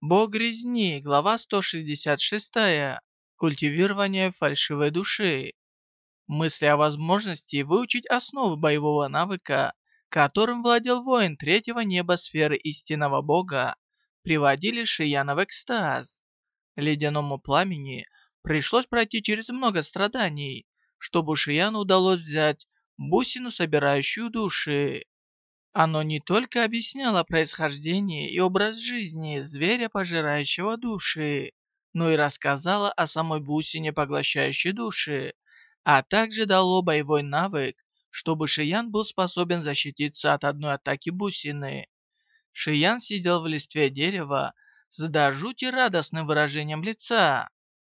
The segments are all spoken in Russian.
Бог резни, глава 166. Культивирование фальшивой души. Мысли о возможности выучить основы боевого навыка, которым владел воин третьего неба сферы истинного бога, приводили Шияна в экстаз. Ледяному пламени пришлось пройти через много страданий, чтобы Шияну удалось взять бусину, собирающую души. Оно не только объясняло происхождение и образ жизни зверя, пожирающего души, но и рассказало о самой бусине, поглощающей души, а также дало боевой навык, чтобы Шиян был способен защититься от одной атаки бусины. Шиян сидел в листве дерева с до жути радостным выражением лица.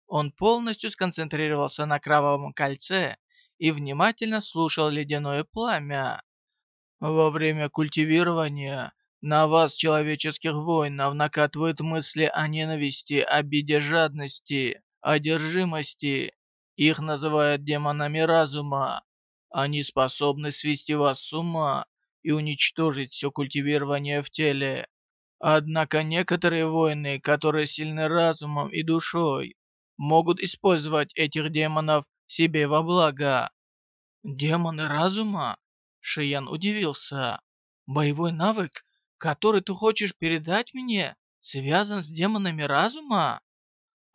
Он полностью сконцентрировался на кровавом кольце и внимательно слушал ледяное пламя. Во время культивирования на вас, человеческих воинов, накатывают мысли о ненависти, обиде, жадности, одержимости. Их называют демонами разума. Они способны свести вас с ума и уничтожить все культивирование в теле. Однако некоторые воины, которые сильны разумом и душой, могут использовать этих демонов себе во благо. Демоны разума? Шиян удивился. «Боевой навык, который ты хочешь передать мне, связан с демонами разума?»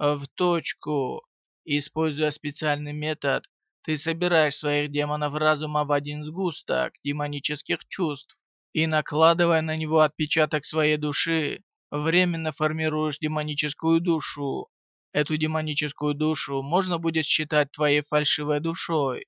«В точку. Используя специальный метод, ты собираешь своих демонов разума в один сгусток демонических чувств и, накладывая на него отпечаток своей души, временно формируешь демоническую душу. Эту демоническую душу можно будет считать твоей фальшивой душой.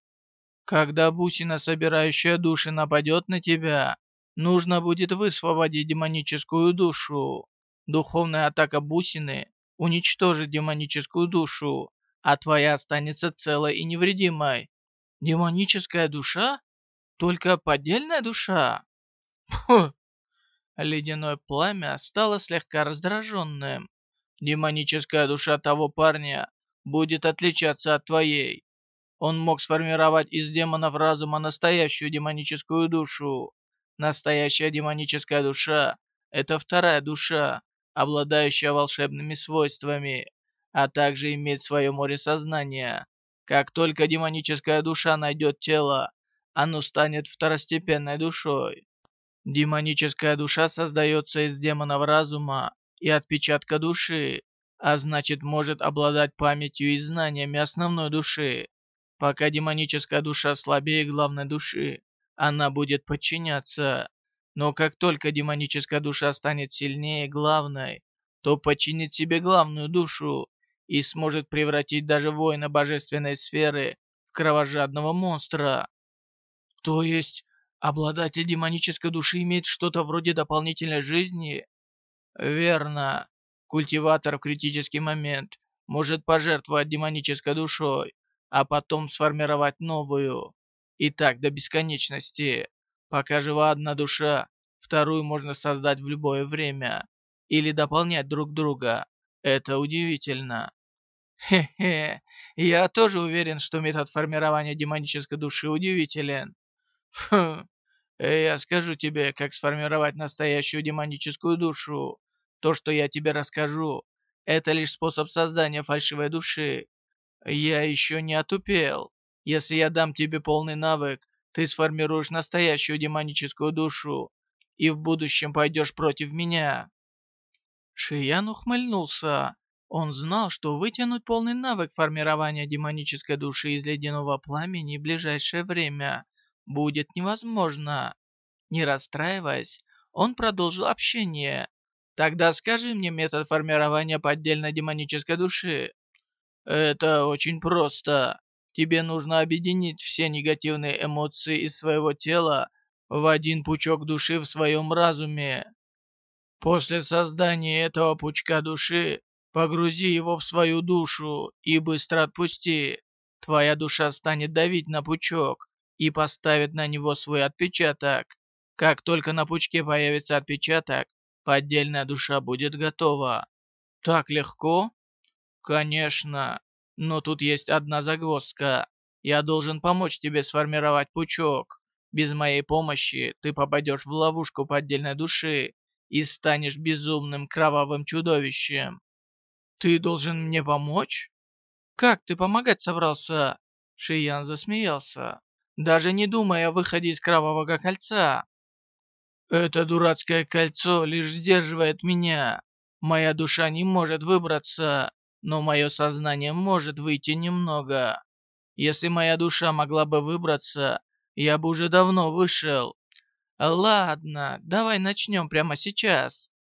Когда бусина, собирающая души, нападет на тебя, нужно будет высвободить демоническую душу. Духовная атака бусины уничтожит демоническую душу, а твоя останется целой и невредимой. Демоническая душа? Только поддельная душа? Ледяное пламя стало слегка раздраженным. Демоническая душа того парня будет отличаться от твоей. Он мог сформировать из демонов разума настоящую демоническую душу. Настоящая демоническая душа – это вторая душа, обладающая волшебными свойствами, а также имеет свое море сознания. Как только демоническая душа найдет тело, оно станет второстепенной душой. Демоническая душа создается из демонов разума и отпечатка души, а значит может обладать памятью и знаниями основной души. Пока демоническая душа слабее главной души, она будет подчиняться. Но как только демоническая душа станет сильнее главной, то подчинит себе главную душу и сможет превратить даже воина божественной сферы в кровожадного монстра. То есть, обладатель демонической души имеет что-то вроде дополнительной жизни? Верно. Культиватор в критический момент может пожертвовать демонической душой, а потом сформировать новую. И так до бесконечности. Пока жива одна душа, вторую можно создать в любое время. Или дополнять друг друга. Это удивительно. Хе-хе, я тоже уверен, что метод формирования демонической души удивителен. Хм, я скажу тебе, как сформировать настоящую демоническую душу. То, что я тебе расскажу, это лишь способ создания фальшивой души. Я еще не отупел. Если я дам тебе полный навык, ты сформируешь настоящую демоническую душу и в будущем пойдешь против меня. Шиян ухмыльнулся. Он знал, что вытянуть полный навык формирования демонической души из ледяного пламени в ближайшее время будет невозможно. Не расстраиваясь, он продолжил общение. «Тогда скажи мне метод формирования поддельной демонической души». Это очень просто. Тебе нужно объединить все негативные эмоции из своего тела в один пучок души в своем разуме. После создания этого пучка души, погрузи его в свою душу и быстро отпусти. Твоя душа станет давить на пучок и поставит на него свой отпечаток. Как только на пучке появится отпечаток, поддельная душа будет готова. Так легко? «Конечно. Но тут есть одна загвоздка. Я должен помочь тебе сформировать пучок. Без моей помощи ты попадешь в ловушку поддельной души и станешь безумным кровавым чудовищем. Ты должен мне помочь? Как ты помогать собрался? Шиян засмеялся, даже не думая о выходе из кровавого кольца. Это дурацкое кольцо лишь сдерживает меня. Моя душа не может выбраться, но мое сознание может выйти немного. Если моя душа могла бы выбраться, я бы уже давно вышел. Ладно, давай начнем прямо сейчас.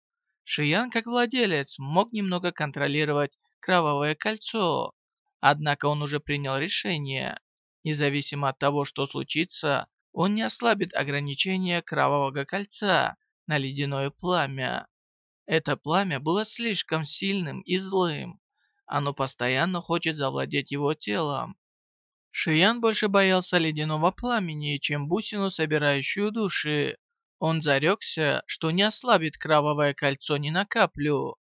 Шиян, как владелец, мог немного контролировать кровавое кольцо. Однако он уже принял решение. Независимо от того, что случится, он не ослабит ограничения кровавого кольца на ледяное пламя. Это пламя было слишком сильным и злым. Оно постоянно хочет завладеть его телом. Шиян больше боялся ледяного пламени, чем бусину, собирающую души. Он зарекся, что не ослабит кровавое кольцо ни на каплю.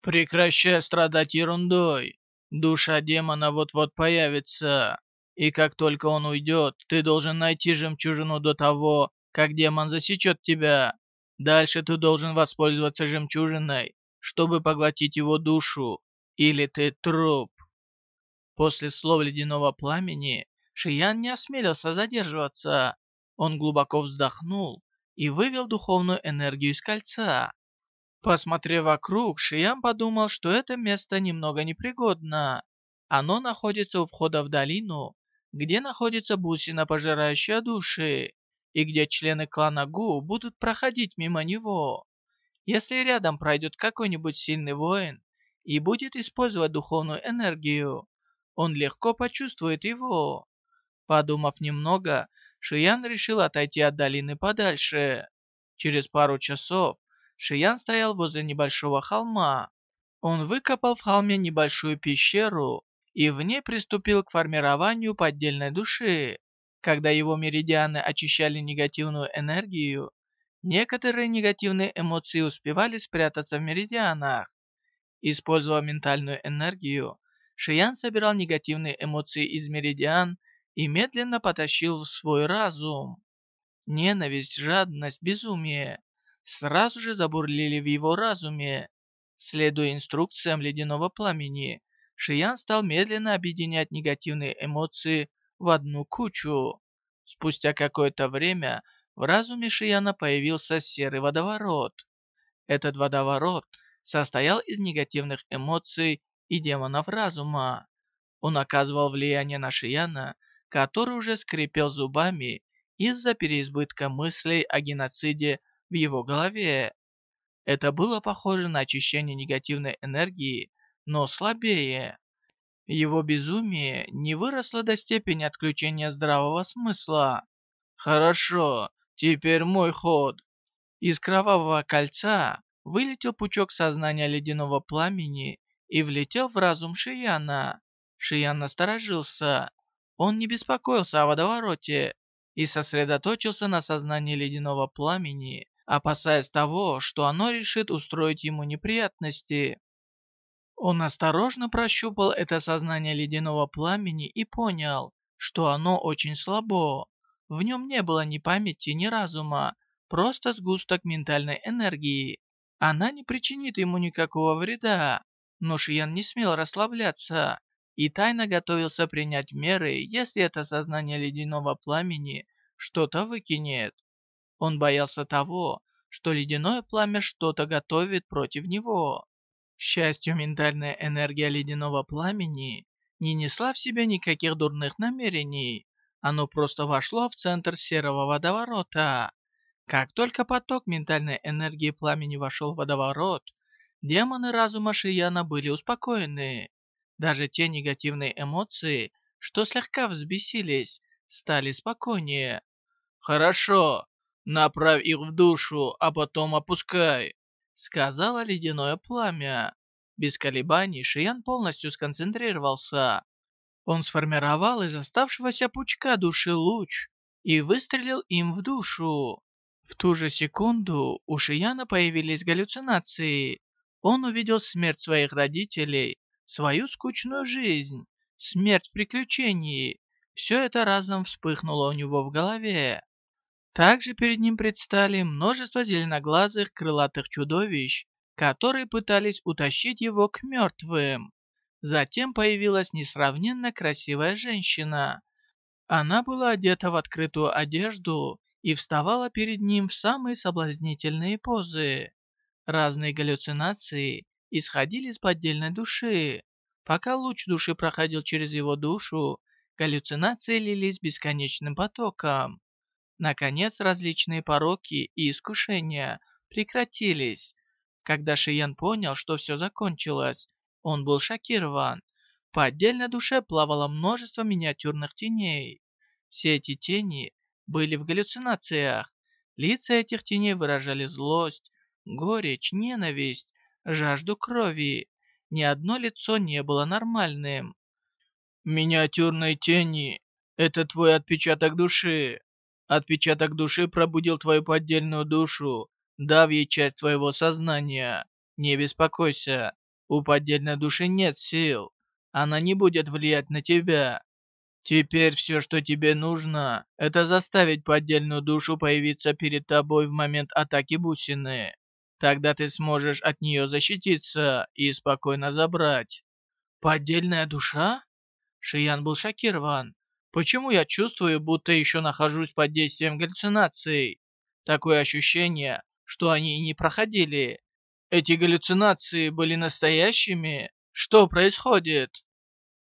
«Прекращай страдать ерундой. Душа демона вот-вот появится. И как только он уйдет, ты должен найти жемчужину до того, как демон засечет тебя. Дальше ты должен воспользоваться жемчужиной, чтобы поглотить его душу, или ты труп. После слов ледяного пламени Шиян не осмелился задерживаться. Он глубоко вздохнул и вывел духовную энергию из кольца. Посмотрев вокруг, Шиян подумал, что это место немного непригодно. Оно находится у входа в долину, где находится бусина, пожирающая души, и где члены клана Гу будут проходить мимо него. Если рядом пройдет какой-нибудь сильный воин и будет использовать духовную энергию, он легко почувствует его. Подумав немного, Шиян решил отойти от долины подальше. Через пару часов Шиян стоял возле небольшого холма. Он выкопал в холме небольшую пещеру и в ней приступил к формированию поддельной души. Когда его меридианы очищали негативную энергию, некоторые негативные эмоции успевали спрятаться в меридианах. Используя ментальную энергию, Шиян собирал негативные эмоции из меридиан и медленно потащил в свой разум. Ненависть, жадность, безумие сразу же забурлили в его разуме. Следуя инструкциям ледяного пламени, Шиян стал медленно объединять негативные эмоции в одну кучу. Спустя какое-то время в разуме Шияна появился серый водоворот. Этот водоворот состоял из негативных эмоций и демонов разума. Он оказывал влияние на Шияна, который уже скрипел зубами из-за переизбытка мыслей о геноциде в его голове. Это было похоже на очищение негативной энергии, но слабее. Его безумие не выросло до степени отключения здравого смысла. «Хорошо, теперь мой ход». Из кровавого кольца вылетел пучок сознания ледяного пламени и влетел в разум Шияна. Шиян насторожился. Он не беспокоился о водовороте и сосредоточился на сознании ледяного пламени, опасаясь того, что оно решит устроить ему неприятности. Он осторожно прощупал это сознание ледяного пламени и понял, что оно очень слабо. В нем не было ни памяти, ни разума, просто сгусток ментальной энергии. Она не причинит ему никакого вреда. Но Шиян не смел расслабляться и тайно готовился принять меры, если это сознание ледяного пламени что-то выкинет. Он боялся того, что ледяное пламя что-то готовит против него. К счастью, ментальная энергия ледяного пламени не несла в себе никаких дурных намерений. Оно просто вошло в центр серого водоворота. Как только поток ментальной энергии пламени вошел в водоворот, демоны разума Шияна были успокоены. Даже те негативные эмоции, что слегка взбесились, стали спокойнее. «Хорошо, направь их в душу, а потом опускай», сказала ледяное пламя. Без колебаний Шиян полностью сконцентрировался. Он сформировал из оставшегося пучка души луч и выстрелил им в душу. В ту же секунду у Шияна появились галлюцинации. Он увидел смерть своих родителей, свою скучную жизнь, смерть в приключении. Все это разом вспыхнуло у него в голове. Также перед ним предстали множество зеленоглазых крылатых чудовищ, которые пытались утащить его к мертвым. Затем появилась несравненно красивая женщина. Она была одета в открытую одежду и вставала перед ним в самые соблазнительные позы. Разные галлюцинации исходили из поддельной души. Пока луч души проходил через его душу, галлюцинации лились бесконечным потоком. Наконец, различные пороки и искушения прекратились. Когда Шиян понял, что все закончилось, он был шокирован. По отдельной душе плавало множество миниатюрных теней. Все эти тени были в галлюцинациях. Лица этих теней выражали злость, горечь, ненависть, жажду крови. Ни одно лицо не было нормальным. «Миниатюрные тени — это твой отпечаток души. Отпечаток души пробудил твою поддельную душу, дав ей часть твоего сознания. Не беспокойся, у поддельной души нет сил. Она не будет влиять на тебя. Теперь все, что тебе нужно, это заставить поддельную душу появиться перед тобой в момент атаки бусины. Тогда ты сможешь от нее защититься и спокойно забрать. Поддельная душа? Шиян был шокирован. Почему я чувствую, будто еще нахожусь под действием галлюцинаций? Такое ощущение, что они и не проходили. Эти галлюцинации были настоящими? Что происходит?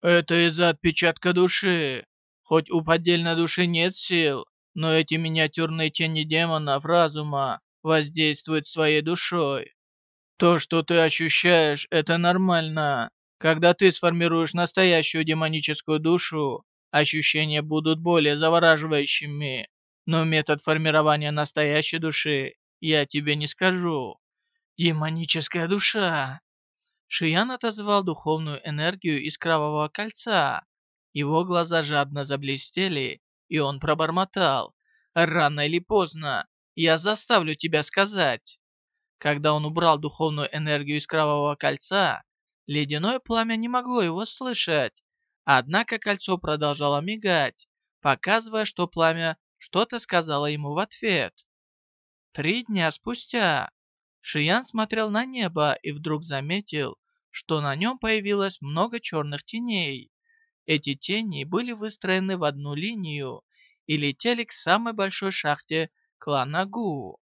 Это из-за отпечатка души. Хоть у поддельной души нет сил, но эти миниатюрные тени демонов разума воздействуют своей душой. То, что ты ощущаешь, это нормально. Когда ты сформируешь настоящую демоническую душу, ощущения будут более завораживающими. Но метод формирования настоящей души я тебе не скажу. Демоническая душа. Шиян отозвал духовную энергию из Кровавого Кольца. Его глаза жадно заблестели, и он пробормотал. «Рано или поздно я заставлю тебя сказать». Когда он убрал духовную энергию из Кровавого Кольца, ледяное пламя не могло его слышать. Однако кольцо продолжало мигать, показывая, что пламя что-то сказало ему в ответ. Три дня спустя Шиян смотрел на небо и вдруг заметил, что на нем появилось много черных теней. Эти тени были выстроены в одну линию и летели к самой большой шахте клана Гу.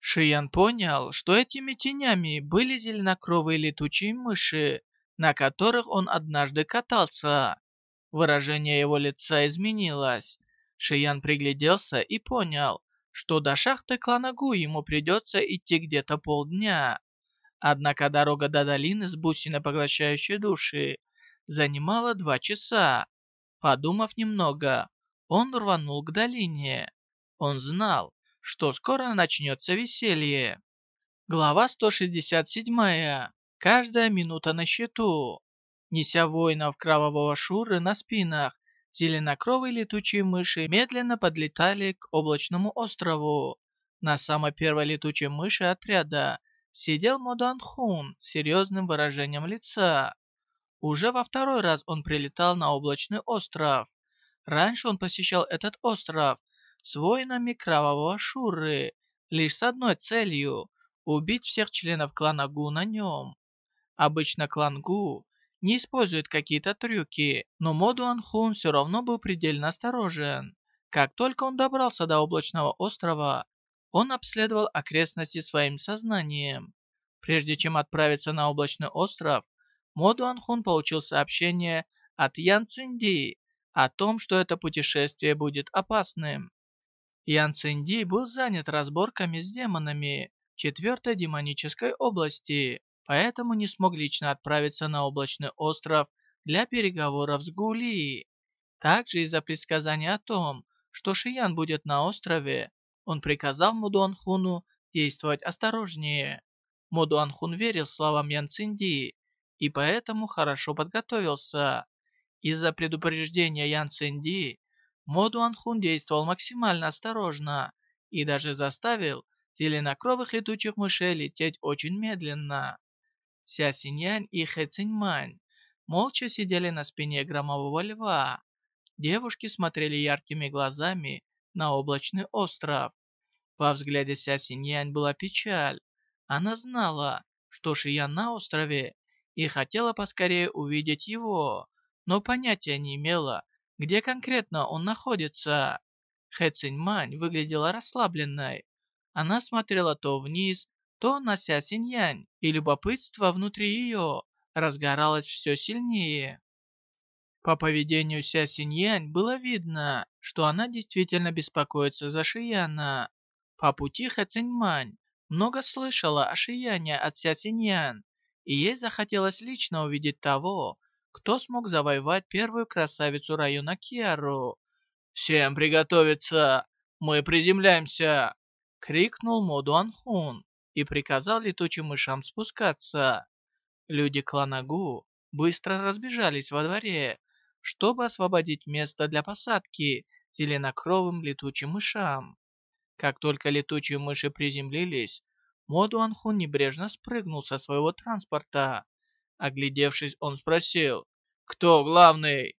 Шиян понял, что этими тенями были зеленокровые летучие мыши, на которых он однажды катался. Выражение его лица изменилось. Шиян пригляделся и понял, что до шахты клана Гу ему придется идти где-то полдня. Однако дорога до долины с бусиной поглощающей души занимала два часа. Подумав немного, он рванул к долине. Он знал, что скоро начнется веселье. Глава 167. Каждая минута на счету. Неся воинов кровавого шуры на спинах, зеленокровые летучие мыши медленно подлетали к облачному острову. На самой первой летучей мыши отряда сидел Модан Хун с серьезным выражением лица. Уже во второй раз он прилетал на облачный остров. Раньше он посещал этот остров с воинами Кровавого Шуры, лишь с одной целью – убить всех членов клана Гу на нем. Обычно клан Гу не использует какие-то трюки, но Модуан Хун все равно был предельно осторожен. Как только он добрался до облачного острова, он обследовал окрестности своим сознанием. Прежде чем отправиться на облачный остров, Мо Дуанхун получил сообщение от Ян Цинди о том, что это путешествие будет опасным. Ян Цинди был занят разборками с демонами четвертой демонической области, поэтому не смог лично отправиться на облачный остров для переговоров с Гули. Также из-за предсказания о том, что Шиян будет на острове, он приказал Мудуанхуну действовать осторожнее. Мудуанхун верил словам Ян Цинди и поэтому хорошо подготовился. Из-за предупреждения Ян Цинди, Модуанхун действовал максимально осторожно и даже заставил зеленокровых летучих мышей лететь очень медленно. Ся Синьянь и Хэ Циньмань молча сидели на спине громового льва. Девушки смотрели яркими глазами на облачный остров. Во взгляде Ся Синьянь была печаль. Она знала, что Шиян на острове, и хотела поскорее увидеть его, но понятия не имела, где конкретно он находится. Хэ Циньмань выглядела расслабленной. Она смотрела то вниз, то на Ся Синьянь, и любопытство внутри ее разгоралось все сильнее. По поведению Ся Синьянь было видно, что она действительно беспокоится за Шияна. По пути Хэ Циньмань много слышала о Шияне от Ся Синьян, и ей захотелось лично увидеть того, кто смог завоевать первую красавицу района Киару. «Всем приготовиться! Мы приземляемся!» — крикнул Мо Дуанхун и приказал летучим мышам спускаться. Люди клана Гу быстро разбежались во дворе, чтобы освободить место для посадки зеленокровым летучим мышам. Как только летучие мыши приземлились, Мо Дуанхун небрежно спрыгнул со своего транспорта. Оглядевшись, он спросил, «Кто главный?»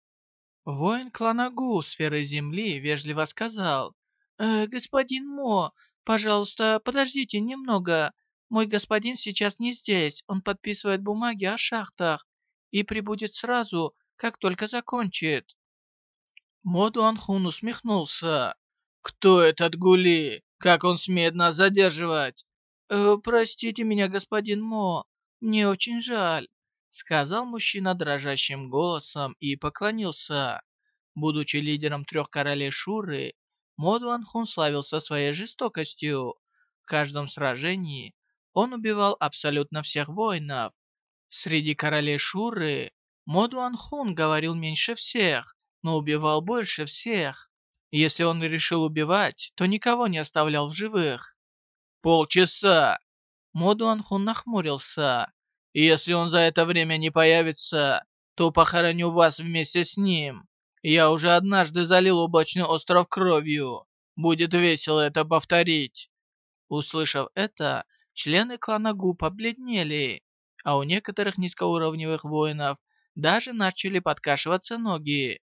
Воин клана Гу сферы земли вежливо сказал, «Э, «Господин Мо, пожалуйста, подождите немного. Мой господин сейчас не здесь, он подписывает бумаги о шахтах и прибудет сразу, как только закончит». Мо Дуанхун усмехнулся. «Кто этот Гули? Как он смеет нас задерживать?» «Э, «Простите меня, господин Мо, мне очень жаль», сказал мужчина дрожащим голосом и поклонился. Будучи лидером трех королей Шуры, Мо Дуанхун славился своей жестокостью. В каждом сражении он убивал абсолютно всех воинов. Среди королей Шуры Мо Дуанхун говорил меньше всех, но убивал больше всех. Если он решил убивать, то никого не оставлял в живых. «Полчаса!» Мо Дуанхун нахмурился. «Если он за это время не появится, то похороню вас вместе с ним. Я уже однажды залил облачный остров кровью. Будет весело это повторить». Услышав это, члены клана Гу побледнели, а у некоторых низкоуровневых воинов даже начали подкашиваться ноги.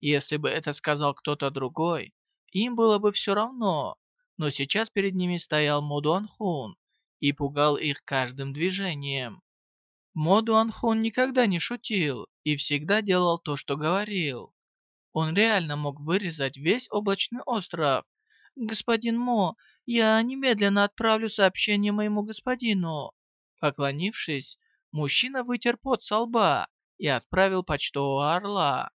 Если бы это сказал кто-то другой, им было бы все равно. Но сейчас перед ними стоял Мо Дуанхун и пугал их каждым движением. Мо Дуанхун никогда не шутил и всегда делал то, что говорил. Он реально мог вырезать весь облачный остров. «Господин Мо, я немедленно отправлю сообщение моему господину». Поклонившись, мужчина вытер пот со лба и отправил почтового орла.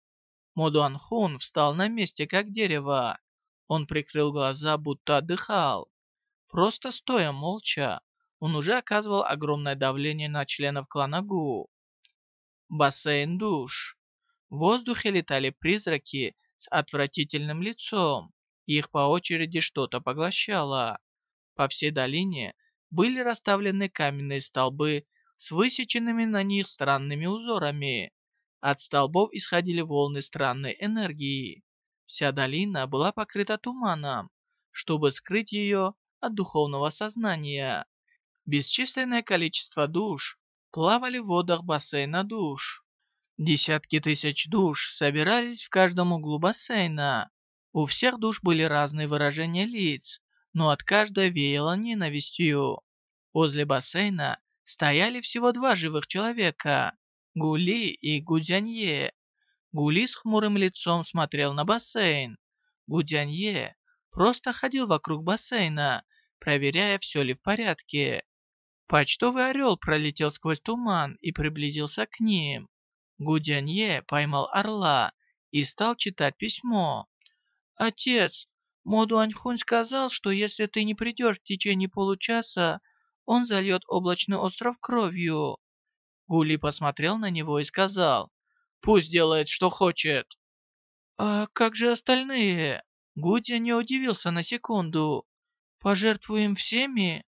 Модуан Хун встал на месте, как дерево. Он прикрыл глаза, будто отдыхал. Просто стоя молча, он уже оказывал огромное давление на членов клана Гу. Бассейн душ. В воздухе летали призраки с отвратительным лицом. Их по очереди что-то поглощало. По всей долине были расставлены каменные столбы с высеченными на них странными узорами. От столбов исходили волны странной энергии. Вся долина была покрыта туманом, чтобы скрыть ее от духовного сознания. Бесчисленное количество душ плавали в водах бассейна душ. Десятки тысяч душ собирались в каждом углу бассейна. У всех душ были разные выражения лиц, но от каждой веяло ненавистью. Возле бассейна стояли всего два живых человека. Гули и Гудянье. Гули с хмурым лицом смотрел на бассейн. Гудянье просто ходил вокруг бассейна, проверяя, все ли в порядке. Почтовый орел пролетел сквозь туман и приблизился к ним. Гудянье поймал орла и стал читать письмо. «Отец, Мо Дуаньхунь сказал, что если ты не придешь в течение получаса, он зальет облачный остров кровью. Гули посмотрел на него и сказал, «Пусть делает, что хочет». «А как же остальные?» Гудя не удивился на секунду. «Пожертвуем всеми?»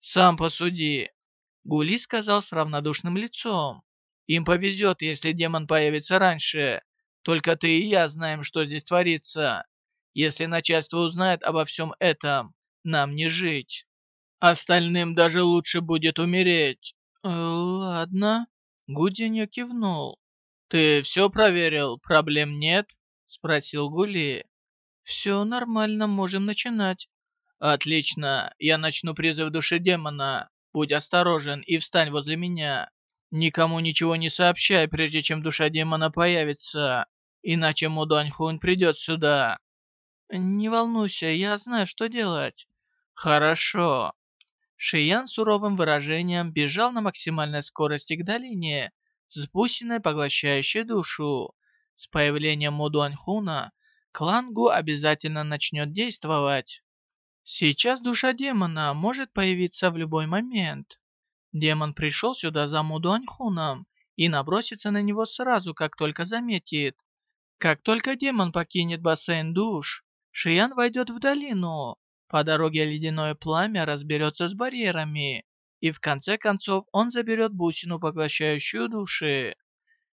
«Сам посуди», — Гули сказал с равнодушным лицом. «Им повезет, если демон появится раньше. Только ты и я знаем, что здесь творится. Если начальство узнает обо всем этом, нам не жить. Остальным даже лучше будет умереть». Э, «Ладно». Гудиньо кивнул. «Ты все проверил? Проблем нет?» Спросил Гули. «Все нормально, можем начинать». Отлично, я начну призыв души демона. Будь осторожен и встань возле меня. Никому ничего не сообщай, прежде чем душа демона появится, иначе Мудуаньхун придет сюда. Не волнуйся, я знаю, что делать. Хорошо. Шиян суровым выражением бежал на максимальной скорости к долине, с бусиной, поглощающей душу. С появлением Мудуаньхуна клан Гу обязательно начнет действовать. Сейчас душа демона может появиться в любой момент. Демон пришел сюда за Мудуаньхуном и набросится на него сразу, как только заметит. Как только демон покинет бассейн душ, Шиян войдет в долину. По дороге ледяное пламя разберется с барьерами, и в конце концов он заберет бусину, поглощающую души.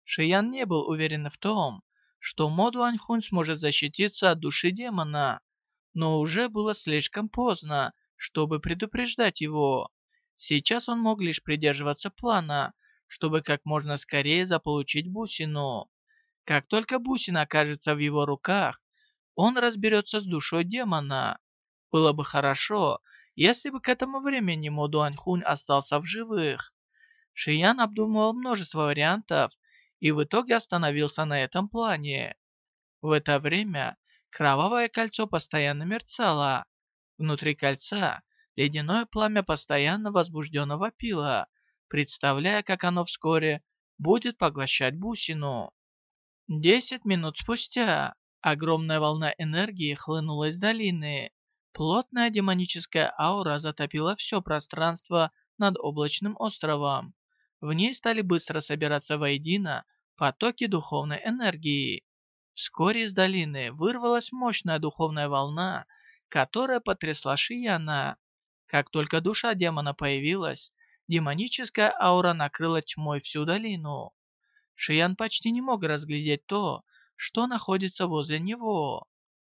Шиян не был уверен в том, что Модуаньхун сможет защититься от души демона, но уже было слишком поздно, чтобы предупреждать его. Сейчас он мог лишь придерживаться плана, чтобы как можно скорее заполучить бусину. Как только бусина окажется в его руках, он разберется с душой демона. Было бы хорошо, если бы к этому времени Мо Дуаньхунь остался в живых. Шиян обдумывал множество вариантов и в итоге остановился на этом плане. В это время Кровавое кольцо постоянно мерцало. Внутри кольца ледяное пламя постоянно возбужденно вопило, представляя, как оно вскоре будет поглощать бусину. Десять минут спустя огромная волна энергии хлынула из долины. Плотная демоническая аура затопила все пространство над облачным островом. В ней стали быстро собираться воедино потоки духовной энергии. Вскоре из долины вырвалась мощная духовная волна, которая потрясла Шияна. Как только душа демона появилась, демоническая аура накрыла тьмой всю долину. Шиян почти не мог разглядеть то, что находится возле него.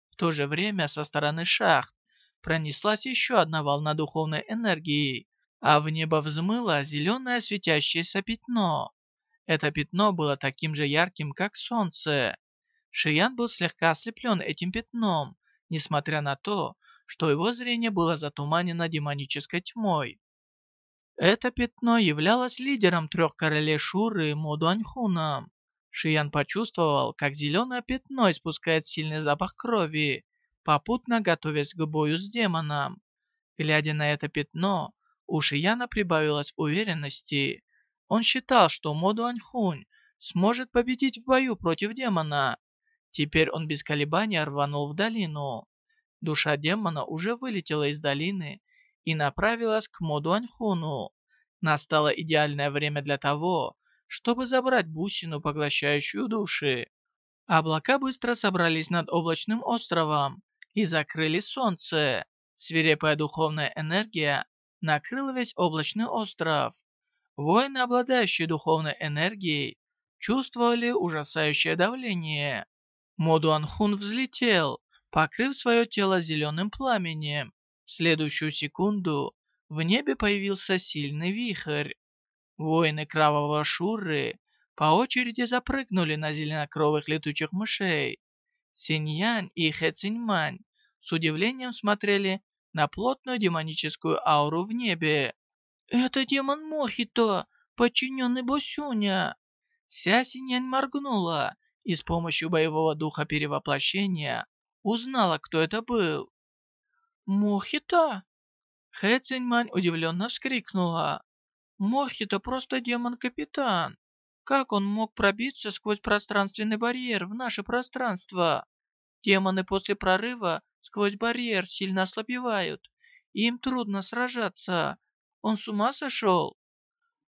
В то же время со стороны шахт пронеслась еще одна волна духовной энергии, а в небо взмыло зеленое светящееся пятно. Это пятно было таким же ярким, как солнце. Шиян был слегка ослеплен этим пятном, несмотря на то, что его зрение было затуманено демонической тьмой. Это пятно являлось лидером трех королей Шуры Модуаньхуном. Шиян почувствовал, как зеленое пятно испускает сильный запах крови, попутно готовясь к бою с демоном. Глядя на это пятно, у Шияна прибавилось уверенности. Он считал, что Модуаньхунь сможет победить в бою против демона, Теперь он без колебания рванул в долину. Душа демона уже вылетела из долины и направилась к Модуаньхуну. Настало идеальное время для того, чтобы забрать бусину, поглощающую души. Облака быстро собрались над облачным островом и закрыли солнце. Свирепая духовная энергия накрыла весь облачный остров. Воины, обладающие духовной энергией, чувствовали ужасающее давление. Модуанхун взлетел, покрыв свое тело зеленым пламенем. В следующую секунду в небе появился сильный вихрь. Воины Кровавого Шуры по очереди запрыгнули на зеленокровых летучих мышей. Синьян и Хэ Циньмань с удивлением смотрели на плотную демоническую ауру в небе. «Это демон Мохито, подчиненный Босюня!» Ся Синьянь моргнула и с помощью боевого духа перевоплощения узнала, кто это был. «Мохита?» Хэ Циньмань удивленно вскрикнула. «Мохита просто демон-капитан. Как он мог пробиться сквозь пространственный барьер в наше пространство? Демоны после прорыва сквозь барьер сильно ослабевают, им трудно сражаться. Он с ума сошел?»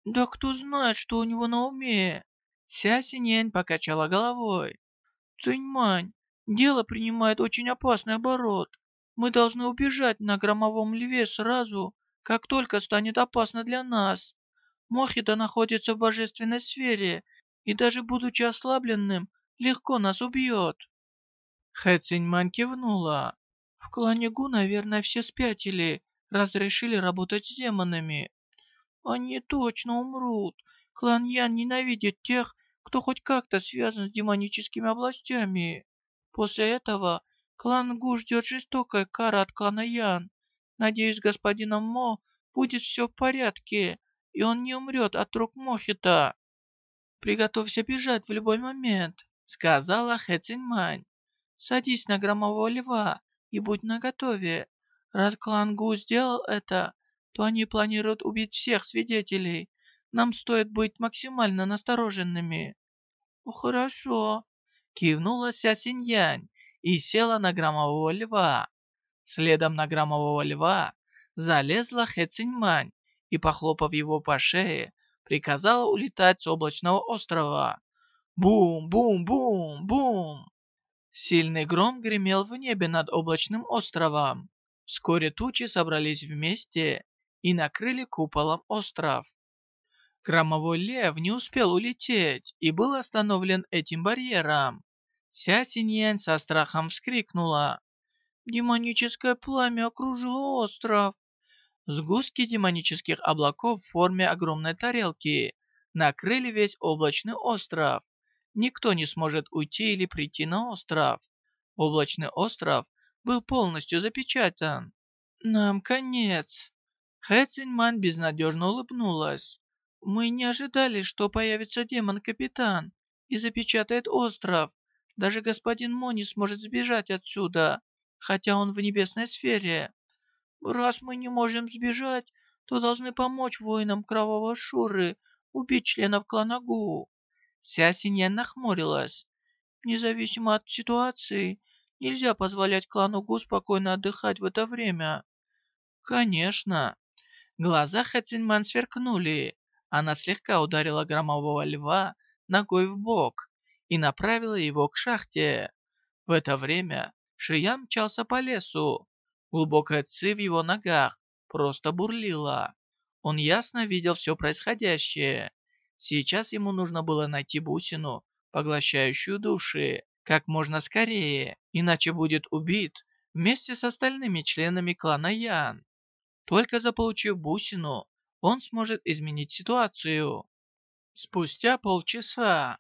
«Да кто знает, что у него на уме?» Ся Синьянь покачала головой. «Циньмань, дело принимает очень опасный оборот. Мы должны убежать на громовом льве сразу, как только станет опасно для нас. Мохита находится в божественной сфере, и даже будучи ослабленным, легко нас убьет». Хэ Циньмань кивнула. «В клане Гу, наверное, все спятили, разрешили работать с демонами. Они точно умрут. Клан Ян ненавидит тех, кто хоть как-то связан с демоническими областями. После этого клан Гу ждет жестокая кара от клана Ян. Надеюсь, господином Мо будет все в порядке, и он не умрет от рук Мохита. Приготовься бежать в любой момент, сказала Хэ Циньмань. Садись на громового льва и будь наготове. Раз клан Гу сделал это, то они планируют убить всех свидетелей. Нам стоит быть максимально настороженными. «Хорошо», — кивнула Ся Синьянь и села на громового льва. Следом на громового льва залезла Хэ Циньмань и, похлопав его по шее, приказала улетать с облачного острова. Бум-бум-бум-бум! Сильный гром гремел в небе над облачным островом. Вскоре тучи собрались вместе и накрыли куполом остров. Громовой лев не успел улететь и был остановлен этим барьером. Ся Синьянь со страхом вскрикнула. Демоническое пламя окружило остров. Сгустки демонических облаков в форме огромной тарелки накрыли весь облачный остров. Никто не сможет уйти или прийти на остров. Облачный остров был полностью запечатан. Нам конец. Хэ Циньман безнадежно улыбнулась. Мы не ожидали, что появится демон-капитан и запечатает остров. Даже господин Мо не сможет сбежать отсюда хотя он в небесной сфере. Раз мы не можем сбежать, то должны помочь воинам Кровавого Шуры убить членов клана Гу. Ся Синьян нахмурилась. Независимо от ситуации, нельзя позволять клану Гу спокойно отдыхать в это время. Конечно. Глаза Хацинман сверкнули. Она слегка ударила громового льва ногой в бок и направила его к шахте. В это время Шиян мчался по лесу. Глубокая ци в его ногах просто бурлила. Он ясно видел все происходящее. Сейчас ему нужно было найти бусину, поглощающую души, как можно скорее, иначе будет убит вместе с остальными членами клана Ян. Только заполучив бусину, он сможет изменить ситуацию. Спустя полчаса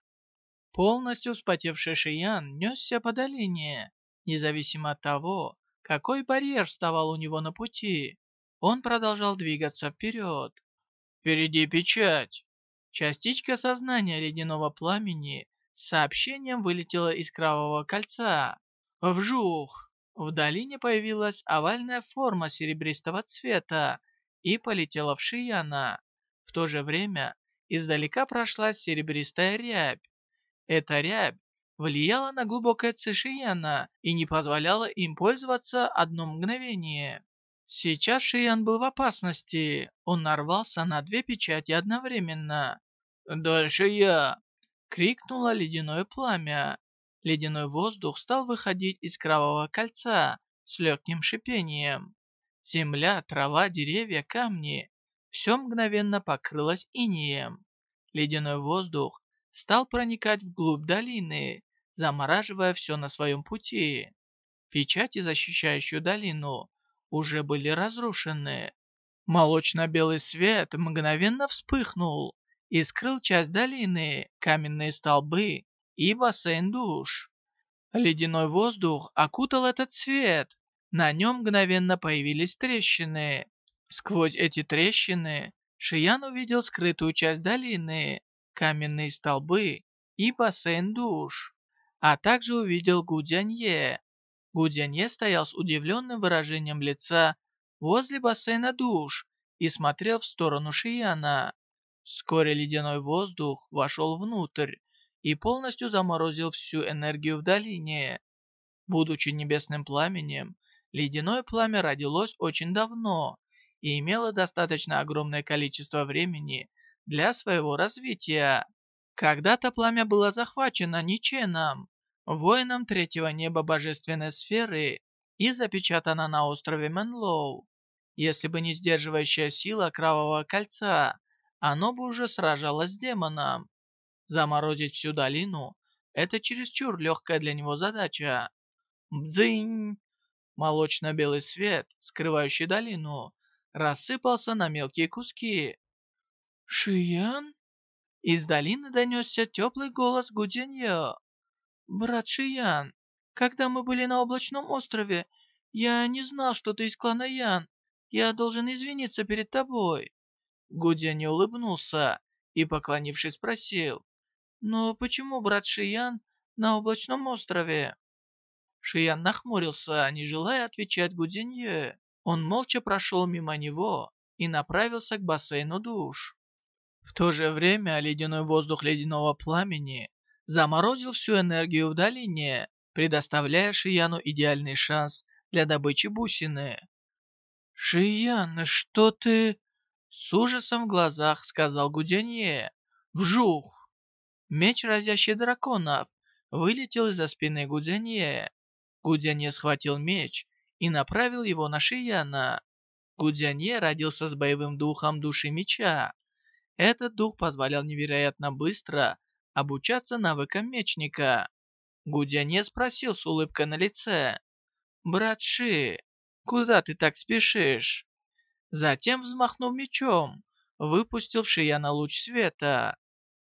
полностью вспотевший Шиян несся по долине. Независимо от того, какой барьер вставал у него на пути, он продолжал двигаться вперед. «Впереди печать!» Частичка сознания ледяного пламени с сообщением вылетела из кровавого кольца. Вжух! В долине появилась овальная форма серебристого цвета и полетела в Шияна. В то же время издалека прошла серебристая рябь. Эта рябь влияла на глубокое ци и не позволяла им пользоваться одно мгновение. Сейчас Шиян был в опасности. Он нарвался на две печати одновременно. «Дальше я!» — крикнуло ледяное пламя. Ледяной воздух стал выходить из кровавого кольца с легким шипением. Земля, трава, деревья, камни — все мгновенно покрылось инеем. Ледяной воздух стал проникать вглубь долины, замораживая все на своем пути. Печати, защищающие долину, уже были разрушены. Молочно-белый свет мгновенно вспыхнул и скрыл часть долины, каменные столбы и бассейн душ. Ледяной воздух окутал этот свет. На нем мгновенно появились трещины. Сквозь эти трещины Шиян увидел скрытую часть долины, каменные столбы и бассейн душ а также увидел Гудянье. Гудянье стоял с удивленным выражением лица возле бассейна душ и смотрел в сторону Шияна. Вскоре ледяной воздух вошел внутрь и полностью заморозил всю энергию в долине. Будучи небесным пламенем, ледяное пламя родилось очень давно и имело достаточно огромное количество времени для своего развития. Когда-то пламя было захвачено Ниченом, воином третьего неба божественной сферы и запечатано на острове Менлоу. Если бы не сдерживающая сила Кровавого Кольца, оно бы уже сражалось с демоном. Заморозить всю долину – это чересчур легкая для него задача. Бдзынь! Молочно-белый свет, скрывающий долину, рассыпался на мелкие куски. «Шиян?» Из долины донесся теплый голос Гудзяньё. «Брат Шиян, когда мы были на облачном острове, я не знал, что ты из клана Ян. я должен извиниться перед тобой». Гудзянь улыбнулся и, поклонившись, спросил, «Но почему брат Шиян на облачном острове?» Шиян нахмурился, не желая отвечать Гудзинье. Он молча прошел мимо него и направился к бассейну душ. В то же время ледяной воздух ледяного пламени заморозил всю энергию в долине, предоставляя Шияну идеальный шанс для добычи бусины. «Шиян, что ты...» С ужасом в глазах сказал Гуденье. «Вжух!» Меч, разящий драконов, вылетел из-за спины Гуденье. Гуденье схватил меч и направил его на Шияна. Гудзянье родился с боевым духом души меча. Этот дух позволял невероятно быстро обучаться навыкам мечника. Гудзянье спросил с улыбкой на лице. «Брат Ши, куда ты так спешишь?» Затем, взмахнув мечом, выпустил в Шияна луч света.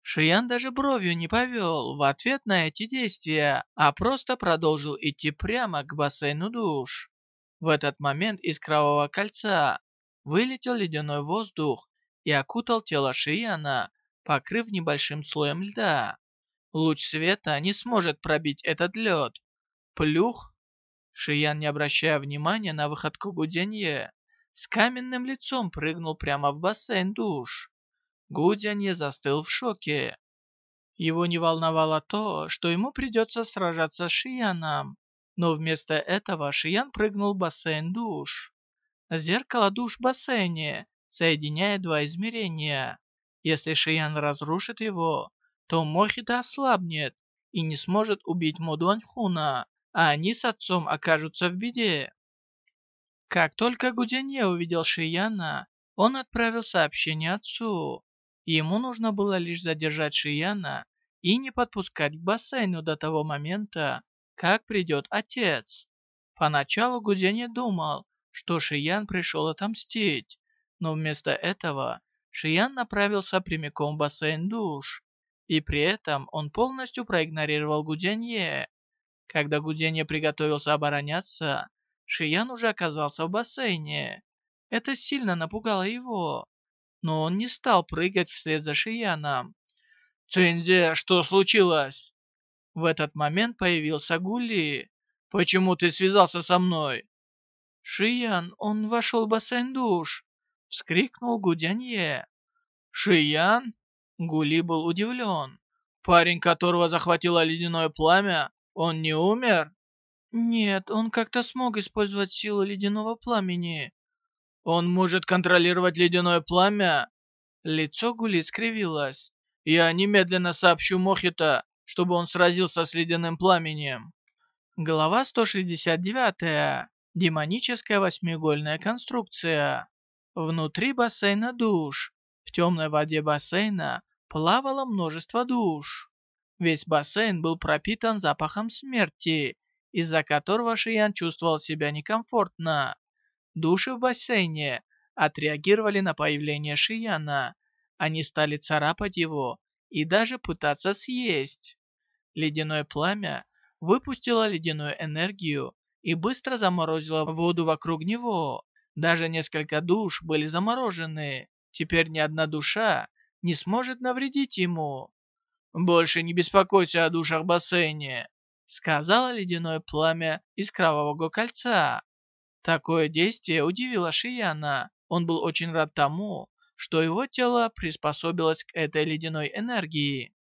Шиян даже бровью не повел в ответ на эти действия, а просто продолжил идти прямо к бассейну душ. В этот момент из кровавого кольца вылетел ледяной воздух и окутал тело Шияна, покрыв небольшим слоем льда. Луч света не сможет пробить этот лед. Плюх! Шиян, не обращая внимания на выходку Гуденье, с каменным лицом прыгнул прямо в бассейн душ. Гудянье застыл в шоке. Его не волновало то, что ему придется сражаться с Шияном. Но вместо этого Шиян прыгнул в бассейн душ. Зеркало душ в бассейне соединяет два измерения. Если Шиян разрушит его, то Мохита ослабнет и не сможет убить Модуаньхуна, а они с отцом окажутся в беде. Как только Гудянье увидел Шияна, он отправил сообщение отцу. Ему нужно было лишь задержать Шияна и не подпускать к бассейну до того момента, как придет отец. Поначалу Гудзянь думал, что Шиян пришел отомстить, но вместо этого Шиян направился прямиком в бассейн душ, и при этом он полностью проигнорировал Гудзянье. Когда Гудзянье приготовился обороняться, Шиян уже оказался в бассейне. Это сильно напугало его, но он не стал прыгать вслед за Шияном. «Цинзи, что случилось?» В этот момент появился Гули. «Почему ты связался со мной?» «Шиян, он вошел в бассейн душ!» Вскрикнул Гудянье. «Шиян?» Гули был удивлен. «Парень, которого захватило ледяное пламя, он не умер?» «Нет, он как-то смог использовать силу ледяного пламени». «Он может контролировать ледяное пламя?» Лицо Гули скривилось. «Я немедленно сообщу Мохита, чтобы он сразился с ледяным пламенем. Глава 169. Демоническая восьмиугольная конструкция. Внутри бассейна душ. В темной воде бассейна плавало множество душ. Весь бассейн был пропитан запахом смерти, из-за которого Шиян чувствовал себя некомфортно. Души в бассейне отреагировали на появление Шияна. Они стали царапать его и даже пытаться съесть. Ледяное пламя выпустило ледяную энергию и быстро заморозило воду вокруг него. Даже несколько душ были заморожены. Теперь ни одна душа не сможет навредить ему. «Больше не беспокойся о душах бассейне», сказала ледяное пламя из кровавого кольца. Такое действие удивило Шияна. Он был очень рад тому, что его тело приспособилось к этой ледяной энергии.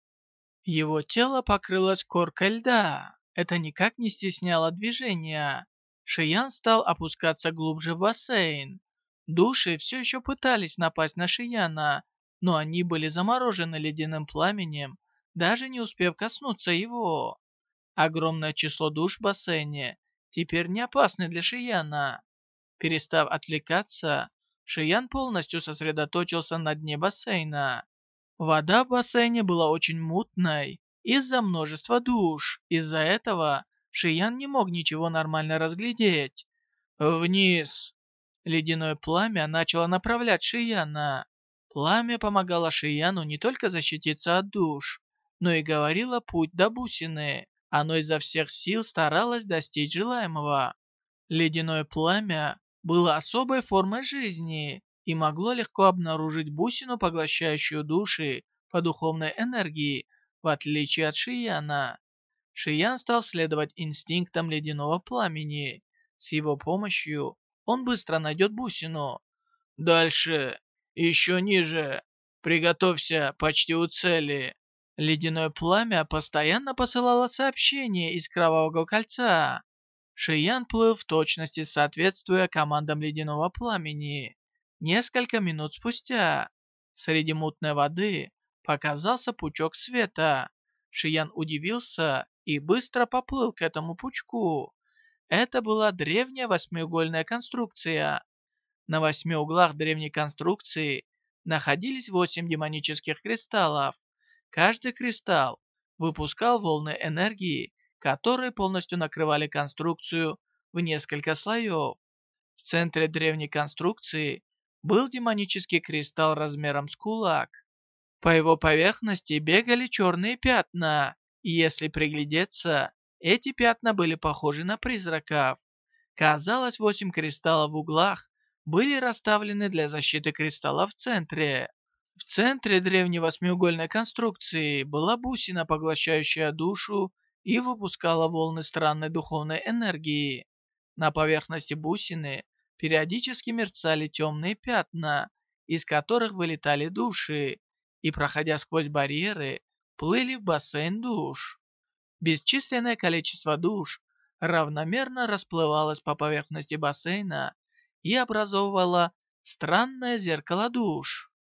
Его тело покрылось коркой льда. Это никак не стесняло движения. Шиян стал опускаться глубже в бассейн. Души все еще пытались напасть на Шияна, но они были заморожены ледяным пламенем, даже не успев коснуться его. Огромное число душ в бассейне теперь не опасны для Шияна. Перестав отвлекаться, Шиян полностью сосредоточился на дне бассейна. Вода в бассейне была очень мутной из-за множества душ. Из-за этого Шиян не мог ничего нормально разглядеть. «Вниз!» Ледяное пламя начало направлять Шияна. Пламя помогало Шияну не только защититься от душ, но и говорило путь до бусины. Оно изо всех сил старалось достичь желаемого. Ледяное пламя было особой формой жизни и могло легко обнаружить бусину, поглощающую души по духовной энергии, в отличие от Шияна. Шиян стал следовать инстинктам ледяного пламени. С его помощью он быстро найдет бусину. Дальше, еще ниже. Приготовься, почти у цели. Ледяное пламя постоянно посылало сообщения из Кровавого Кольца. Шиян плыл в точности, соответствуя командам Ледяного Пламени. Несколько минут спустя, среди мутной воды, показался пучок света. Шиян удивился и быстро поплыл к этому пучку. Это была древняя восьмиугольная конструкция. На восьми углах древней конструкции находились восемь демонических кристаллов. Каждый кристалл выпускал волны энергии, которые полностью накрывали конструкцию в несколько слоев. В центре древней конструкции был демонический кристалл размером с кулак. По его поверхности бегали черные пятна, если приглядеться, эти пятна были похожи на призраков. Казалось, восемь кристаллов в углах были расставлены для защиты кристалла в центре. В центре древней восьмиугольной конструкции была бусина, поглощающая душу и выпускала волны странной духовной энергии. На поверхности бусины периодически мерцали темные пятна, из которых вылетали души, и, проходя сквозь барьеры, плыли в бассейн душ. Бесчисленное количество душ равномерно расплывалось по поверхности бассейна и образовывало странное зеркало душ.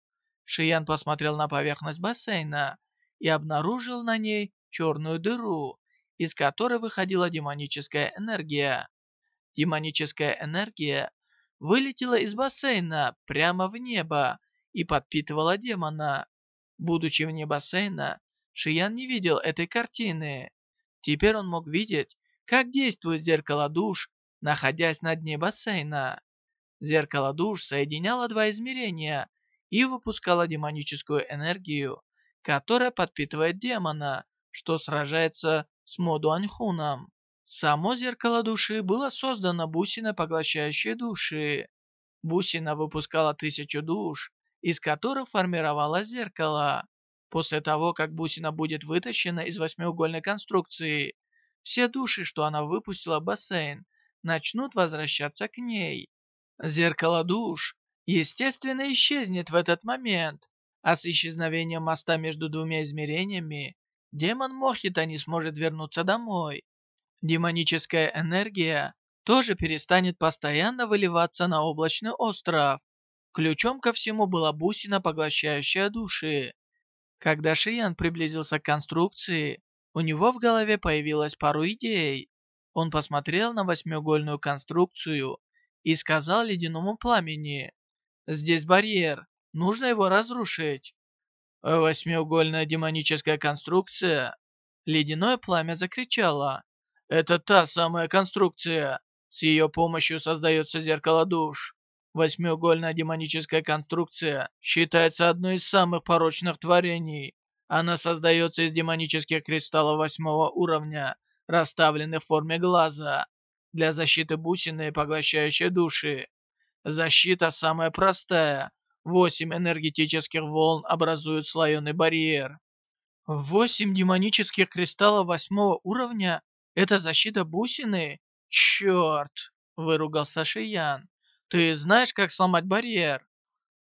Шиян посмотрел на поверхность бассейна и обнаружил на ней черную дыру, из которой выходила демоническая энергия. Демоническая энергия вылетела из бассейна прямо в небо и подпитывала демона. Будучи вне бассейна, Шиян не видел этой картины. Теперь он мог видеть, как действует зеркало душ, находясь на дне бассейна. Зеркало душ соединяло два измерения и выпускала демоническую энергию, которая подпитывает демона, что сражается с Модуаньхуном. Само зеркало души было создано бусиной, поглощающей души. Бусина выпускала тысячу душ, из которых формировалось зеркало. После того, как бусина будет вытащена из восьмиугольной конструкции, все души, что она выпустила в бассейн, начнут возвращаться к ней. Зеркало душ естественно, исчезнет в этот момент, а с исчезновением моста между двумя измерениями демон Мохита не сможет вернуться домой. Демоническая энергия тоже перестанет постоянно выливаться на облачный остров. Ключом ко всему была бусина, поглощающая души. Когда Шиян приблизился к конструкции, у него в голове появилось пару идей. Он посмотрел на восьмиугольную конструкцию и сказал ледяному пламени, Здесь барьер. Нужно его разрушить. Восьмиугольная демоническая конструкция. Ледяное пламя закричало. Это та самая конструкция. С ее помощью создается зеркало душ. Восьмиугольная демоническая конструкция считается одной из самых порочных творений. Она создается из демонических кристаллов восьмого уровня, расставленных в форме глаза, для защиты бусины, поглощающей души. Защита самая простая. Восемь энергетических волн образуют слоеный барьер. Восемь демонических кристаллов восьмого уровня — это защита бусины? Черт! Выругался Шиян. Ты знаешь, как сломать барьер?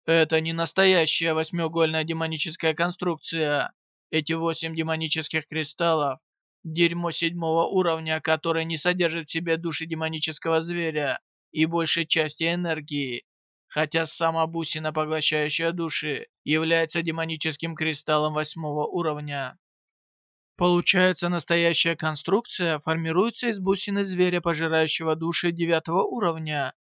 Это не настоящая восьмиугольная демоническая конструкция. Эти восемь демонических кристаллов — дерьмо седьмого уровня, которое не содержит в себе души демонического зверя и большей части энергии, хотя сама бусина, поглощающая души, является демоническим кристаллом восьмого уровня. Получается, настоящая конструкция формируется из бусины зверя, пожирающего души девятого уровня,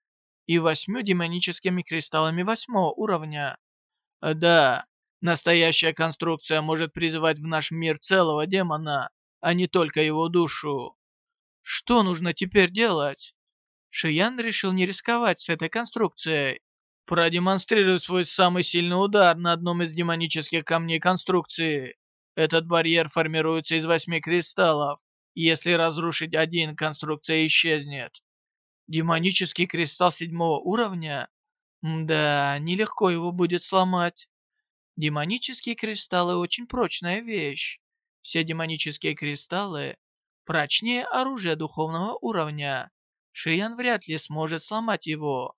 и восьмью демоническими кристаллами восьмого уровня. Да, настоящая конструкция может призывать в наш мир целого демона, а не только его душу. Что нужно теперь делать? Шиян решил не рисковать с этой конструкцией. Продемонстрируй свой самый сильный удар на одном из демонических камней конструкции. Этот барьер формируется из восьми кристаллов. Если разрушить один, конструкция исчезнет. Демонический кристалл седьмого уровня? Да, нелегко его будет сломать. Демонические кристаллы очень прочная вещь. Все демонические кристаллы прочнее оружия духовного уровня. Шиян вряд ли сможет сломать его.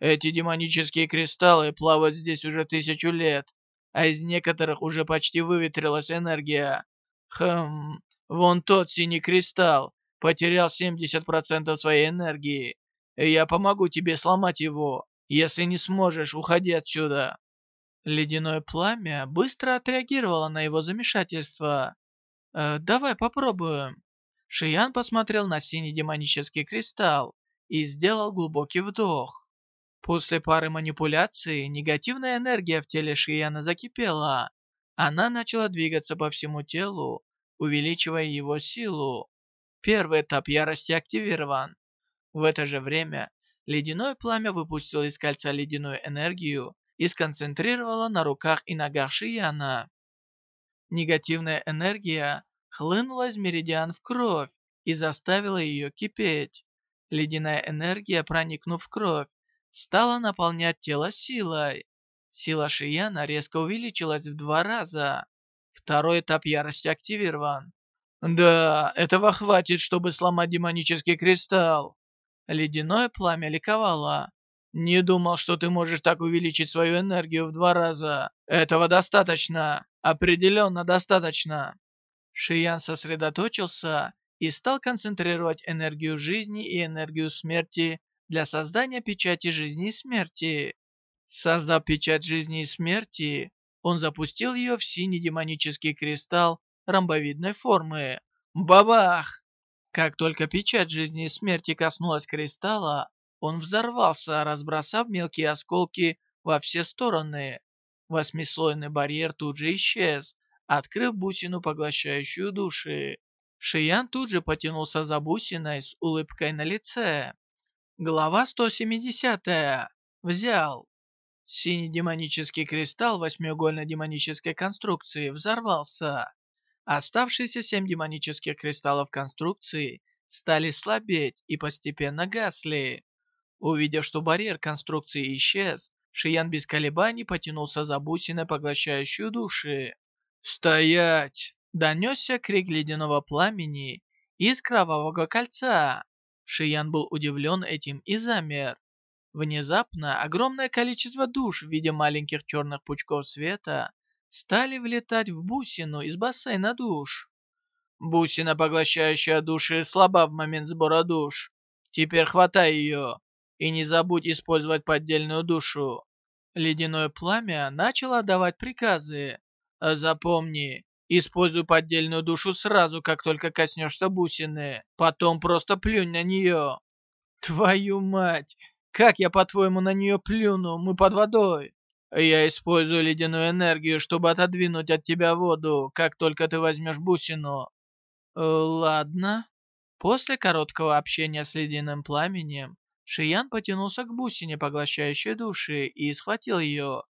Эти демонические кристаллы плавают здесь уже тысячу лет, а из некоторых уже почти выветрилась энергия. Хм, вон тот синий кристалл потерял 70% своей энергии. Я помогу тебе сломать его. Если не сможешь, уходи отсюда. Ледяное пламя быстро отреагировало на его замешательство. «Э, «Давай попробуем». Шиян посмотрел на синий демонический кристалл и сделал глубокий вдох. После пары манипуляций негативная энергия в теле Шияна закипела. Она начала двигаться по всему телу, увеличивая его силу. Первый этап ярости активирован. В это же время ледяное пламя выпустило из кольца ледяную энергию и сконцентрировало на руках и ногах Шияна. Негативная энергия хлынула из меридиан в кровь и заставила ее кипеть. Ледяная энергия, проникнув в кровь, стала наполнять тело силой. Сила Шияна резко увеличилась в два раза. Второй этап ярости активирован. «Да, этого хватит, чтобы сломать демонический кристалл!» Ледяное пламя ликовало. «Не думал, что ты можешь так увеличить свою энергию в два раза. Этого достаточно. Определенно достаточно». Шиян сосредоточился и стал концентрировать энергию жизни и энергию смерти для создания печати жизни и смерти. Создав печать жизни и смерти, он запустил ее в синий демонический кристалл ромбовидной формы. Бабах! Как только печать жизни и смерти коснулась кристалла, он взорвался, разбросав мелкие осколки во все стороны. Восьмислойный барьер тут же исчез, открыв бусину, поглощающую души. Шиян тут же потянулся за бусиной с улыбкой на лице. Глава 170. Взял. Синий демонический кристалл восьмиугольной демонической конструкции взорвался. Оставшиеся семь демонических кристаллов конструкции стали слабеть и постепенно гасли. Увидев, что барьер конструкции исчез, Шиян без колебаний потянулся за бусиной, поглощающую души. «Стоять!» — донесся крик ледяного пламени из кровавого кольца. Шиян был удивлен этим и замер. Внезапно огромное количество душ в виде маленьких черных пучков света стали влетать в бусину из бассейна душ. Бусина, поглощающая души, слаба в момент сбора душ. Теперь хватай ее. И не забудь использовать поддельную душу. Ледяное пламя начало давать приказы. Запомни, используй поддельную душу сразу, как только коснешься бусины. Потом просто плюнь на нее. Твою мать! Как я, по-твоему, на нее плюну? Мы под водой. Я использую ледяную энергию, чтобы отодвинуть от тебя воду, как только ты возьмешь бусину. Э, ладно. После короткого общения с ледяным пламенем, Шиян потянулся к бусине, поглощающей души, и схватил ее.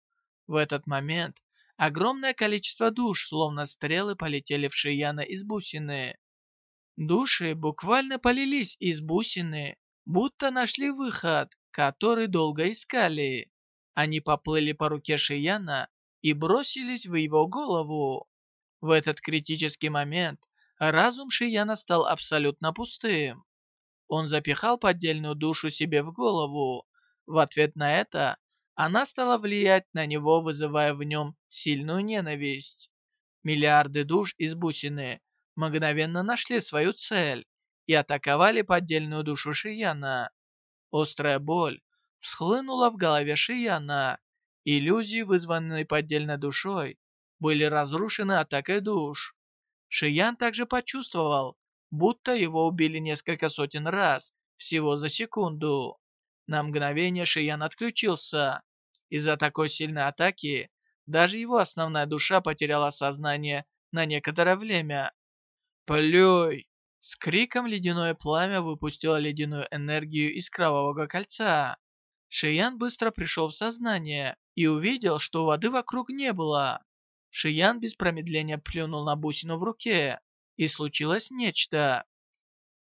В этот момент огромное количество душ, словно стрелы, полетели в Шияна из бусины. Души буквально полились из бусины, будто нашли выход, который долго искали. Они поплыли по руке Шияна и бросились в его голову. В этот критический момент разум Шияна стал абсолютно пустым. Он запихал поддельную душу себе в голову. В ответ на это она стала влиять на него, вызывая в нем сильную ненависть. Миллиарды душ из бусины мгновенно нашли свою цель и атаковали поддельную душу Шияна. Острая боль всхлынула в голове Шияна. Иллюзии, вызванные поддельной душой, были разрушены атакой душ. Шиян также почувствовал, будто его убили несколько сотен раз, всего за секунду. На мгновение Шиян отключился. Из-за такой сильной атаки, даже его основная душа потеряла сознание на некоторое время. «Плюй!» С криком ледяное пламя выпустило ледяную энергию из кровавого кольца. Шиян быстро пришел в сознание и увидел, что воды вокруг не было. Шиян без промедления плюнул на бусину в руке, и случилось нечто.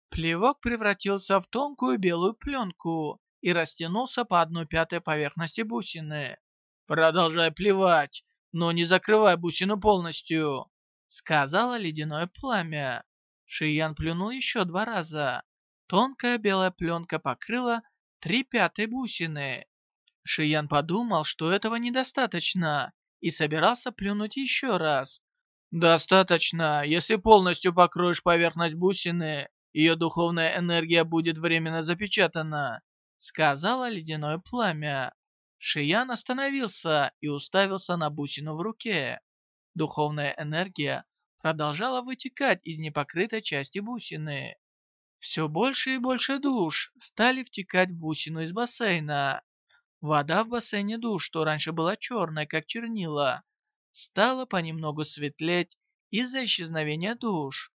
Плевок превратился в тонкую белую пленку и растянулся по одной пятой поверхности бусины. «Продолжай плевать, но не закрывай бусину полностью», — сказала ледяное пламя. Шиян плюнул еще два раза. Тонкая белая пленка покрыла три пятой бусины. Шиян подумал, что этого недостаточно, и собирался плюнуть еще раз. «Достаточно. Если полностью покроешь поверхность бусины, ее духовная энергия будет временно запечатана», сказала ледяное пламя. Шиян остановился и уставился на бусину в руке. Духовная энергия продолжала вытекать из непокрытой части бусины. Все больше и больше душ стали втекать в бусину из бассейна. Вода в бассейне душ, что раньше была черной, как чернила, стала понемногу светлеть из-за исчезновения душ.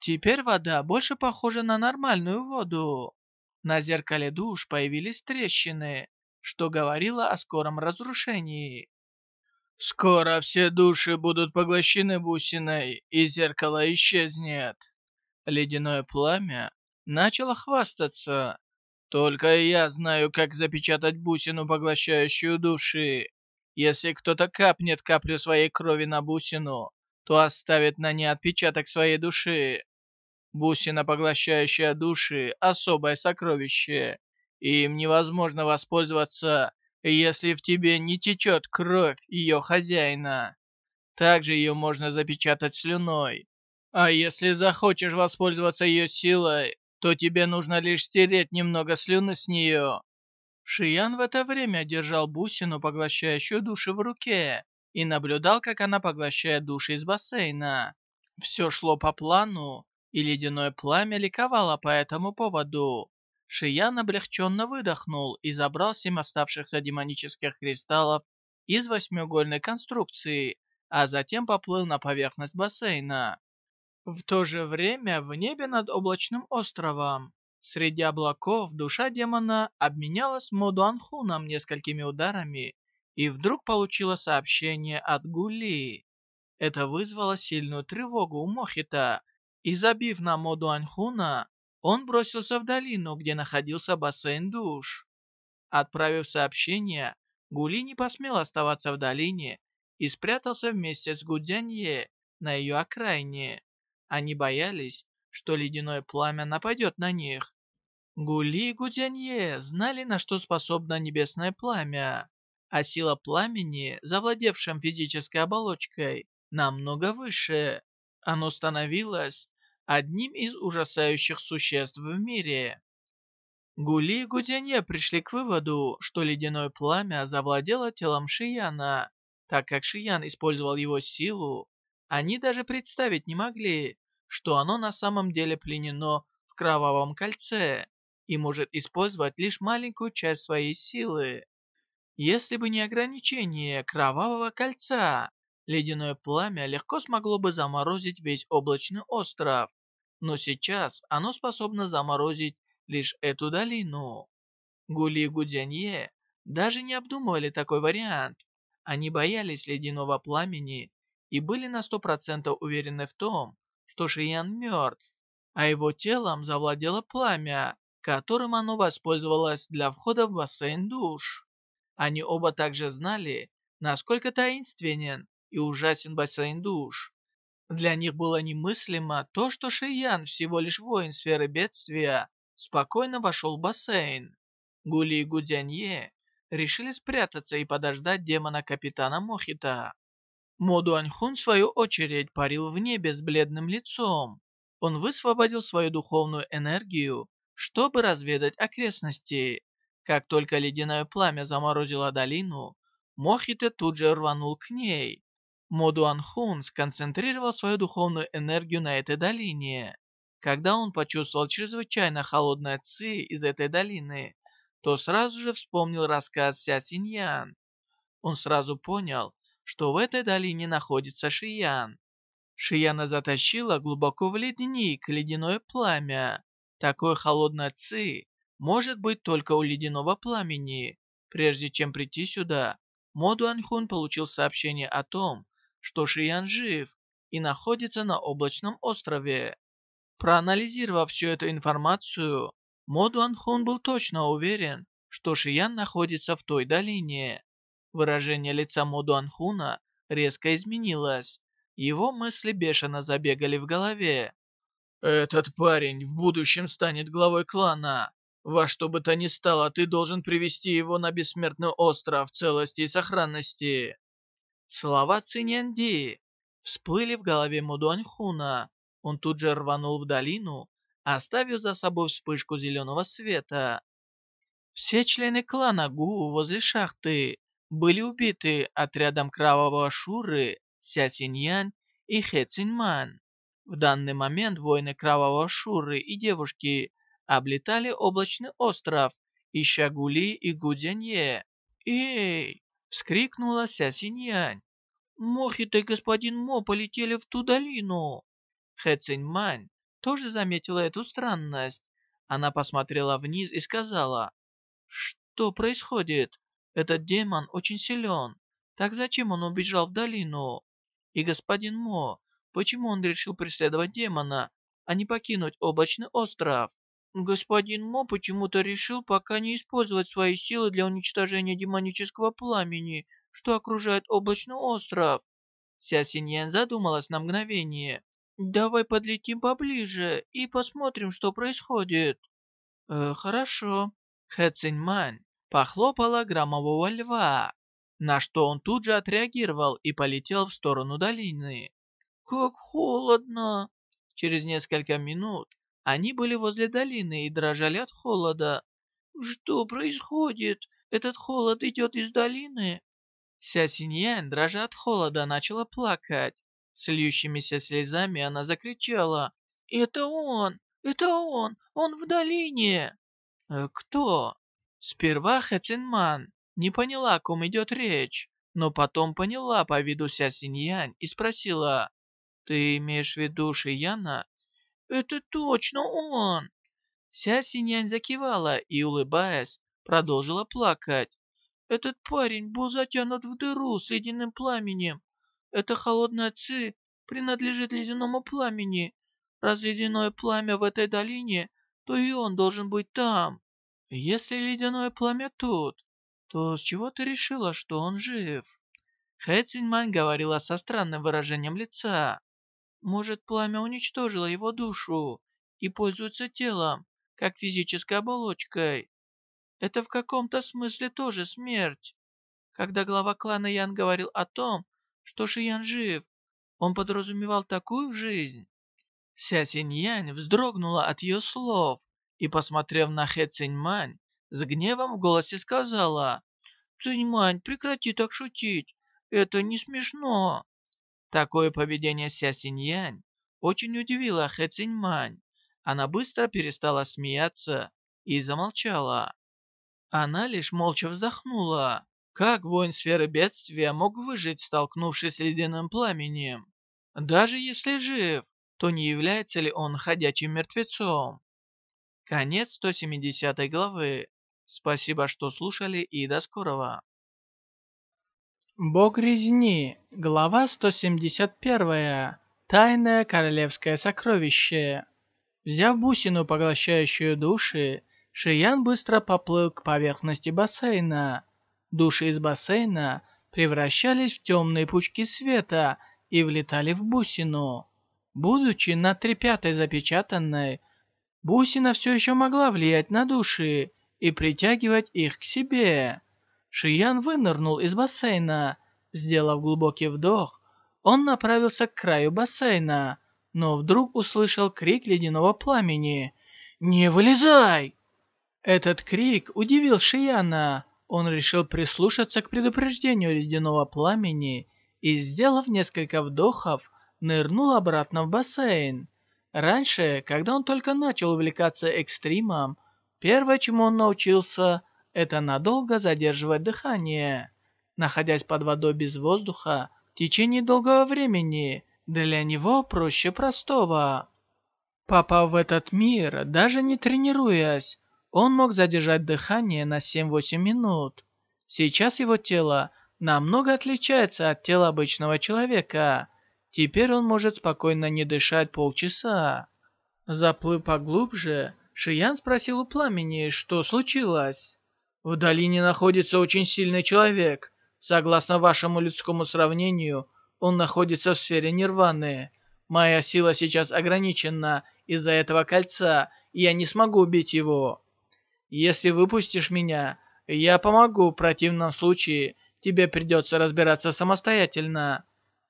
Теперь вода больше похожа на нормальную воду. На зеркале душ появились трещины, что говорило о скором разрушении. «Скоро все души будут поглощены бусиной, и зеркало исчезнет». Ледяное пламя начало хвастаться. Только я знаю, как запечатать бусину, поглощающую души. Если кто-то капнет каплю своей крови на бусину, то оставит на ней отпечаток своей души. Бусина, поглощающая души, особое сокровище. Им невозможно воспользоваться, если в тебе не течет кровь ее хозяина. Также ее можно запечатать слюной. А если захочешь воспользоваться ее силой, то тебе нужно лишь стереть немного слюны с нее». Шиян в это время держал бусину, поглощающую души в руке, и наблюдал, как она поглощает души из бассейна. Все шло по плану, и ледяное пламя ликовало по этому поводу. Шиян облегченно выдохнул и забрал семь оставшихся демонических кристаллов из восьмиугольной конструкции, а затем поплыл на поверхность бассейна. В то же время в небе над облачным островом среди облаков душа демона обменялась моду Анхуном несколькими ударами и вдруг получила сообщение от Гули. Это вызвало сильную тревогу у Мохита, и забив на моду Анхуна, он бросился в долину, где находился бассейн душ. Отправив сообщение, Гули не посмел оставаться в долине и спрятался вместе с Гудзянье на ее окраине. Они боялись, что ледяное пламя нападет на них. Гули и Гудянье знали, на что способно небесное пламя, а сила пламени, завладевшим физической оболочкой, намного выше. Оно становилось одним из ужасающих существ в мире. Гули и Гудянье пришли к выводу, что ледяное пламя завладело телом Шияна. Так как Шиян использовал его силу, они даже представить не могли, что оно на самом деле пленено в кровавом кольце и может использовать лишь маленькую часть своей силы. Если бы не ограничение кровавого кольца, ледяное пламя легко смогло бы заморозить весь облачный остров, но сейчас оно способно заморозить лишь эту долину. Гули и Гудянье даже не обдумывали такой вариант. Они боялись ледяного пламени и были на сто процентов уверены в том, что Шиян мертв, а его телом завладело пламя, которым оно воспользовалось для входа в бассейн душ. Они оба также знали, насколько таинственен и ужасен бассейн душ. Для них было немыслимо то, что Шиян, всего лишь воин сферы бедствия, спокойно вошел в бассейн. Гули и Гудянье решили спрятаться и подождать демона-капитана Мохита. Мо Дуаньхун, в свою очередь, парил в небе с бледным лицом. Он высвободил свою духовную энергию, чтобы разведать окрестности. Как только ледяное пламя заморозило долину, Мохите тут же рванул к ней. Мо Дуанхун сконцентрировал свою духовную энергию на этой долине. Когда он почувствовал чрезвычайно холодное ци из этой долины, то сразу же вспомнил рассказ Ся Синьян. Он сразу понял, что в этой долине находится Шиян. Шияна затащила глубоко в ледник ледяное пламя. Такое холодное ци может быть только у ледяного пламени. Прежде чем прийти сюда, Мо Дуанхун получил сообщение о том, что Шиян жив и находится на облачном острове. Проанализировав всю эту информацию, Мо Дуанхун был точно уверен, что Шиян находится в той долине. Выражение лица Мо Дуанхуна резко изменилось. Его мысли бешено забегали в голове. «Этот парень в будущем станет главой клана. Во что бы то ни стало, ты должен привести его на Бессмертный остров в целости и сохранности». Слова Циньянди всплыли в голове Мудуаньхуна. Он тут же рванул в долину, оставив за собой вспышку зеленого света. Все члены клана Гу возле шахты были убиты отрядом Кровавого Шуры, Ся Синьян и Хэ Циньман. В данный момент воины Кровавого Шуры и девушки облетали облачный остров, ища Гули и Гудзянье. «Эй!» — вскрикнула Ся Синьянь. «Мохит и господин Мо полетели в ту долину!» Хэ Циньмань тоже заметила эту странность. Она посмотрела вниз и сказала, «Что происходит? Этот демон очень силен. Так зачем он убежал в долину? И господин Мо, почему он решил преследовать демона, а не покинуть облачный остров?» Господин Мо почему-то решил пока не использовать свои силы для уничтожения демонического пламени, что окружает облачный остров. Ся Синьян задумалась на мгновение. «Давай подлетим поближе и посмотрим, что происходит». «Э, хорошо». Хэ Циньмань похлопала громового льва, на что он тут же отреагировал и полетел в сторону долины. «Как холодно!» Через несколько минут они были возле долины и дрожали от холода. «Что происходит? Этот холод идет из долины?» Ся Синьян, дрожа от холода, начала плакать. С слезами она закричала. «Это он! Это он! Он в долине!» «Э, «Кто?» Сперва Хэцинман не поняла, о ком идет речь, но потом поняла по виду Ся Синьянь и спросила. «Ты имеешь в виду Шияна?» «Это точно он!» Ся Синьянь закивала и, улыбаясь, продолжила плакать. «Этот парень был затянут в дыру с ледяным пламенем. Это холодное ци принадлежит ледяному пламени. Раз ледяное пламя в этой долине, то и он должен быть там. Если ледяное пламя тут, то с чего ты решила, что он жив?» Хэ Циньмань говорила со странным выражением лица. Может, пламя уничтожило его душу и пользуется телом, как физической оболочкой. Это в каком-то смысле тоже смерть. Когда глава клана Ян говорил о том, что Шиян жив, он подразумевал такую жизнь. Ся Синьянь вздрогнула от ее слов и, посмотрев на Хэ Циньмань, с гневом в голосе сказала, «Циньмань, прекрати так шутить, это не смешно». Такое поведение Ся Синьянь очень удивило Хэ Циньмань. Она быстро перестала смеяться и замолчала. Она лишь молча вздохнула. Как воин сферы бедствия мог выжить, столкнувшись с ледяным пламенем? Даже если жив, то не является ли он ходячим мертвецом? Конец 170 главы. Спасибо, что слушали и до скорого. Бог резни. Глава 171. Тайное королевское сокровище. Взяв бусину, поглощающую души, Шиян быстро поплыл к поверхности бассейна. Души из бассейна превращались в темные пучки света и влетали в бусину. Будучи на три пятой запечатанной, бусина все еще могла влиять на души и притягивать их к себе. Шиян вынырнул из бассейна. Сделав глубокий вдох, он направился к краю бассейна, но вдруг услышал крик ледяного пламени. «Не вылезай!» Этот крик удивил Шияна. Он решил прислушаться к предупреждению ледяного пламени и, сделав несколько вдохов, нырнул обратно в бассейн. Раньше, когда он только начал увлекаться экстримом, первое, чему он научился – это надолго задерживать дыхание. Находясь под водой без воздуха в течение долгого времени, для него проще простого. Попав в этот мир, даже не тренируясь, он мог задержать дыхание на 7-8 минут. Сейчас его тело намного отличается от тела обычного человека. Теперь он может спокойно не дышать полчаса. Заплыв поглубже, Шиян спросил у пламени, что случилось. В долине находится очень сильный человек. Согласно вашему людскому сравнению, он находится в сфере нирваны. Моя сила сейчас ограничена из-за этого кольца, и я не смогу убить его. Если выпустишь меня, я помогу, в противном случае тебе придется разбираться самостоятельно.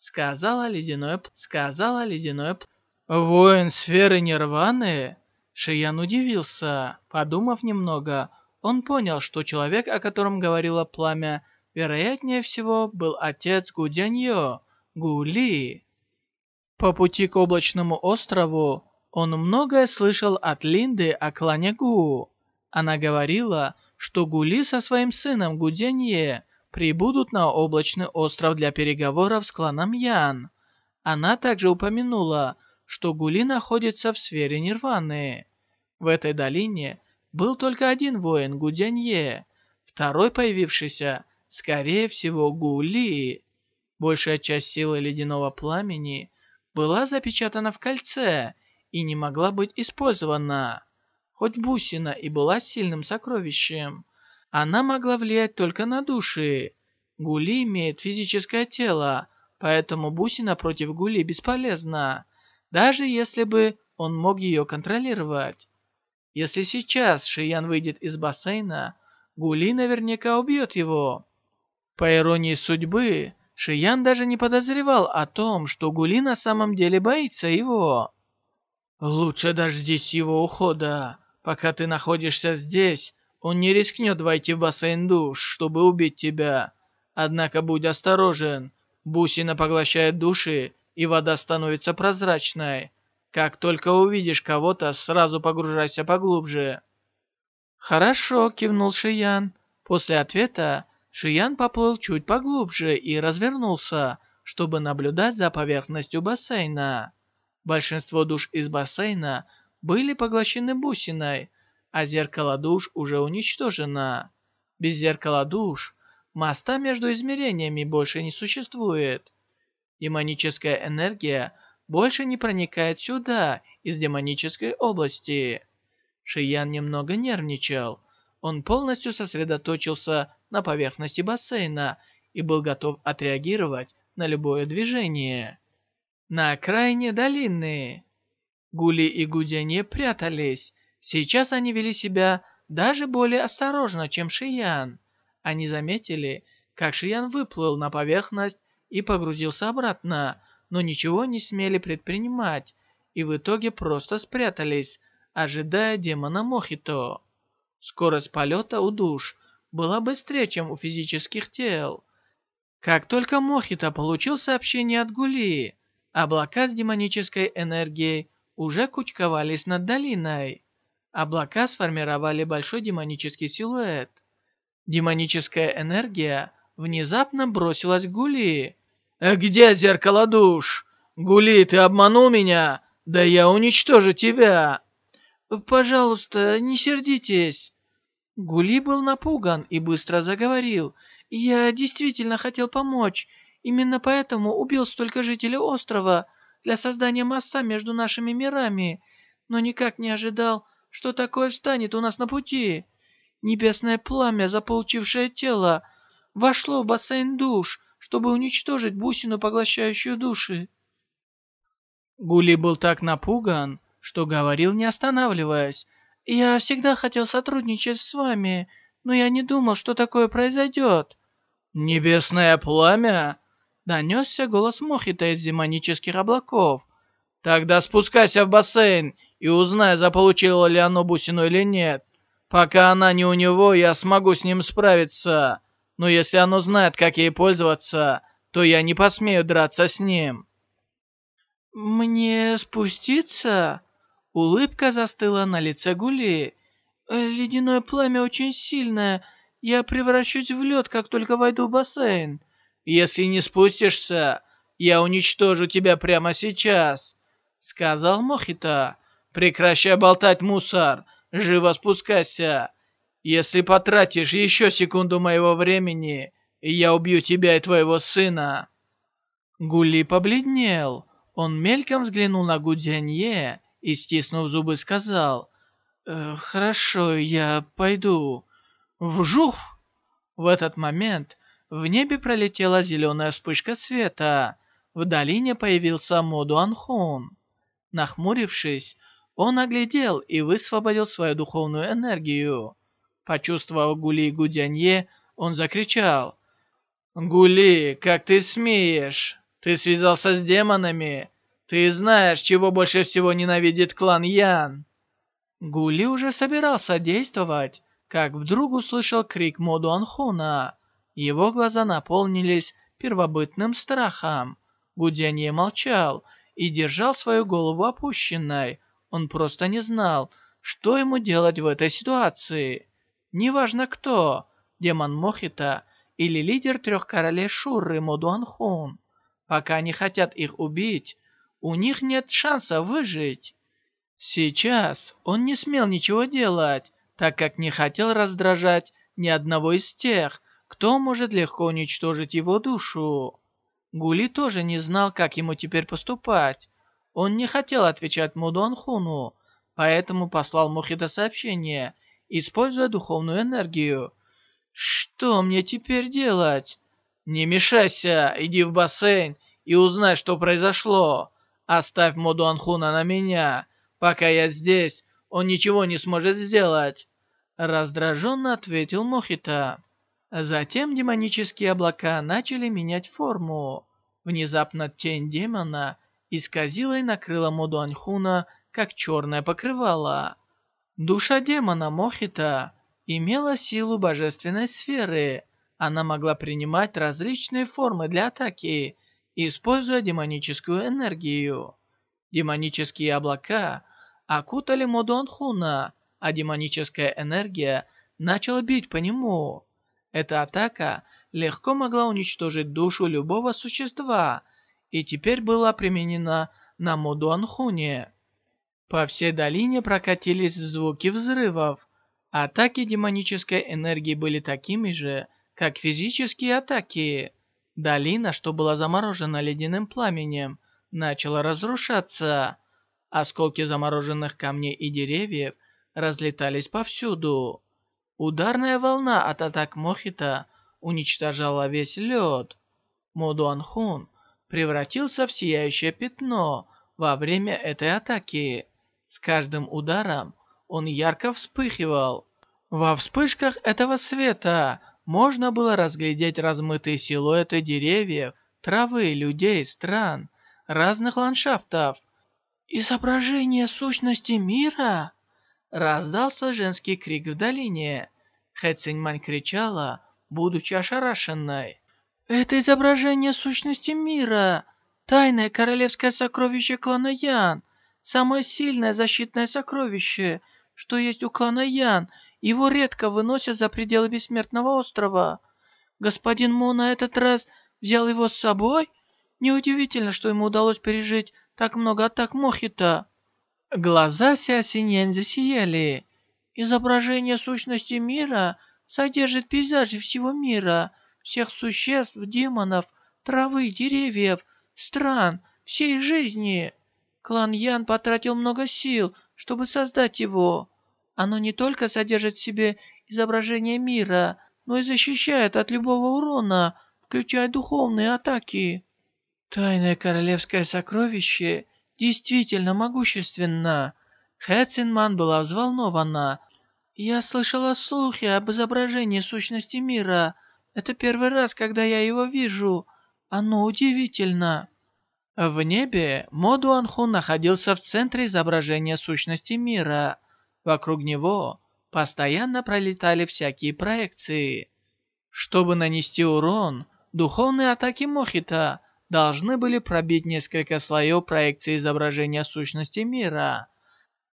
Сказала ледяное... Сказала ледяное... Воин сферы Нирваны? Шиян удивился. Подумав немного, он понял, что человек, о котором говорило пламя, вероятнее всего, был отец Гудяньё, Гули. По пути к облачному острову он многое слышал от Линды о клане Гу. Она говорила, что Гули со своим сыном Гудянье прибудут на облачный остров для переговоров с кланом Ян. Она также упомянула, что Гули находится в сфере Нирваны. В этой долине был только один воин Гудянье, второй появившийся, скорее всего, Гули. Большая часть силы ледяного пламени была запечатана в кольце и не могла быть использована. Хоть бусина и была сильным сокровищем, она могла влиять только на души. Гули имеет физическое тело, поэтому бусина против Гули бесполезна даже если бы он мог ее контролировать. Если сейчас Шиян выйдет из бассейна, Гули наверняка убьет его. По иронии судьбы, Шиян даже не подозревал о том, что Гули на самом деле боится его. «Лучше дождись его ухода. Пока ты находишься здесь, он не рискнет войти в бассейн душ, чтобы убить тебя. Однако будь осторожен. Бусина поглощает души и вода становится прозрачной. Как только увидишь кого-то, сразу погружайся поглубже». «Хорошо», — кивнул Шиян. После ответа Шиян поплыл чуть поглубже и развернулся, чтобы наблюдать за поверхностью бассейна. Большинство душ из бассейна были поглощены бусиной, а зеркало душ уже уничтожено. Без зеркала душ моста между измерениями больше не существует. Демоническая энергия больше не проникает сюда, из демонической области. Шиян немного нервничал. Он полностью сосредоточился на поверхности бассейна и был готов отреагировать на любое движение. На окраине долины. Гули и Гудяне прятались. Сейчас они вели себя даже более осторожно, чем Шиян. Они заметили, как Шиян выплыл на поверхность и погрузился обратно, но ничего не смели предпринимать, и в итоге просто спрятались, ожидая демона Мохито. Скорость полета у душ была быстрее, чем у физических тел. Как только Мохито получил сообщение от Гули, облака с демонической энергией уже кучковались над долиной. Облака сформировали большой демонический силуэт. Демоническая энергия внезапно бросилась к Гули, Э, «Где зеркало душ? Гули, ты обманул меня? Да я уничтожу тебя!» «Пожалуйста, не сердитесь!» Гули был напуган и быстро заговорил. «Я действительно хотел помочь. Именно поэтому убил столько жителей острова для создания моста между нашими мирами, но никак не ожидал, что такое встанет у нас на пути. Небесное пламя, заполучившее тело, вошло в бассейн душ, чтобы уничтожить бусину, поглощающую души. Гули был так напуган, что говорил не останавливаясь. «Я всегда хотел сотрудничать с вами, но я не думал, что такое произойдет». «Небесное пламя?» Донесся голос Мохита из демонических облаков. «Тогда спускайся в бассейн и узнай, заполучила ли оно бусину или нет. Пока она не у него, я смогу с ним справиться но если оно знает, как ей пользоваться, то я не посмею драться с ним». «Мне спуститься?» Улыбка застыла на лице Гули. «Ледяное пламя очень сильное. Я превращусь в лед, как только войду в бассейн. Если не спустишься, я уничтожу тебя прямо сейчас», — сказал Мохита. «Прекращай болтать, мусор. Живо спускайся. Если потратишь еще секунду моего времени, я убью тебя и твоего сына!» Гули побледнел. Он мельком взглянул на Гудзянье и, стиснув зубы, сказал «Э, «Хорошо, я пойду». Вжух! В этот момент в небе пролетела зеленая вспышка света. В долине появился Моду Анхун. Нахмурившись, он оглядел и высвободил свою духовную энергию. Почувствовав Гули Гудянье, он закричал. «Гули, как ты смеешь? Ты связался с демонами? Ты знаешь, чего больше всего ненавидит клан Ян?» Гули уже собирался действовать, как вдруг услышал крик Моду Анхуна. Его глаза наполнились первобытным страхом. Гудянье молчал и держал свою голову опущенной. Он просто не знал, что ему делать в этой ситуации. Неважно кто, демон Мохита или лидер трех королей Шурры Модуанхун. Пока они хотят их убить, у них нет шанса выжить. Сейчас он не смел ничего делать, так как не хотел раздражать ни одного из тех, кто может легко уничтожить его душу. Гули тоже не знал, как ему теперь поступать. Он не хотел отвечать Мудонхуну, поэтому послал Мухита сообщение, используя духовную энергию. «Что мне теперь делать?» «Не мешайся, иди в бассейн и узнай, что произошло. Оставь Мудуанхуна на меня. Пока я здесь, он ничего не сможет сделать!» Раздраженно ответил Мохита. Затем демонические облака начали менять форму. Внезапно тень демона исказила и накрыла Модуаньхуна, как черное покрывало. Душа демона Мохита имела силу божественной сферы. Она могла принимать различные формы для атаки, используя демоническую энергию. Демонические облака окутали Модуанхуна, а демоническая энергия начала бить по нему. Эта атака легко могла уничтожить душу любого существа и теперь была применена на Модуанхуне. По всей долине прокатились звуки взрывов. Атаки демонической энергии были такими же, как физические атаки. Долина, что была заморожена ледяным пламенем, начала разрушаться. Осколки замороженных камней и деревьев разлетались повсюду. Ударная волна от атак Мохита уничтожала весь лед. Модуанхун превратился в сияющее пятно во время этой атаки. С каждым ударом он ярко вспыхивал. Во вспышках этого света можно было разглядеть размытые силуэты деревьев, травы, людей, стран, разных ландшафтов. «Изображение сущности мира?» Раздался женский крик в долине. Хэ Циньмань кричала, будучи ошарашенной. «Это изображение сущности мира! Тайное королевское сокровище клана Ян! Самое сильное защитное сокровище, что есть у клана Ян! Его редко выносят за пределы Бессмертного острова! Господин Мо на этот раз взял его с собой? Неудивительно, что ему удалось пережить так много атак Мохита!» Глаза Ся Синьянь засияли. Изображение сущности мира содержит пейзажи всего мира, всех существ, демонов, травы, деревьев, стран, всей жизни. Клан Ян потратил много сил, чтобы создать его. Оно не только содержит в себе изображение мира, но и защищает от любого урона, включая духовные атаки. Тайное королевское сокровище действительно могущественно. Хэ Цинман была взволнована. «Я слышала слухи об изображении сущности мира. Это первый раз, когда я его вижу. Оно удивительно». В небе Мо Дуанхун находился в центре изображения сущности мира. Вокруг него постоянно пролетали всякие проекции. Чтобы нанести урон, духовные атаки Мохита должны были пробить несколько слоев проекции изображения сущности мира.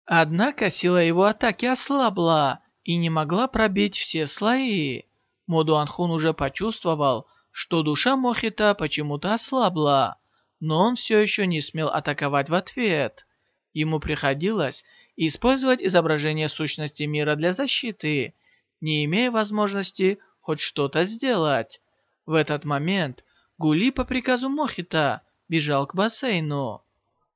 Однако сила его атаки ослабла и не могла пробить все слои. Модуанхун уже почувствовал, что душа Мохита почему-то ослабла, но он все еще не смел атаковать в ответ. Ему приходилось использовать изображение сущности мира для защиты, не имея возможности хоть что-то сделать. В этот момент Гули по приказу Мохита бежал к бассейну.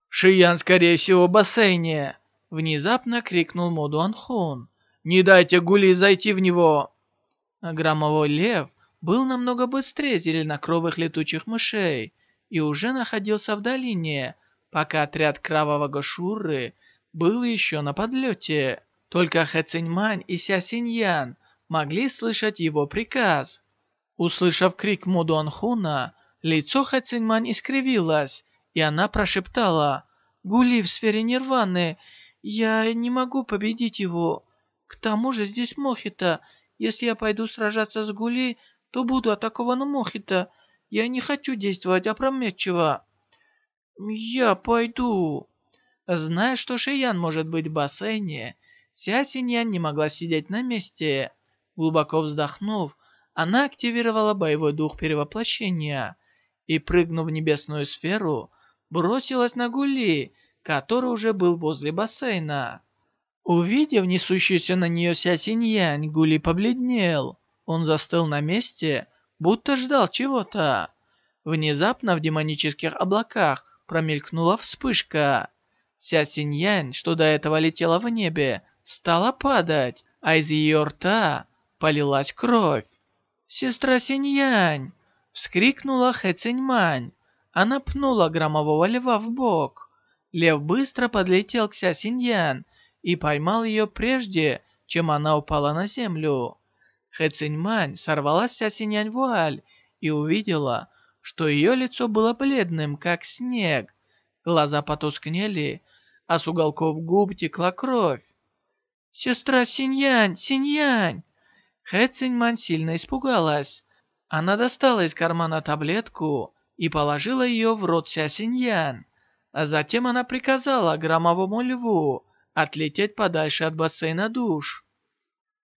Шиян, скорее всего, в бассейне!» Внезапно крикнул Моду Анхун. «Не дайте Гули зайти в него!» Громовой лев был намного быстрее зеленокровых летучих мышей и уже находился в долине, пока отряд кровавого Шуры был еще на подлете. Только Хэ Циньмань и Ся Синьян могли слышать его приказ. Услышав крик Моду Анхуна, лицо Хэ Циньмань искривилось, и она прошептала «Гули в сфере Нирваны, я не могу победить его. К тому же здесь Мохита. Если я пойду сражаться с Гули, то буду атакован Мохита. Я не хочу действовать опрометчиво». «Я пойду». Зная, что Шиян может быть в бассейне, Ся Синьян не могла сидеть на месте. Глубоко вздохнув, она активировала боевой дух перевоплощения и, прыгнув в небесную сферу, бросилась на Гули, который уже был возле бассейна. Увидев несущуюся на нее Ся Синьянь, Гули побледнел. Он застыл на месте, будто ждал чего-то. Внезапно в демонических облаках промелькнула вспышка. Ся Синьянь, что до этого летела в небе, стала падать, а из ее рта полилась кровь. «Сестра Синьянь!» — вскрикнула Хэ Циньмань. Она пнула громового льва в бок. Лев быстро подлетел к Ся Синьян и поймал ее прежде, чем она упала на землю. Хэ Циньмань сорвала Ся Синьянь вуаль и увидела, что ее лицо было бледным, как снег. Глаза потускнели, а с уголков губ текла кровь. «Сестра Синьянь! Синьянь!» Хэ Циньмань сильно испугалась. Она достала из кармана таблетку и положила ее в рот Ся Синьян. А затем она приказала громовому льву отлететь подальше от бассейна душ.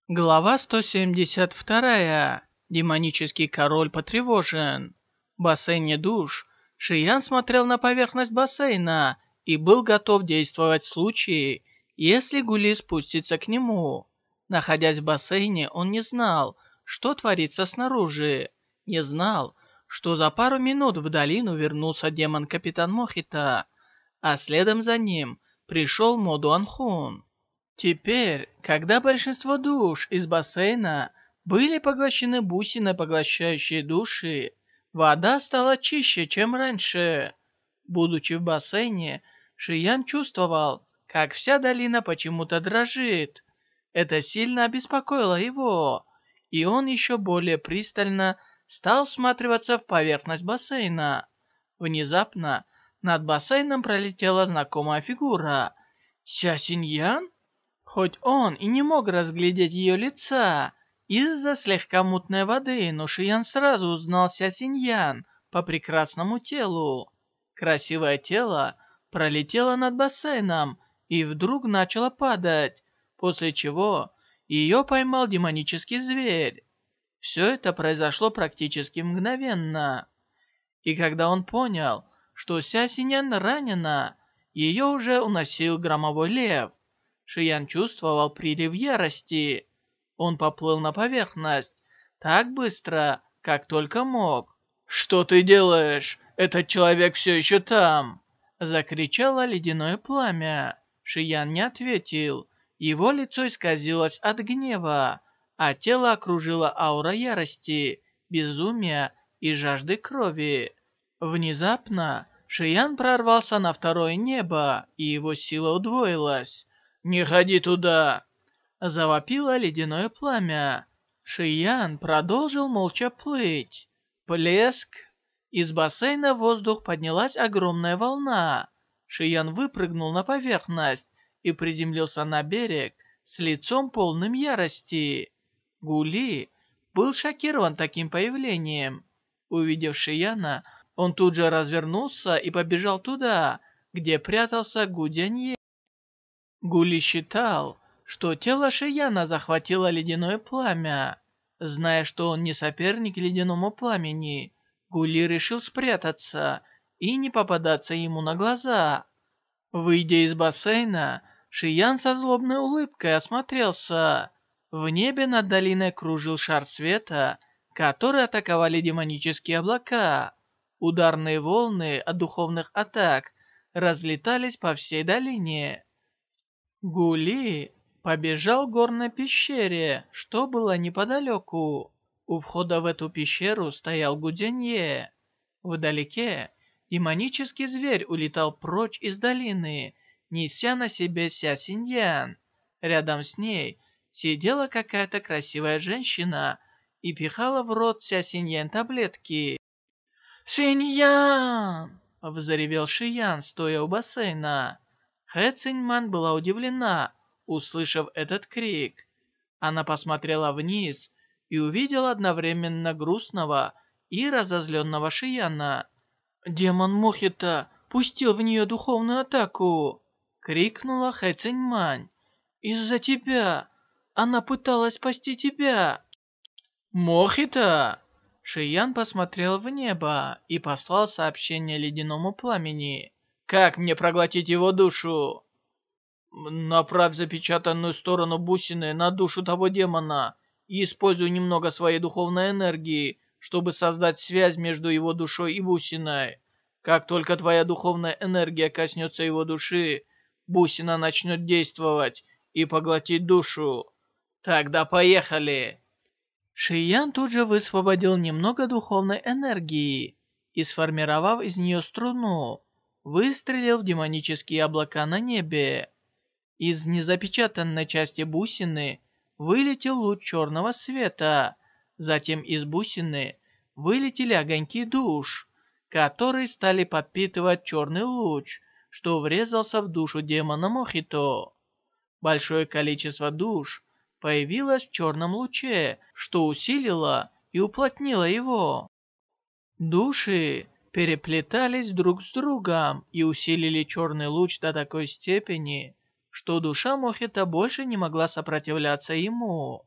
Глава 172. Демонический король потревожен. В бассейне душ Шиян смотрел на поверхность бассейна и был готов действовать в случае, если Гули спустится к нему. Находясь в бассейне, он не знал, что творится снаружи. Не знал, что за пару минут в долину вернулся демон-капитан Мохита, а следом за ним пришел Моду Анхун. Теперь, когда большинство душ из бассейна были поглощены бусины, поглощающие души, вода стала чище, чем раньше. Будучи в бассейне, Шиян чувствовал, как вся долина почему-то дрожит. Это сильно обеспокоило его, и он еще более пристально стал всматриваться в поверхность бассейна. Внезапно над бассейном пролетела знакомая фигура. Ся Синьян? Хоть он и не мог разглядеть ее лица из-за слегка мутной воды, но Шиян сразу узнал Ся Синьян по прекрасному телу. Красивое тело пролетела над бассейном и вдруг начала падать, после чего ее поймал демонический зверь. Все это произошло практически мгновенно. И когда он понял, что Ся Синян ранена, ее уже уносил громовой лев. Шиян чувствовал прилив ярости. Он поплыл на поверхность так быстро, как только мог. «Что ты делаешь? Этот человек все еще там!» Закричало ледяное пламя. Шиян не ответил. Его лицо исказилось от гнева, а тело окружила аура ярости, безумия и жажды крови. Внезапно Шиян прорвался на второе небо, и его сила удвоилась. «Не ходи туда!» Завопило ледяное пламя. Шиян продолжил молча плыть. Плеск, из бассейна в воздух поднялась огромная волна. Шиян выпрыгнул на поверхность и приземлился на берег с лицом полным ярости. Гули был шокирован таким появлением. Увидев Шияна, он тут же развернулся и побежал туда, где прятался Гудянье. Гули считал, что тело Шияна захватило ледяное пламя. Зная, что он не соперник ледяному пламени, Гули решил спрятаться и не попадаться ему на глаза. Выйдя из бассейна, Шиян со злобной улыбкой осмотрелся. В небе над долиной кружил шар света, который атаковали демонические облака. Ударные волны от духовных атак разлетались по всей долине. Гули побежал к горной пещере, что было неподалеку. У входа в эту пещеру стоял Гуденье. Вдалеке демонический зверь улетал прочь из долины, неся на себе Ся Синьян. Рядом с ней сидела какая-то красивая женщина и пихала в рот Ся Синьян таблетки. «Синьян!» — взревел Шиян, стоя у бассейна. Хэ Циньман была удивлена, услышав этот крик. Она посмотрела вниз и увидела одновременно грустного и разозленного Шияна. «Демон Мохита пустил в нее духовную атаку!» — крикнула Хэ Циньмань. «Из-за тебя! Она пыталась спасти тебя!» «Мохита!» Шиян посмотрел в небо и послал сообщение ледяному пламени. «Как мне проглотить его душу?» «Направь запечатанную сторону бусины на душу того демона и используй немного своей духовной энергии, чтобы создать связь между его душой и бусиной. Как только твоя духовная энергия коснется его души, бусина начнет действовать и поглотить душу. Тогда поехали!» Шиян тут же высвободил немного духовной энергии и, сформировав из нее струну, выстрелил в демонические облака на небе. Из незапечатанной части бусины вылетел луч черного света, затем из бусины вылетели огоньки душ, которые стали подпитывать черный луч, что врезался в душу демона Мохито. Большое количество душ появилась в черном луче, что усилило и уплотнило его. Души переплетались друг с другом и усилили черный луч до такой степени, что душа Мохита больше не могла сопротивляться ему.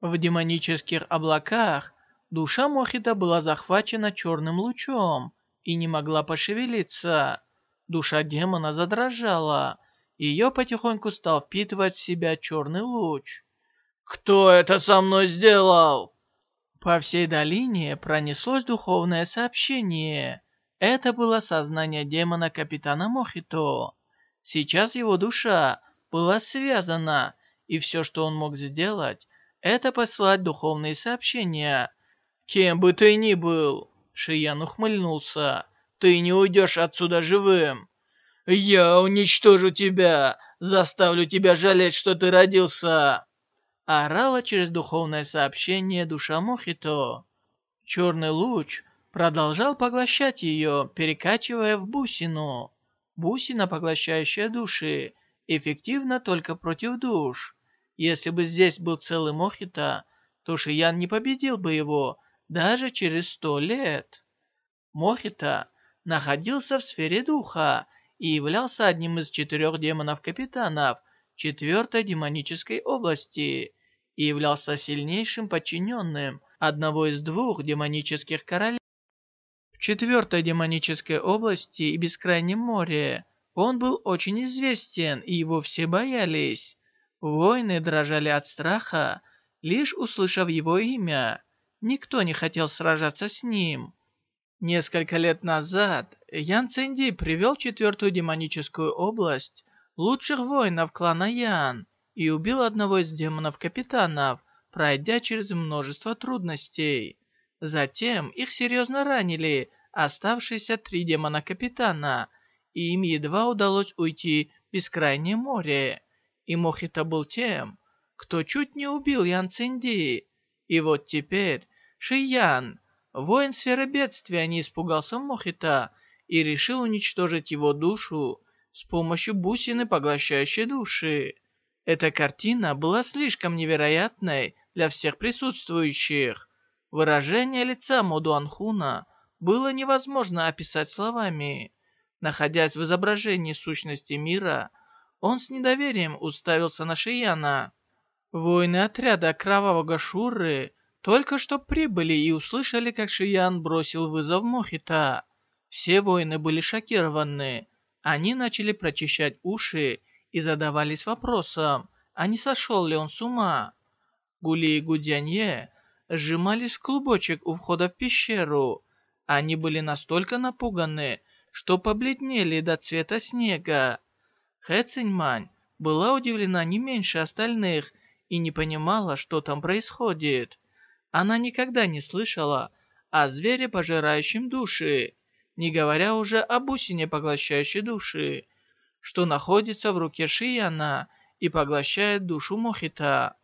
В демонических облаках душа Мохита была захвачена черным лучом и не могла пошевелиться. Душа демона задрожала, ее потихоньку стал впитывать в себя черный луч. «Кто это со мной сделал?» По всей долине пронеслось духовное сообщение. Это было сознание демона капитана Мохито. Сейчас его душа была связана, и все, что он мог сделать, это послать духовные сообщения. «Кем бы ты ни был!» Шиян ухмыльнулся. «Ты не уйдешь отсюда живым!» «Я уничтожу тебя! Заставлю тебя жалеть, что ты родился!» Орала через духовное сообщение душа Мохито. Черный луч продолжал поглощать ее, перекачивая в бусину. Бусина, поглощающая души, эффективна только против душ. Если бы здесь был целый Мохито, то Шиян не победил бы его даже через сто лет. Мохито находился в сфере духа и являлся одним из четырех демонов-капитанов четвертой демонической области и являлся сильнейшим подчиненным одного из двух демонических королей. В четвертой демонической области и Бескрайнем море он был очень известен, и его все боялись. Воины дрожали от страха, лишь услышав его имя. Никто не хотел сражаться с ним. Несколько лет назад Ян Цинди привел четвертую демоническую область лучших воинов клана Ян, и убил одного из демонов-капитанов, пройдя через множество трудностей. Затем их серьезно ранили оставшиеся три демона-капитана, и им едва удалось уйти в бескрайнее море. И Мохита был тем, кто чуть не убил Ян Цинди. И вот теперь Шиян, воин сферы бедствия, не испугался Мохита и решил уничтожить его душу с помощью бусины, поглощающей души. Эта картина была слишком невероятной для всех присутствующих. Выражение лица Модуанхуна было невозможно описать словами. Находясь в изображении сущности мира, он с недоверием уставился на Шияна. Воины отряда Кровавого Шуры только что прибыли и услышали, как Шиян бросил вызов Мохита. Все воины были шокированы. Они начали прочищать уши и задавались вопросом, а не сошел ли он с ума. Гули и Гудянье сжимались в клубочек у входа в пещеру. Они были настолько напуганы, что побледнели до цвета снега. Хэ Циньмань была удивлена не меньше остальных и не понимала, что там происходит. Она никогда не слышала о звере, пожирающем души, не говоря уже о бусине, поглощающей души, что находится в руке Шияна и поглощает душу Мохита.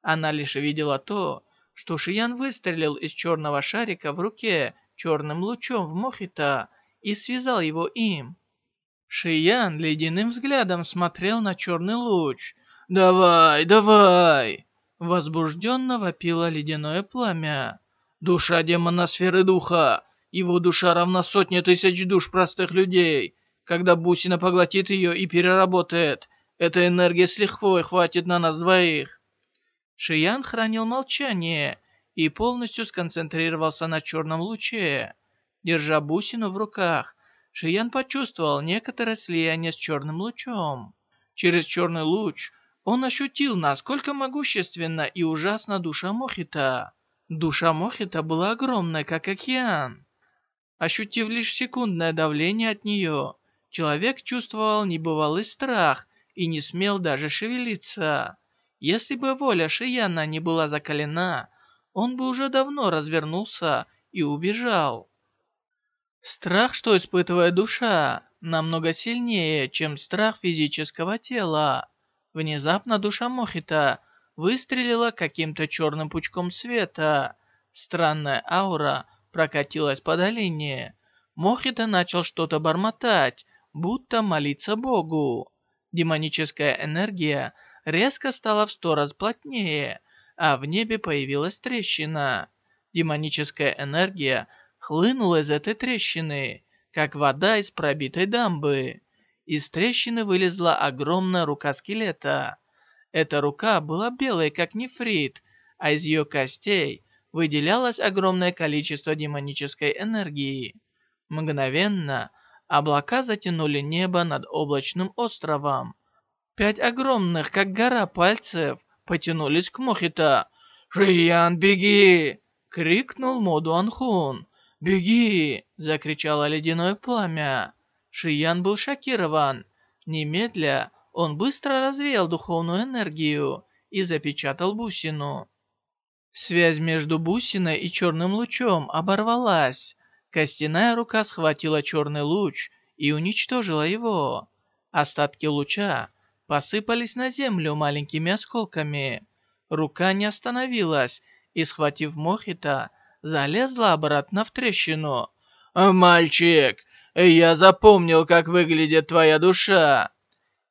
Она лишь видела то, что Шиян выстрелил из черного шарика в руке черным лучом в Мохита и связал его им. Шиян ледяным взглядом смотрел на черный луч. «Давай, давай!» Возбужденно вопило ледяное пламя. «Душа демона сферы духа! Его душа равна сотне тысяч душ простых людей. Когда бусина поглотит ее и переработает, эта энергия с лихвой хватит на нас двоих». Шиян хранил молчание и полностью сконцентрировался на черном луче. Держа бусину в руках, Шиян почувствовал некоторое слияние с черным лучом. Через черный луч он ощутил, насколько могущественна и ужасна душа Мохита. Душа Мохита была огромной, как океан. Ощутив лишь секундное давление от нее, человек чувствовал небывалый страх и не смел даже шевелиться. Если бы воля Шияна не была закалена, он бы уже давно развернулся и убежал. Страх, что испытывает душа, намного сильнее, чем страх физического тела. Внезапно душа Мохита выстрелила каким-то черным пучком света. Странная аура прокатилась по долине. Мохита начал что-то бормотать, будто молиться Богу. Демоническая энергия резко стала в сто раз плотнее, а в небе появилась трещина. Демоническая энергия хлынула из этой трещины, как вода из пробитой дамбы. Из трещины вылезла огромная рука скелета. Эта рука была белой, как нефрит, а из ее костей выделялось огромное количество демонической энергии. Мгновенно облака затянули небо над облачным островом. Пять огромных, как гора пальцев, потянулись к Мохита. «Шиян, беги!» — крикнул Моду Анхун. «Беги!» — закричало ледяное пламя. Шиян был шокирован. Немедля он быстро развеял духовную энергию и запечатал бусину. Связь между бусиной и черным лучом оборвалась. Костяная рука схватила черный луч и уничтожила его. Остатки луча посыпались на землю маленькими осколками. Рука не остановилась и, схватив Мохита, залезла обратно в трещину. «Мальчик, я запомнил, как выглядит твоя душа!»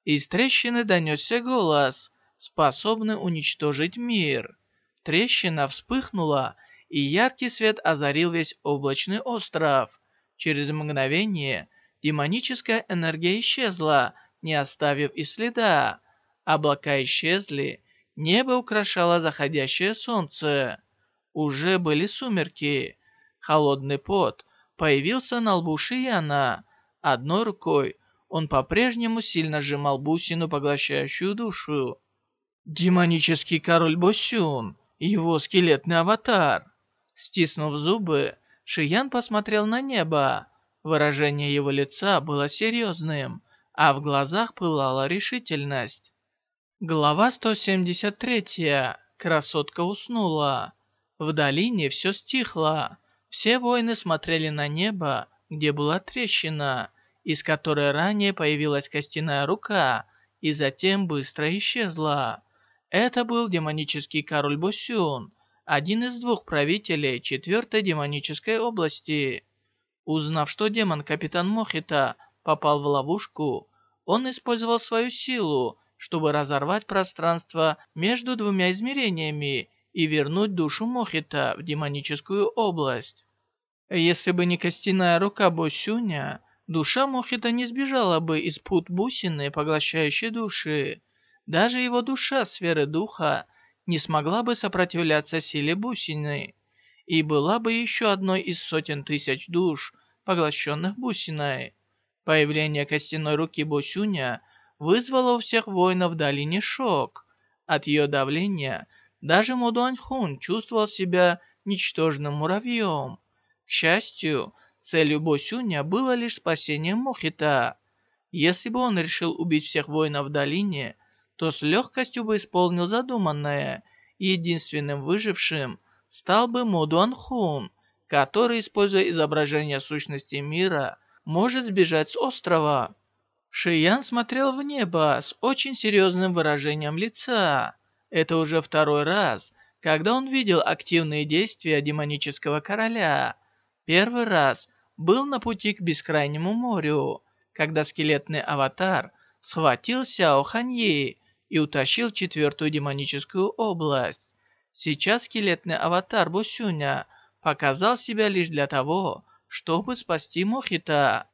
Из трещины донесся голос, способный уничтожить мир. Трещина вспыхнула, и яркий свет озарил весь облачный остров. Через мгновение демоническая энергия исчезла, не оставив и следа. Облака исчезли, небо украшало заходящее солнце. Уже были сумерки. Холодный пот появился на лбу Шияна. Одной рукой он по-прежнему сильно сжимал бусину, поглощающую душу. Демонический король Босюн, его скелетный аватар. Стиснув зубы, Шиян посмотрел на небо. Выражение его лица было серьезным, а в глазах пылала решительность. Глава 173. Красотка уснула. В долине все стихло. Все воины смотрели на небо, где была трещина, из которой ранее появилась костяная рука, и затем быстро исчезла. Это был демонический король Босюн, один из двух правителей четвертой демонической области. Узнав, что демон-капитан Мохита попал в ловушку, он использовал свою силу, чтобы разорвать пространство между двумя измерениями и вернуть душу Мохита в демоническую область. Если бы не костяная рука Босюня, душа Мохита не сбежала бы из пут бусины, поглощающей души. Даже его душа сферы духа не смогла бы сопротивляться силе бусины и была бы еще одной из сотен тысяч душ, поглощенных бусиной. Появление костяной руки Босюня вызвало у всех воинов долине шок. От ее давления – даже Мудуаньхун чувствовал себя ничтожным муравьем. К счастью, целью Босюня было лишь спасение Мохита. Если бы он решил убить всех воинов в долине, то с легкостью бы исполнил задуманное, единственным выжившим стал бы Модуан Хун, который, используя изображение сущности мира, может сбежать с острова. Шиян смотрел в небо с очень серьезным выражением лица. Это уже второй раз, когда он видел активные действия демонического короля. Первый раз был на пути к бескрайнему морю, когда скелетный аватар схватил Сяо Ханьи и утащил четвертую демоническую область. Сейчас скелетный аватар Бусюня показал себя лишь для того, чтобы спасти Мохита.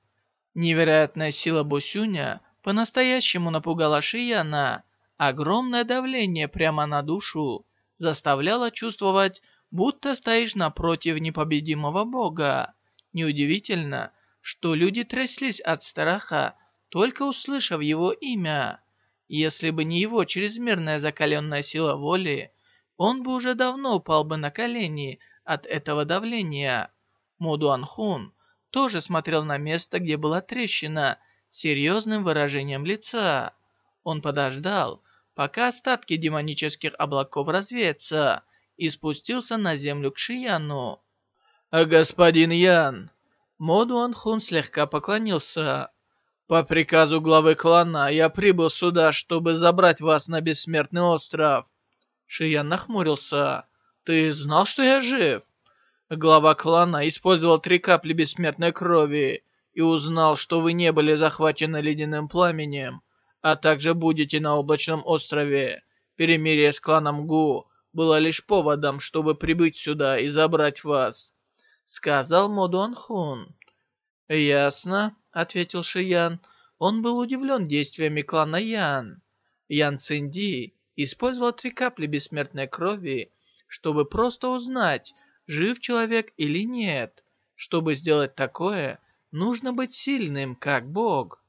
Невероятная сила Бусюня по-настоящему напугала Шияна. Огромное давление прямо на душу заставляло чувствовать, будто стоишь напротив непобедимого бога. Неудивительно, что люди тряслись от страха, только услышав его имя. Если бы не его чрезмерная закаленная сила воли, он бы уже давно упал бы на колени от этого давления. Модуанхун тоже смотрел на место, где была трещина, серьезным выражением лица. Он подождал, пока остатки демонических облаков развеются, и спустился на землю к Шияну. «Господин Ян!» Модуан Хун слегка поклонился. «По приказу главы клана я прибыл сюда, чтобы забрать вас на Бессмертный остров». Шиян нахмурился. «Ты знал, что я жив?» Глава клана использовал три капли бессмертной крови и узнал, что вы не были захвачены ледяным пламенем, а также будете на облачном острове. Перемирие с кланом Гу было лишь поводом, чтобы прибыть сюда и забрать вас», — сказал Модуан Хун. «Ясно», — ответил Шиян. Он был удивлен действиями клана Ян. Ян Цинди использовал три капли бессмертной крови, чтобы просто узнать, жив человек или нет. Чтобы сделать такое, нужно быть сильным, как Бог.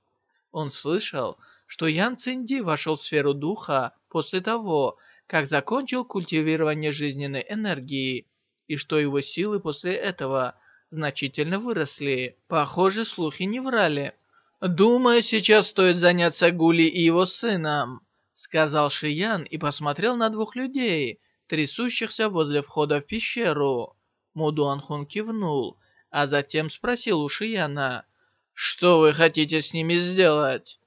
Он слышал, что Ян Цинди вошел в сферу духа после того, как закончил культивирование жизненной энергии, и что его силы после этого значительно выросли. Похоже, слухи не врали. «Думаю, сейчас стоит заняться Гули и его сыном», сказал Шиян и посмотрел на двух людей, трясущихся возле входа в пещеру. Мудуанхун кивнул, а затем спросил у Шияна, «Что вы хотите с ними сделать?»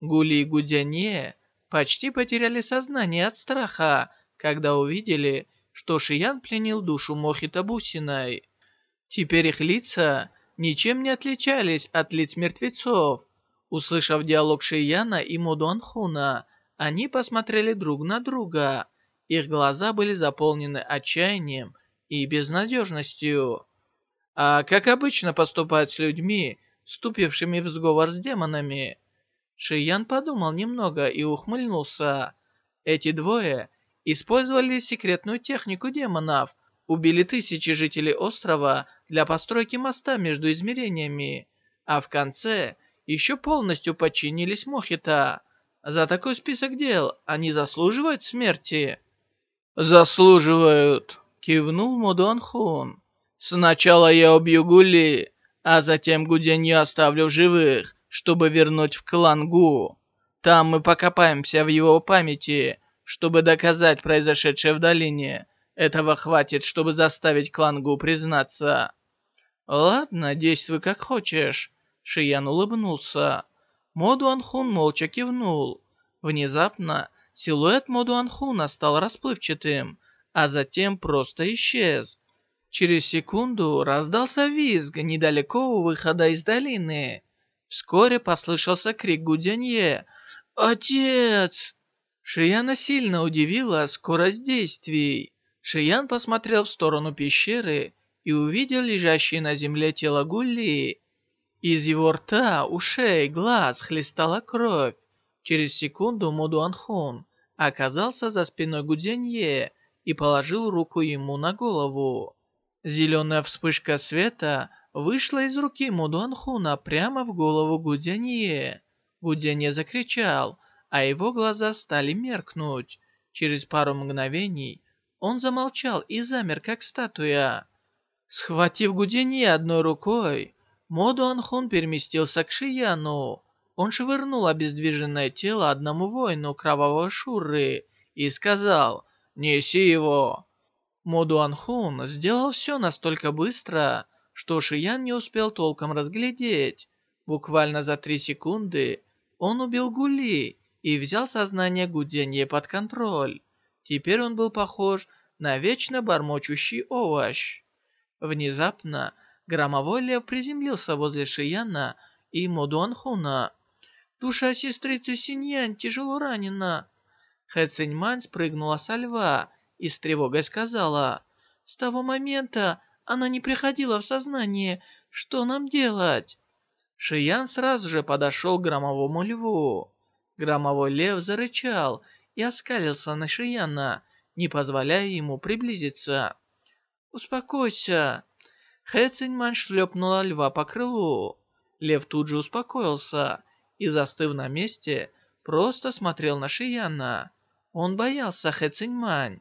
Гули и Гудяне почти потеряли сознание от страха, когда увидели, что Шиян пленил душу Мохита Бусиной. Теперь их лица ничем не отличались от лиц мертвецов. Услышав диалог Шияна и Мудуанхуна, они посмотрели друг на друга. Их глаза были заполнены отчаянием и безнадежностью. А как обычно поступать с людьми, вступившими в сговор с демонами? Шиян подумал немного и ухмыльнулся. Эти двое использовали секретную технику демонов, убили тысячи жителей острова для постройки моста между измерениями, а в конце еще полностью подчинились Мохита. За такой список дел они заслуживают смерти? Заслуживают, кивнул Мудуан Хун. Сначала я убью Гули, а затем Гудянью оставлю в живых, чтобы вернуть в клан Гу. Там мы покопаемся в его памяти, чтобы доказать произошедшее в долине. Этого хватит, чтобы заставить клан Гу признаться. Ладно, действуй как хочешь. Шиян улыбнулся. Модуан Хун молча кивнул. Внезапно силуэт Модуан Хуна стал расплывчатым, а затем просто исчез. Через секунду раздался визг недалеко у выхода из долины. Вскоре послышался крик Гудянье. «Отец!» Шияна сильно удивила скорость действий. Шиян посмотрел в сторону пещеры и увидел лежащее на земле тело Гулли. Из его рта, ушей, глаз хлестала кровь. Через секунду Мудуанхун оказался за спиной Гудзянье и положил руку ему на голову. Зеленая вспышка света вышла из руки Мудуанхуна прямо в голову Гудянье. Гудянье закричал, а его глаза стали меркнуть. Через пару мгновений он замолчал и замер, как статуя. Схватив Гуденье одной рукой, Мо Дуанхун переместился к Шияну. Он швырнул обездвиженное тело одному воину кровавого Шуры и сказал «Неси его!». Мо Дуанхун сделал все настолько быстро, что Шиян не успел толком разглядеть. Буквально за три секунды он убил Гули и взял сознание Гуденье под контроль. Теперь он был похож на вечно бормочущий овощ. Внезапно громовой лев приземлился возле Шияна и Модуанхуна. Душа сестрицы Синьян тяжело ранена. Хэ Циньмань спрыгнула со льва и с тревогой сказала, «С того момента она не приходила в сознание. Что нам делать?» Шиян сразу же подошел к громовому льву. Громовой лев зарычал и оскалился на Шияна, не позволяя ему приблизиться. «Успокойся!» Хэ Циньмань шлепнула льва по крылу. Лев тут же успокоился и, застыв на месте, просто смотрел на Шияна. Он боялся Хэ Циньмань.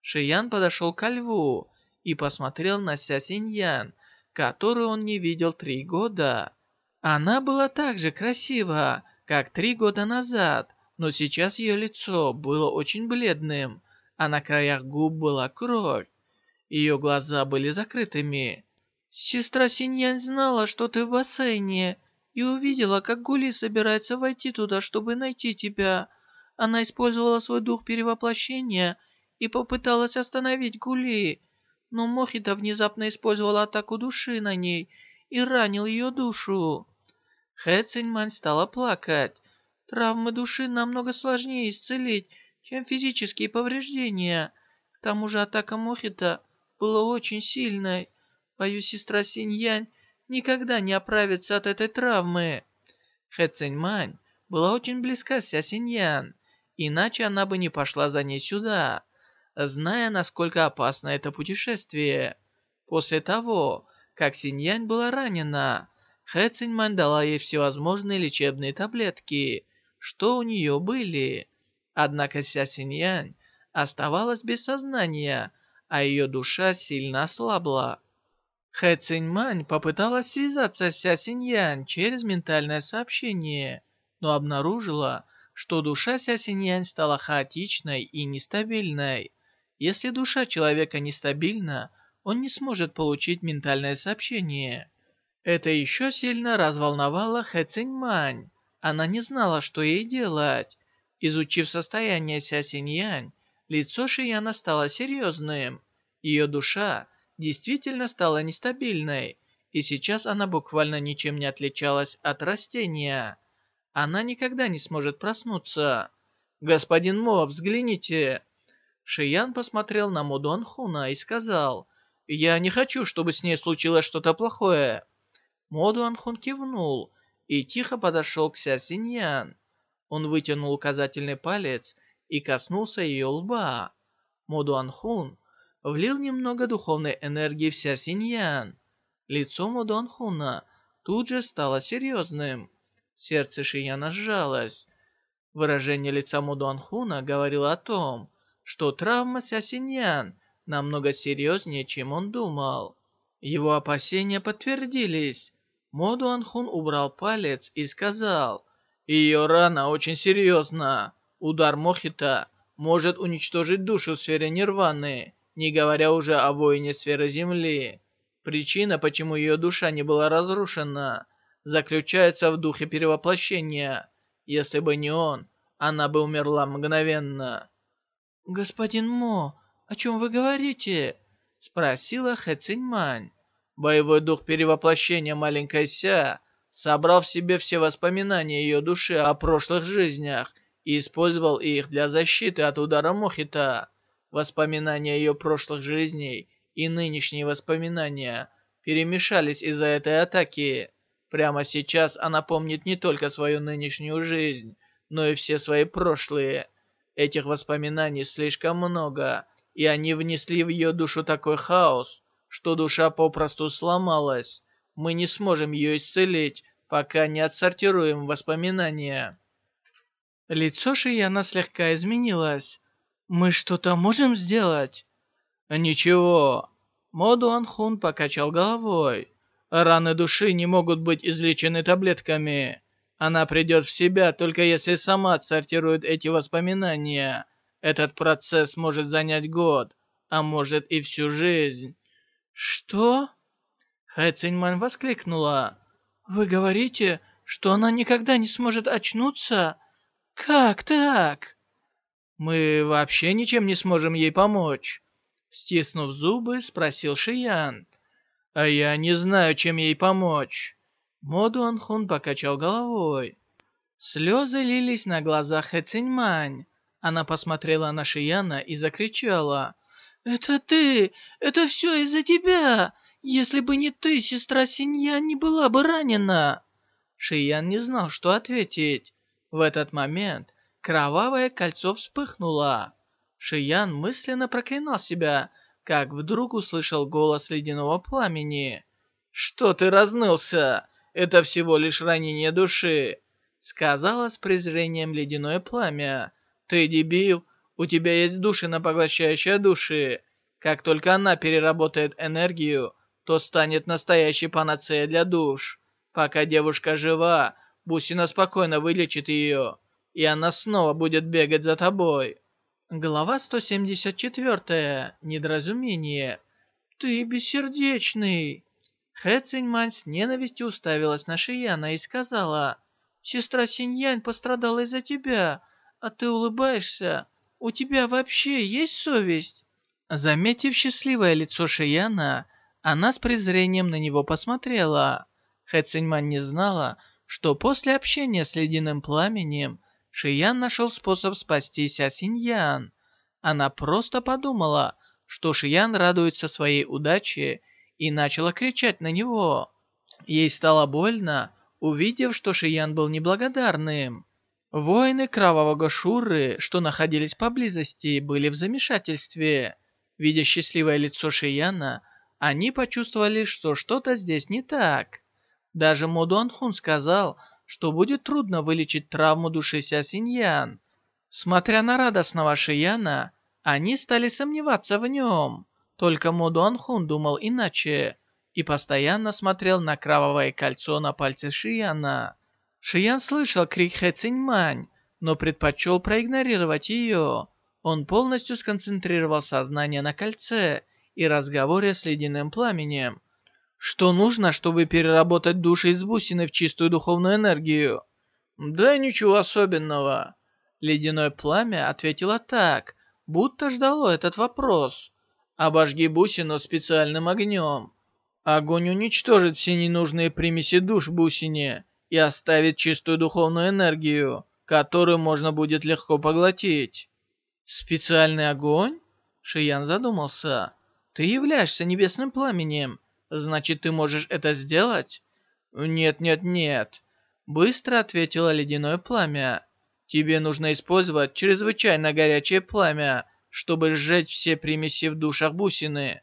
Шиян подошел ко льву и посмотрел на Ся Синьян, которую он не видел три года. Она была так же красива, как три года назад, но сейчас ее лицо было очень бледным, а на краях губ была кровь. Ее глаза были закрытыми. «Сестра Синьянь знала, что ты в бассейне, и увидела, как Гули собирается войти туда, чтобы найти тебя. Она использовала свой дух перевоплощения и попыталась остановить Гули, но Мохита внезапно использовал атаку души на ней и ранил ее душу». Хэ Циньмань стала плакать. Травмы души намного сложнее исцелить, чем физические повреждения. К тому же атака Мохита была очень сильной. Боюсь, сестра Синьянь никогда не оправится от этой травмы. Хэ Циньмань была очень близка Ся Синьян, иначе она бы не пошла за ней сюда, зная, насколько опасно это путешествие. После того, как Синьянь была ранена, Хэ Циньмань дала ей всевозможные лечебные таблетки, что у нее были. Однако Ся Синьянь оставалась без сознания, а ее душа сильно ослабла. Хэ Циньмань попыталась связаться с Ся Синьян через ментальное сообщение, но обнаружила, что душа Ся Синьян стала хаотичной и нестабильной. Если душа человека нестабильна, он не сможет получить ментальное сообщение. Это еще сильно разволновало Хэ Циньмань. Она не знала, что ей делать. Изучив состояние Ся Синьянь, Лицо Шияна стало серьезным. Ее душа действительно стала нестабильной, и сейчас она буквально ничем не отличалась от растения. Она никогда не сможет проснуться. «Господин Мо, взгляните!» Шиян посмотрел на Мудон Хуна и сказал, «Я не хочу, чтобы с ней случилось что-то плохое». Модуан Хун кивнул и тихо подошел к Ся Синьян. Он вытянул указательный палец и коснулся ее лба. Модуанхун влил немного духовной энергии в Ся Синьян. Лицо Модуанхуна тут же стало серьезным. Сердце Шияна сжалось. Выражение лица Модуанхуна говорило о том, что травма Ся Синьян намного серьезнее, чем он думал. Его опасения подтвердились. Модуанхун убрал палец и сказал, «Ее рана очень серьезна. Удар Мохита может уничтожить душу в сфере Нирваны, не говоря уже о воине сферы Земли. Причина, почему ее душа не была разрушена, заключается в духе перевоплощения. Если бы не он, она бы умерла мгновенно. «Господин Мо, о чем вы говорите?» — спросила Хэ Циньмань. Боевой дух перевоплощения маленькой Ся собрал в себе все воспоминания ее души о прошлых жизнях и использовал их для защиты от удара Мохита. Воспоминания ее прошлых жизней и нынешние воспоминания перемешались из-за этой атаки. Прямо сейчас она помнит не только свою нынешнюю жизнь, но и все свои прошлые. Этих воспоминаний слишком много, и они внесли в ее душу такой хаос, что душа попросту сломалась. Мы не сможем ее исцелить, пока не отсортируем воспоминания. Лицо Шияна слегка изменилось. «Мы что-то можем сделать?» «Ничего». Моду Анхун покачал головой. Раны души не могут быть излечены таблетками. Она придет в себя, только если сама отсортирует эти воспоминания. Этот процесс может занять год, а может и всю жизнь. Что? Хэ Циньмань воскликнула. Вы говорите, что она никогда не сможет очнуться? Как так? Мы вообще ничем не сможем ей помочь. Стиснув зубы, спросил Шиян. А я не знаю, чем ей помочь. Моду Анхун покачал головой. Слезы лились на глазах Хэциньмань. Она посмотрела на Шияна и закричала. «Это ты! Это все из-за тебя! Если бы не ты, сестра Синья не была бы ранена!» Шиян не знал, что ответить. В этот момент кровавое кольцо вспыхнуло. Шиян мысленно проклинал себя, как вдруг услышал голос ледяного пламени. «Что ты разнылся? Это всего лишь ранение души!» Сказала с презрением ледяное пламя. «Ты дебил! У тебя есть душина, поглощающая души. Как только она переработает энергию, то станет настоящей панацеей для душ. Пока девушка жива, бусина спокойно вылечит ее, и она снова будет бегать за тобой. Глава 174. Недоразумение. Ты бессердечный. Хэ Циньмань с ненавистью уставилась на Шияна и сказала, «Сестра Синьянь пострадала из-за тебя, а ты улыбаешься. У тебя вообще есть совесть?» Заметив счастливое лицо Шияна, она с презрением на него посмотрела. Хэ Циньмань не знала, что после общения с ледяным пламенем Шиян нашел способ спасти Ся Синьян. Она просто подумала, что Шиян радуется своей удаче и начала кричать на него. Ей стало больно, увидев, что Шиян был неблагодарным. Воины Кровавого Шуры, что находились поблизости, были в замешательстве. Видя счастливое лицо Шияна, они почувствовали, что что-то здесь не так. Даже Мо Дуанхун сказал, что будет трудно вылечить травму души Ся Синьян. Смотря на радостного Шияна, они стали сомневаться в нем. Только Мо Дуанхун думал иначе и постоянно смотрел на кровавое кольцо на пальце Шияна. Шиян слышал крик Хэ Циньмань, но предпочел проигнорировать ее. Он полностью сконцентрировал сознание на кольце и разговоре с ледяным пламенем. Что нужно, чтобы переработать души из бусины в чистую духовную энергию? Да ничего особенного. Ледяное пламя ответило так, будто ждало этот вопрос. Обожги бусину специальным огнем. Огонь уничтожит все ненужные примеси душ в бусине и оставит чистую духовную энергию, которую можно будет легко поглотить. Специальный огонь? Шиян задумался. Ты являешься небесным пламенем Значит, ты можешь это сделать? Нет, нет, нет. Быстро ответило ледяное пламя. Тебе нужно использовать чрезвычайно горячее пламя, чтобы сжечь все примеси в душах бусины.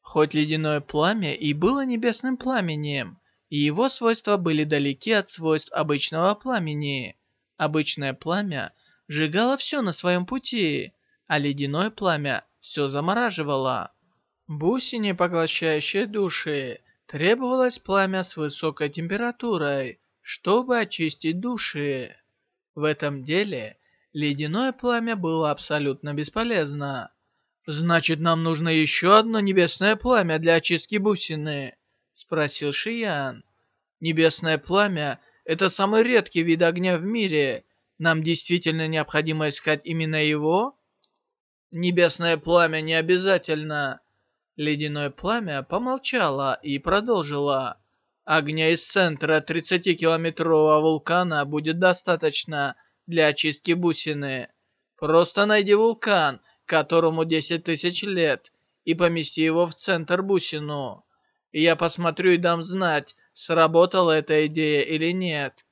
Хоть ледяное пламя и было небесным пламенем, и его свойства были далеки от свойств обычного пламени. Обычное пламя сжигало все на своем пути, а ледяное пламя все замораживало. Бусине, поглощающей души, требовалось пламя с высокой температурой, чтобы очистить души. В этом деле ледяное пламя было абсолютно бесполезно. «Значит, нам нужно еще одно небесное пламя для очистки бусины?» — спросил Шиян. «Небесное пламя — это самый редкий вид огня в мире. Нам действительно необходимо искать именно его?» «Небесное пламя не обязательно», Ледяное пламя помолчало и продолжило. Огня из центра 30-километрового вулкана будет достаточно для очистки бусины. Просто найди вулкан, которому 10 тысяч лет, и помести его в центр бусину. Я посмотрю и дам знать, сработала эта идея или нет.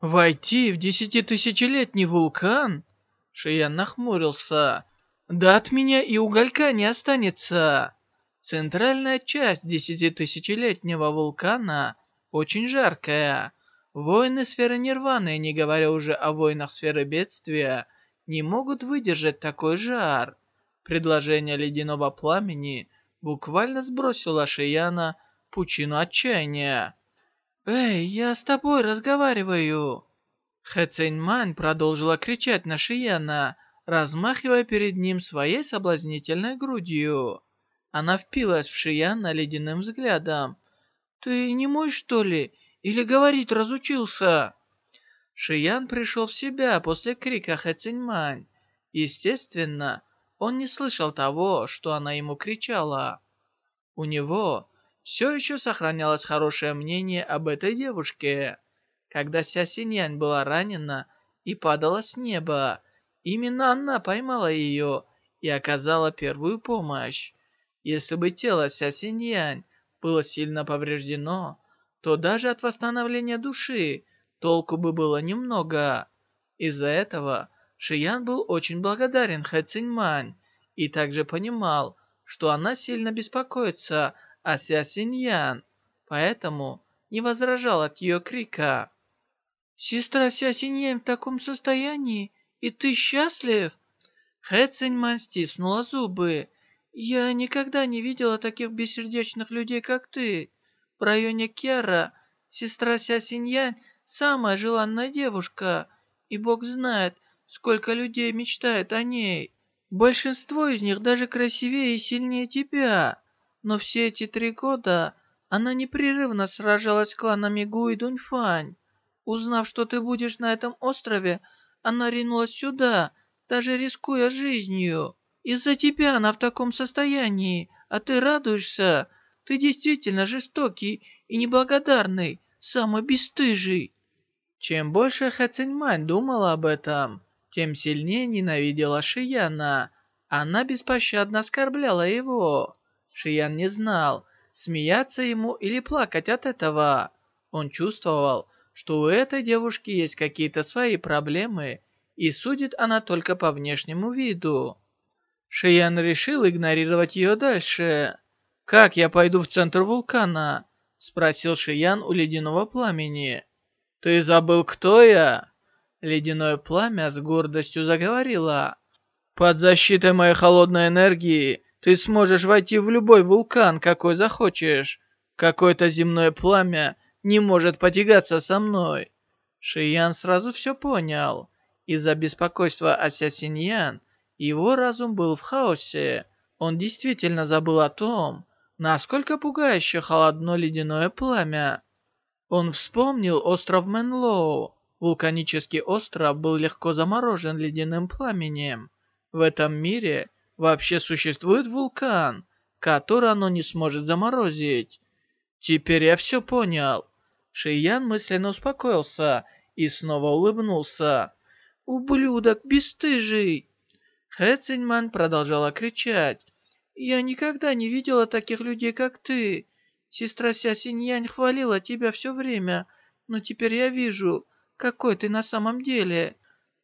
Войти в десятитысячелетний вулкан? Шиян нахмурился. Да от меня и уголька не останется. Центральная часть десятитысячелетнего вулкана очень жаркая. Воины сферы Нирваны, не говоря уже о воинах сферы бедствия, не могут выдержать такой жар. Предложение ледяного пламени буквально сбросила Шияна пучину отчаяния. «Эй, я с тобой разговариваю!» Хэ Циньмань продолжила кричать на Шияна, размахивая перед ним своей соблазнительной грудью. Она впилась в Шияна ледяным взглядом. «Ты не мой, что ли? Или говорить разучился?» Шиян пришел в себя после крика Хэ Циньмань. Естественно, он не слышал того, что она ему кричала. У него все еще сохранялось хорошее мнение об этой девушке. Когда Ся Синьянь была ранена и падала с неба, именно она поймала ее и оказала первую помощь. Если бы тело Ся Синьянь было сильно повреждено, то даже от восстановления души толку бы было немного. Из-за этого Шиян был очень благодарен Хэ Циньмань и также понимал, что она сильно беспокоится о Ся Синьян, поэтому не возражал от ее крика. «Сестра Ся Синьян в таком состоянии, и ты счастлив?» Хэ Циньмань стиснула зубы. «Я никогда не видела таких бессердечных людей, как ты. В районе Кера сестра Ся Синьянь самая желанная девушка, и Бог знает, сколько людей мечтает о ней. Большинство из них даже красивее и сильнее тебя. Но все эти три года она непрерывно сражалась с кланами Гу и Дуньфань. Узнав, что ты будешь на этом острове, она ринулась сюда, даже рискуя жизнью. Из-за тебя она в таком состоянии, а ты радуешься. Ты действительно жестокий и неблагодарный, самый бесстыжий. Чем больше Хэ думала об этом, тем сильнее ненавидела Шияна. Она беспощадно оскорбляла его. Шиян не знал, смеяться ему или плакать от этого. Он чувствовал, что у этой девушки есть какие-то свои проблемы, и судит она только по внешнему виду. Шиян решил игнорировать ее дальше. «Как я пойду в центр вулкана?» — спросил Шиян у ледяного пламени. «Ты забыл, кто я?» Ледяное пламя с гордостью заговорило. «Под защитой моей холодной энергии ты сможешь войти в любой вулкан, какой захочешь. Какое-то земное пламя не может потягаться со мной». Шиян сразу все понял. Из-за беспокойства о Сясиньян его разум был в хаосе. Он действительно забыл о том, насколько пугающе холодно ледяное пламя. Он вспомнил остров Мэнлоу, Вулканический остров был легко заморожен ледяным пламенем. В этом мире вообще существует вулкан, который оно не сможет заморозить. Теперь я все понял. Шиян мысленно успокоился и снова улыбнулся. «Ублюдок, бесстыжий!» Хэ Циньман продолжала кричать. «Я никогда не видела таких людей, как ты. Сестра Ся Синьянь хвалила тебя все время, но теперь я вижу, какой ты на самом деле.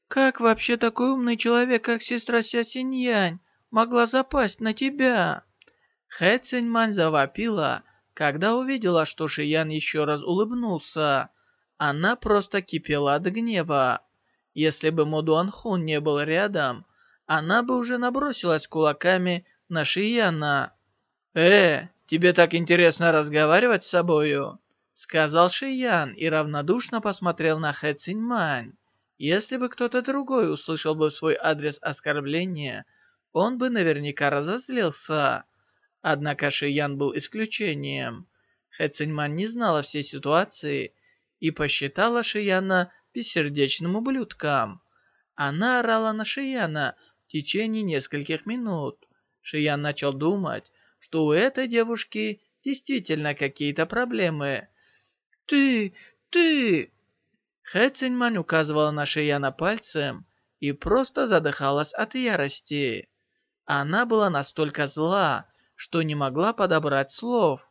Как вообще такой умный человек, как сестра Ся Синьянь, могла запасть на тебя?» Хэ Циньмань завопила, когда увидела, что Шиян еще раз улыбнулся. Она просто кипела от гнева. Если бы Мо Дуанхун не был рядом, она бы уже набросилась кулаками на Шияна. «Э, тебе так интересно разговаривать с собою?» Сказал Шиян и равнодушно посмотрел на Хэ Циньмань. Если бы кто-то другой услышал бы свой адрес оскорбления, он бы наверняка разозлился. Однако Шиян был исключением. Хэ Циньмань не знала всей ситуации и посчитала Шияна бессердечным ублюдком. Она орала на Шияна в течение нескольких минут. Шиян начал думать, что у этой девушки действительно какие-то проблемы, «Ты! Ты!» Хэ Циньмань указывала на Шияна пальцем и просто задыхалась от ярости. Она была настолько зла, что не могла подобрать слов.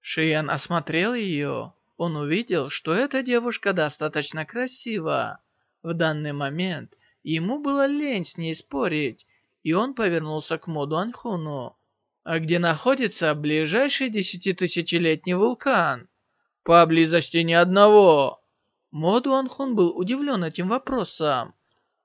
Шиян осмотрел ее. Он увидел, что эта девушка достаточно красива. В данный момент ему было лень с ней спорить, и он повернулся к Моду Анхуну. «А где находится ближайший десятитысячелетний вулкан?» Поблизости ни одного. Мо Дуанхун был удивлен этим вопросом.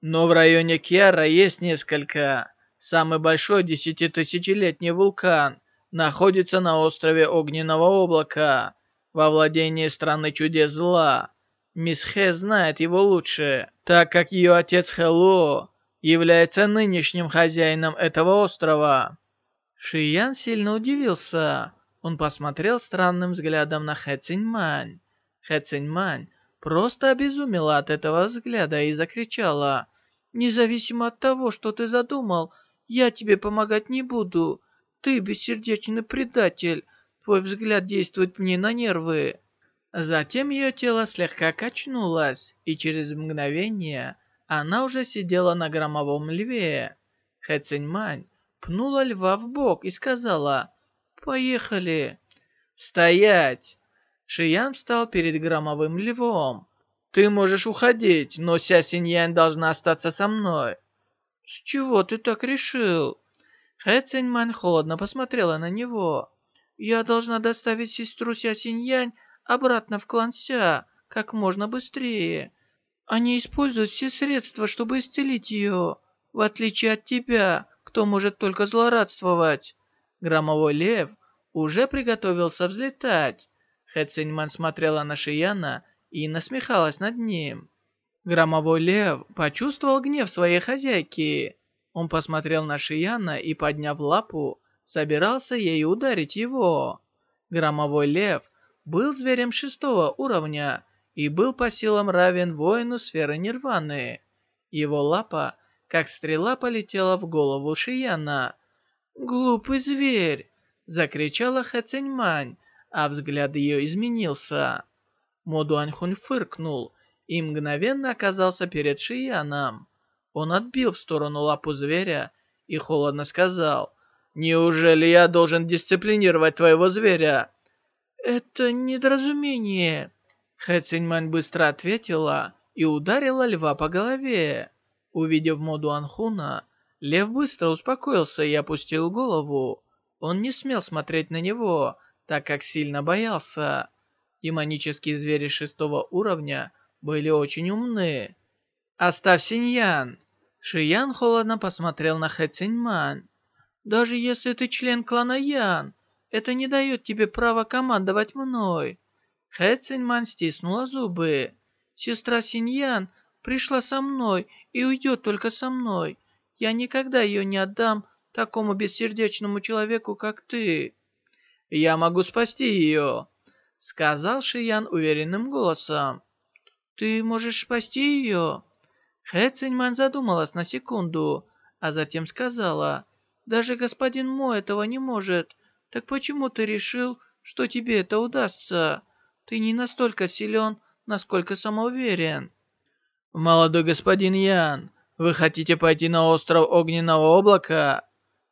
Но в районе Кьяра есть несколько. Самый большой десятитысячелетний вулкан находится на острове Огненного Облака, во владении страны чудес зла. Мисс Хэ знает его лучше, так как ее отец Хэлло является нынешним хозяином этого острова. Шиян сильно удивился. Он посмотрел странным взглядом на Хэ Циньмань. Хэ Циньмань просто обезумела от этого взгляда и закричала. «Независимо от того, что ты задумал, я тебе помогать не буду. Ты бессердечный предатель. Твой взгляд действует мне на нервы». Затем ее тело слегка качнулось, и через мгновение она уже сидела на громовом льве. Хэ Циньмань пнула льва в бок и сказала «Поехали». «Стоять!» Шиян встал перед громовым львом. «Ты можешь уходить, но Ся Синьян должна остаться со мной». «С чего ты так решил?» Хэ Циньмань холодно посмотрела на него. «Я должна доставить сестру Ся Синьянь обратно в клан Ся как можно быстрее. Они используют все средства, чтобы исцелить ее, в отличие от тебя, кто может только злорадствовать». Громовой лев уже приготовился взлетать. Хэ смотрела на Шияна и насмехалась над ним. Громовой лев почувствовал гнев своей хозяйки. Он посмотрел на Шияна и, подняв лапу, собирался ей ударить его. Громовой лев был зверем шестого уровня и был по силам равен воину сферы Нирваны. Его лапа, как стрела, полетела в голову Шияна. «Глупый зверь!» — закричала Хэциньмань, а взгляд ее изменился. Мо Дуаньхунь фыркнул и мгновенно оказался перед Шияном. Он отбил в сторону лапу зверя и холодно сказал, «Неужели я должен дисциплинировать твоего зверя?» «Это недоразумение». Хэ Циньмань быстро ответила и ударила льва по голове. Увидев моду Анхуна, лев быстро успокоился и опустил голову. Он не смел смотреть на него, так как сильно боялся. Демонические звери шестого уровня были очень умны. «Оставь Синьян!» Шиян холодно посмотрел на Хэ Циньман. «Даже если ты член клана Ян, это не дает тебе права командовать мной». Хэ Циньман стиснула зубы. «Сестра Синьян пришла со мной и уйдет только со мной. Я никогда ее не отдам такому бессердечному человеку, как ты». «Я могу спасти ее», — сказал Шиян уверенным голосом. «Ты можешь спасти ее?» Хэ Циньман задумалась на секунду, а затем сказала, «Даже господин Мо этого не может. Так почему ты решил, что тебе это удастся? Ты не настолько силен, насколько самоуверен». «Молодой господин Ян, вы хотите пойти на остров Огненного Облака?»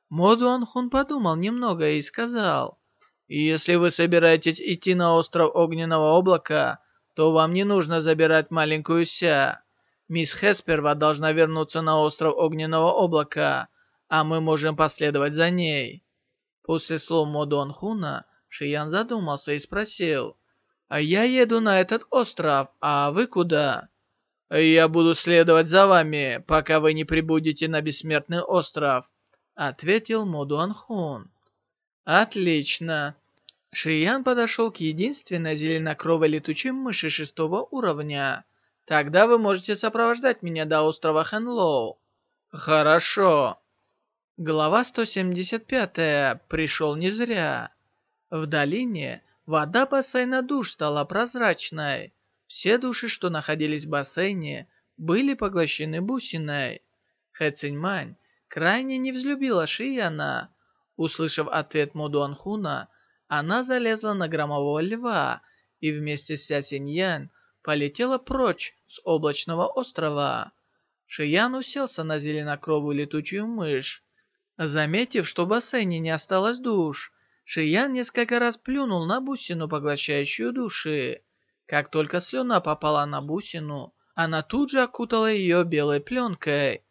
Мо Дуан Хун подумал немного и сказал, «Если вы собираетесь идти на остров Огненного Облака, то вам не нужно забирать маленькую Ся. Мисс Хесперва должна вернуться на остров Огненного Облака, а мы можем последовать за ней». После слов Модон Хуна, Шиян задумался и спросил, «А я еду на этот остров, а вы куда?» «Я буду следовать за вами, пока вы не прибудете на Бессмертный остров», ответил Модуан Хун. «Отлично». Шиян подошел к единственной зеленокровой летучей мыши шестого уровня. Тогда вы можете сопровождать меня до острова Хэнлоу. Хорошо. Глава 175. Пришел не зря. В долине вода бассейна душ стала прозрачной. Все души, что находились в бассейне, были поглощены бусиной. Хэ крайне не взлюбила Шияна. Услышав ответ Мо Дуанхуна, она залезла на громового льва и вместе с Ся Синьян полетела прочь с облачного острова. Шиян уселся на зеленокровую летучую мышь. Заметив, что в бассейне не осталось душ, Шиян несколько раз плюнул на бусину, поглощающую души. Как только слюна попала на бусину, она тут же окутала ее белой пленкой.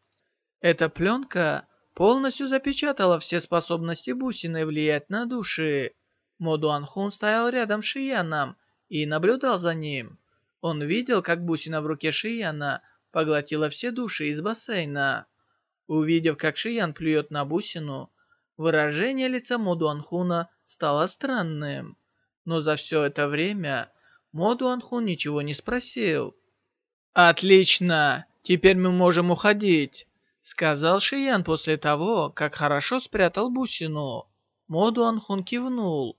Эта пленка полностью запечатала все способности бусины влиять на души. Мо Дуанхун стоял рядом с Шияном и наблюдал за ним. Он видел, как бусина в руке Шияна поглотила все души из бассейна. Увидев, как Шиян плюет на бусину, Выражение лица Мо Дуанхуна стало странным. Но за все это время Мо Дуанхун ничего не спросил. «Отлично! Теперь мы можем уходить!» Сказал Шиян после того, как хорошо спрятал бусину. Мо Дуанхун кивнул.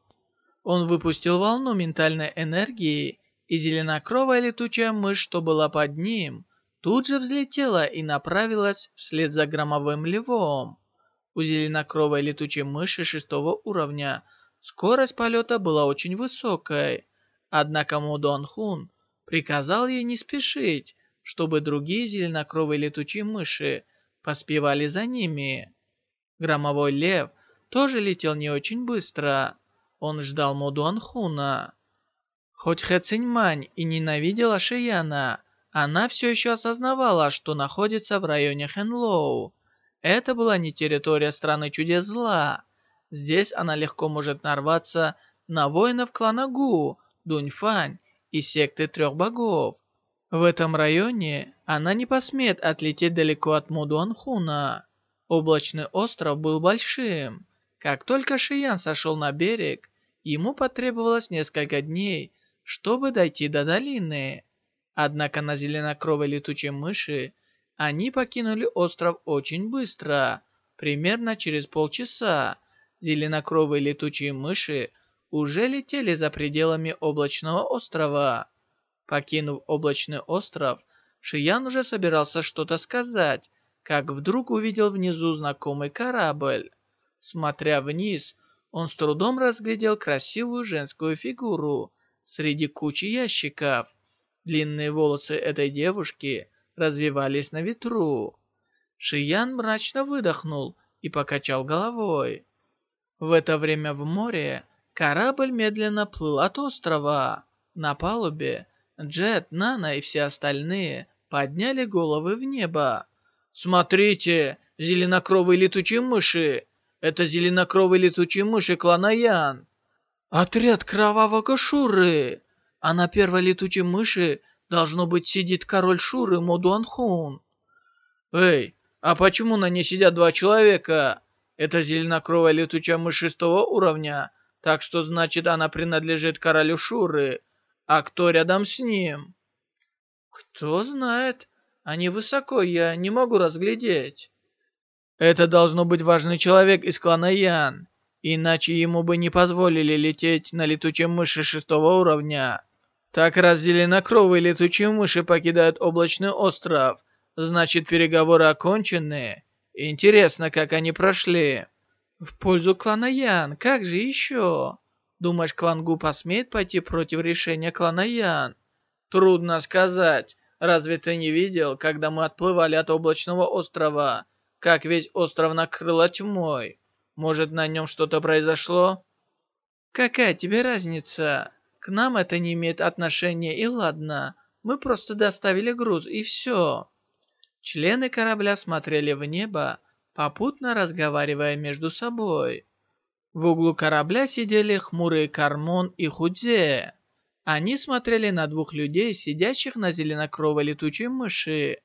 Он выпустил волну ментальной энергии, и зеленокровая летучая мышь, что была под ним, тут же взлетела и направилась вслед за громовым львом. У зеленокровой летучей мыши шестого уровня скорость полета была очень высокой, однако Мудон Хун приказал ей не спешить, чтобы другие зеленокровые летучие мыши поспевали за ними. Громовой лев тоже летел не очень быстро. Он ждал Мудуанхуна. Хоть Хэ Циньмань и ненавидела Шияна, она все еще осознавала, что находится в районе Хэнлоу. Это была не территория страны чудес зла. Здесь она легко может нарваться на воинов клана Гу, Дуньфань и секты трех богов. В этом районе она не посмеет отлететь далеко от Мудуанхуна. Облачный остров был большим. Как только Шиян сошел на берег, Ему потребовалось несколько дней, чтобы дойти до долины. Однако на зеленокровой летучей мыши они покинули остров очень быстро. Примерно через полчаса зеленокровые летучие мыши уже летели за пределами облачного острова. Покинув облачный остров, Шиян уже собирался что-то сказать, как вдруг увидел внизу знакомый корабль. Смотря вниз, он с трудом разглядел красивую женскую фигуру среди кучи ящиков. Длинные волосы этой девушки развивались на ветру. Шиян мрачно выдохнул и покачал головой. В это время в море корабль медленно плыл от острова. На палубе Джет, Нана и все остальные подняли головы в небо. «Смотрите, зеленокровые летучие мыши! Это зеленокровые летучие мыши клана Ян. Отряд кровавого Шуры. А на первой летучей мыши должно быть сидит король Шуры Модуанхун. Эй, а почему на ней сидят два человека? Это зеленокровая летучая мышь шестого уровня, так что значит она принадлежит королю Шуры. А кто рядом с ним? Кто знает. Они высоко, я не могу разглядеть. Это должно быть важный человек из клана Ян, иначе ему бы не позволили лететь на летучей мыши шестого уровня. Так раз зеленокровые летучие мыши покидают облачный остров, значит переговоры окончены. Интересно, как они прошли. В пользу клана Ян, как же еще? Думаешь, клан Гу посмеет пойти против решения клана Ян? Трудно сказать. Разве ты не видел, когда мы отплывали от облачного острова? как весь остров накрыло тьмой. Может, на нем что-то произошло? Какая тебе разница? К нам это не имеет отношения, и ладно. Мы просто доставили груз, и все. Члены корабля смотрели в небо, попутно разговаривая между собой. В углу корабля сидели хмурые Кармон и Худзе. Они смотрели на двух людей, сидящих на зеленокровой летучей мыши.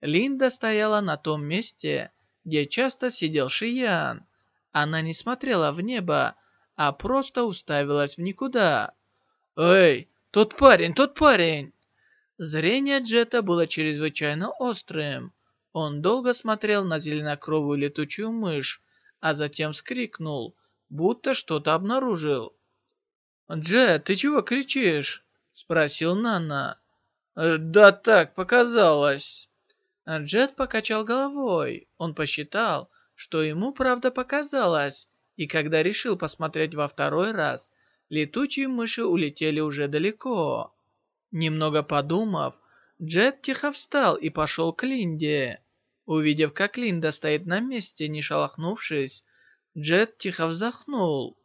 Линда стояла на том месте, где часто сидел Шиян. Она не смотрела в небо, а просто уставилась в никуда. «Эй, тот парень, тот парень!» Зрение Джета было чрезвычайно острым. Он долго смотрел на зеленокровую летучую мышь, а затем скрикнул, будто что-то обнаружил. «Джет, ты чего кричишь?» — спросил Нана. «Э, «Да так, показалось». Джет покачал головой. Он посчитал, что ему правда показалось, и когда решил посмотреть во второй раз, летучие мыши улетели уже далеко. Немного подумав, Джет тихо встал и пошел к Линде. Увидев, как Линда стоит на месте, не шелохнувшись, Джет тихо вздохнул.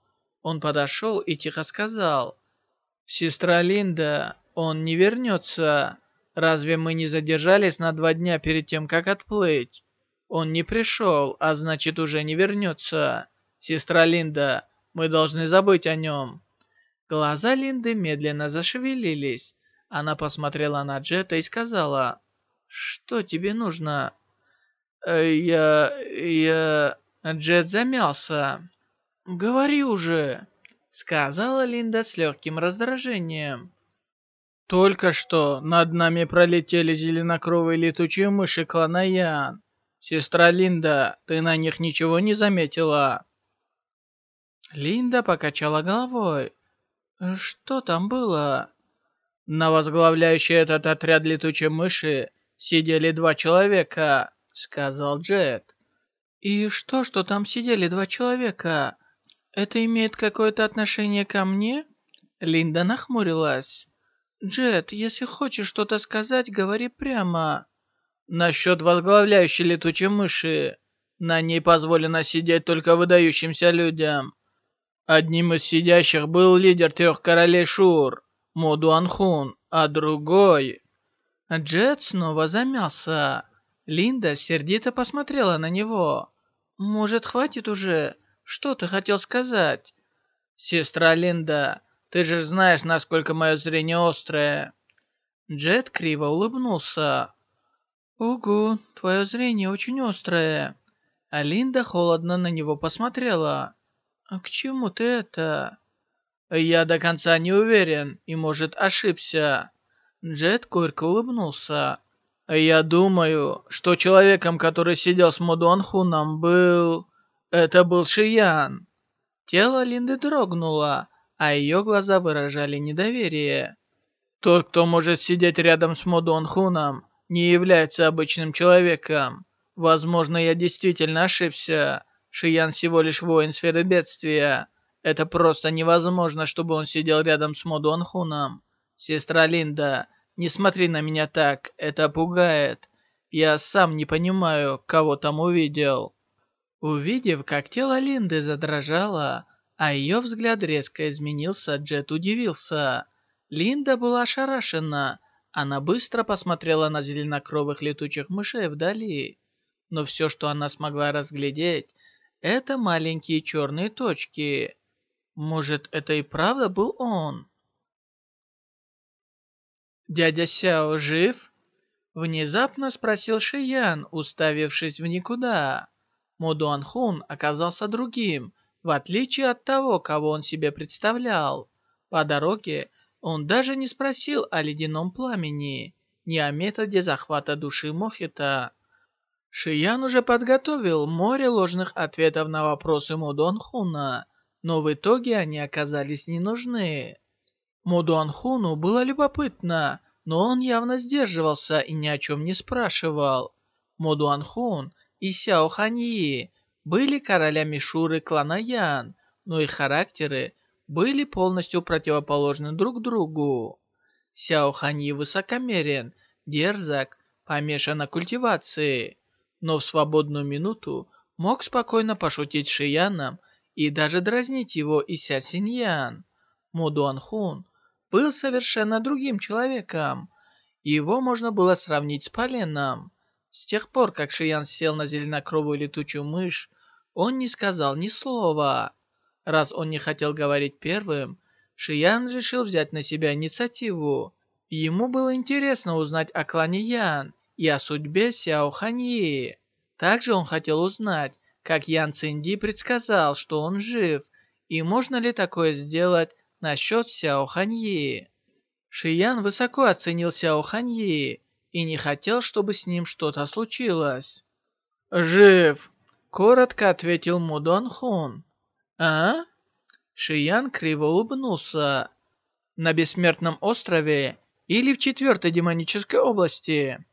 Он подошел и тихо сказал, «Сестра Линда, он не вернется». Разве мы не задержались на два дня перед тем, как отплыть? Он не пришел, а значит уже не вернется. Сестра Линда, мы должны забыть о нем». Глаза Линды медленно зашевелились. Она посмотрела на Джета и сказала, «Что тебе нужно?» «Э, «Я... я...» Джет замялся. «Говори уже», — сказала Линда с легким раздражением. «Только что над нами пролетели зеленокровые летучие мыши клана Ян. Сестра Линда, ты на них ничего не заметила?» Линда покачала головой. «Что там было?» На возглавляющей этот отряд летучей мыши сидели два человека, сказал Джет. «И что, что там сидели два человека? Это имеет какое-то отношение ко мне?» Линда нахмурилась. «Джет, если хочешь что-то сказать, говори прямо». «Насчет возглавляющей летучей мыши. На ней позволено сидеть только выдающимся людям. Одним из сидящих был лидер трех королей Шур, Мо Дуанхун, а другой...» Джет снова замялся. Линда сердито посмотрела на него. «Может, хватит уже? Что ты хотел сказать?» «Сестра Линда, ты же знаешь, насколько мое зрение острое». Джет криво улыбнулся. «Угу, твое зрение очень острое». А Линда холодно на него посмотрела. «А к чему ты это?» «Я до конца не уверен и, может, ошибся». Джет горько улыбнулся. Я думаю, что человеком, который сидел с Модуанхуном, был... Это был Шиян. Тело Линды дрогнуло, а ее глаза выражали недоверие. Тот, кто может сидеть рядом с Модуанхуном, не является обычным человеком. Возможно, я действительно ошибся. Шиян всего лишь воин сферы бедствия. Это просто невозможно, чтобы он сидел рядом с Модуанхуном. Сестра Линда, не смотри на меня так, это пугает. Я сам не понимаю, кого там увидел». Увидев, как тело Линды задрожало, а ее взгляд резко изменился, Джет удивился. Линда была ошарашена. Она быстро посмотрела на зеленокровых летучих мышей вдали. Но все, что она смогла разглядеть, это маленькие черные точки. Может, это и правда был он? «Дядя Сяо жив?» Внезапно спросил Шиян, уставившись в никуда. Мо Дуанхун оказался другим, в отличие от того, кого он себе представлял. По дороге он даже не спросил о ледяном пламени, ни о методе захвата души Мохита. Шиян уже подготовил море ложных ответов на вопросы Мо Дуанхуна, но в итоге они оказались не нужны. Модуанхуну было любопытно, но он явно сдерживался и ни о чем не спрашивал. Модуанхун и Сяо Ханьи были королями Шуры клана Ян, но их характеры были полностью противоположны друг другу. Сяо Ханьи высокомерен, дерзок, помешан на культивации, но в свободную минуту мог спокойно пошутить с Шияном и даже дразнить его и Ся Синьян. Модуанхун был совершенно другим человеком. Его можно было сравнить с поленом. С тех пор, как Шиян сел на зеленокровую летучую мышь, он не сказал ни слова. Раз он не хотел говорить первым, Шиян решил взять на себя инициативу. Ему было интересно узнать о клане Ян и о судьбе Сяо Ханьи. Также он хотел узнать, как Ян Цинди предсказал, что он жив, и можно ли такое сделать насчет Сяо Ханьи. Шиян высоко оценил Сяо Ханьи и не хотел, чтобы с ним что-то случилось. «Жив!» — коротко ответил Му Дон Хун. «А?» Шиян криво улыбнулся. «На Бессмертном острове или в Четвертой демонической области?»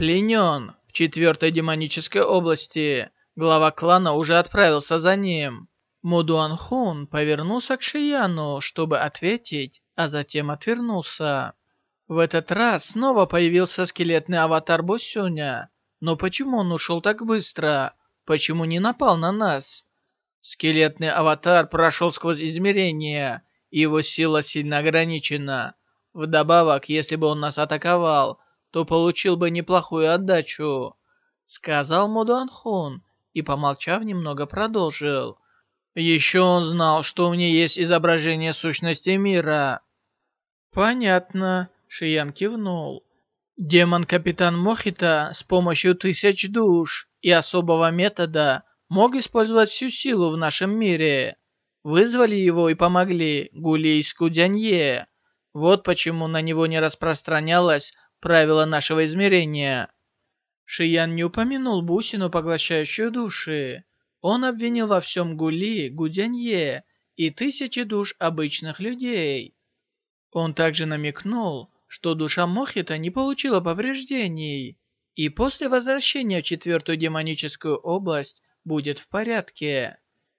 «Пленен в Четвертой демонической области. Глава клана уже отправился за ним». Мудуанхун повернулся к Шияну, чтобы ответить, а затем отвернулся. В этот раз снова появился скелетный аватар Босюня. Но почему он ушел так быстро? Почему не напал на нас? Скелетный аватар прошел сквозь измерения, и его сила сильно ограничена. Вдобавок, если бы он нас атаковал, то получил бы неплохую отдачу. Сказал Мудуанхун и, помолчав, немного продолжил. Еще он знал, что у меня есть изображение сущности мира. Понятно, Шиян кивнул. Демон-капитан Мохита с помощью тысяч душ и особого метода мог использовать всю силу в нашем мире. Вызвали его и помогли Гули и Скудянье. Вот почему на него не распространялось правило нашего измерения. Шиян не упомянул бусину, поглощающую души. Он обвинил во всем Гули, Гудянье и тысячи душ обычных людей. Он также намекнул, что душа Мохита не получила повреждений, и после возвращения в четвертую демоническую область будет в порядке.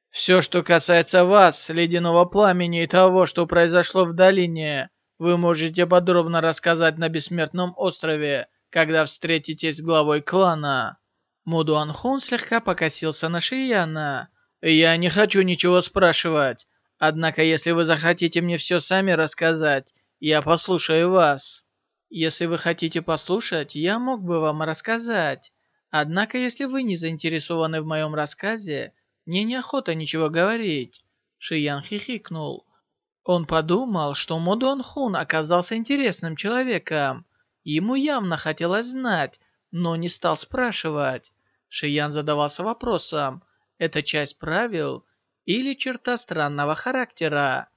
Все, что касается вас, Ледяного Пламени и того, что произошло в долине, вы можете подробно рассказать на Бессмертном острове, когда встретитесь с главой клана. Мудуанхун слегка покосился на Шияна. «Я не хочу ничего спрашивать. Однако, если вы захотите мне все сами рассказать, я послушаю вас. Если вы хотите послушать, я мог бы вам рассказать. Однако, если вы не заинтересованы в моем рассказе, мне неохота ничего говорить. Шиян хихикнул. Он подумал, что Мудон Хун оказался интересным человеком. Ему явно хотелось знать, но не стал спрашивать. Шиян задавался вопросом, это часть правил или черта странного характера.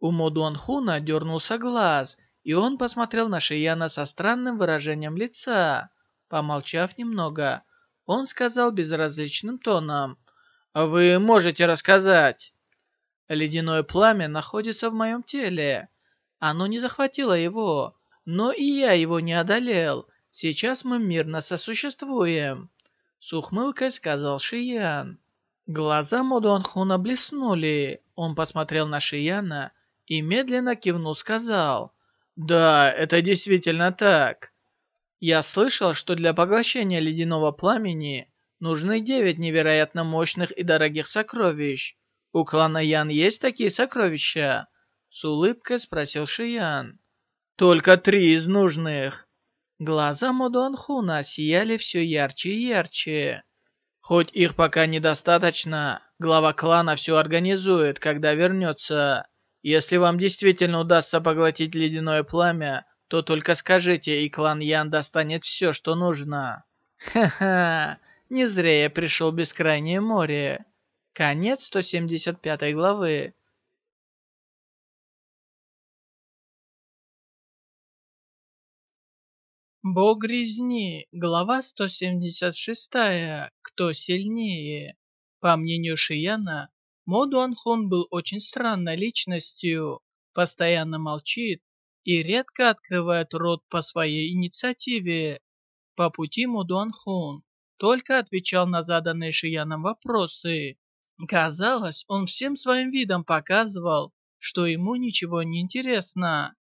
У Модуанхуна дернулся глаз, и он посмотрел на Шияна со странным выражением лица. Помолчав немного, он сказал безразличным тоном, «Вы можете рассказать?» «Ледяное пламя находится в моем теле. Оно не захватило его, но и я его не одолел. Сейчас мы мирно сосуществуем», — с ухмылкой сказал Шиян. Глаза Модуанхуна блеснули. Он посмотрел на Шияна и медленно кивнул, сказал, «Да, это действительно так. Я слышал, что для поглощения ледяного пламени нужны девять невероятно мощных и дорогих сокровищ. У клана Ян есть такие сокровища?» С улыбкой спросил Шиян. «Только три из нужных». Глаза Модуанхуна сияли все ярче и ярче. Хоть их пока недостаточно, глава клана все организует, когда вернется. Если вам действительно удастся поглотить ледяное пламя, то только скажите, и клан Ян достанет все, что нужно. Ха-ха, не зря я пришел в бескрайнее море. Конец 175 главы. Бог резни, глава 176. Кто сильнее? По мнению Шияна, Мо Дуанхон был очень странной личностью, постоянно молчит и редко открывает рот по своей инициативе. По пути Мо Дуанхон только отвечал на заданные Шияном вопросы. Казалось, он всем своим видом показывал, что ему ничего не интересно.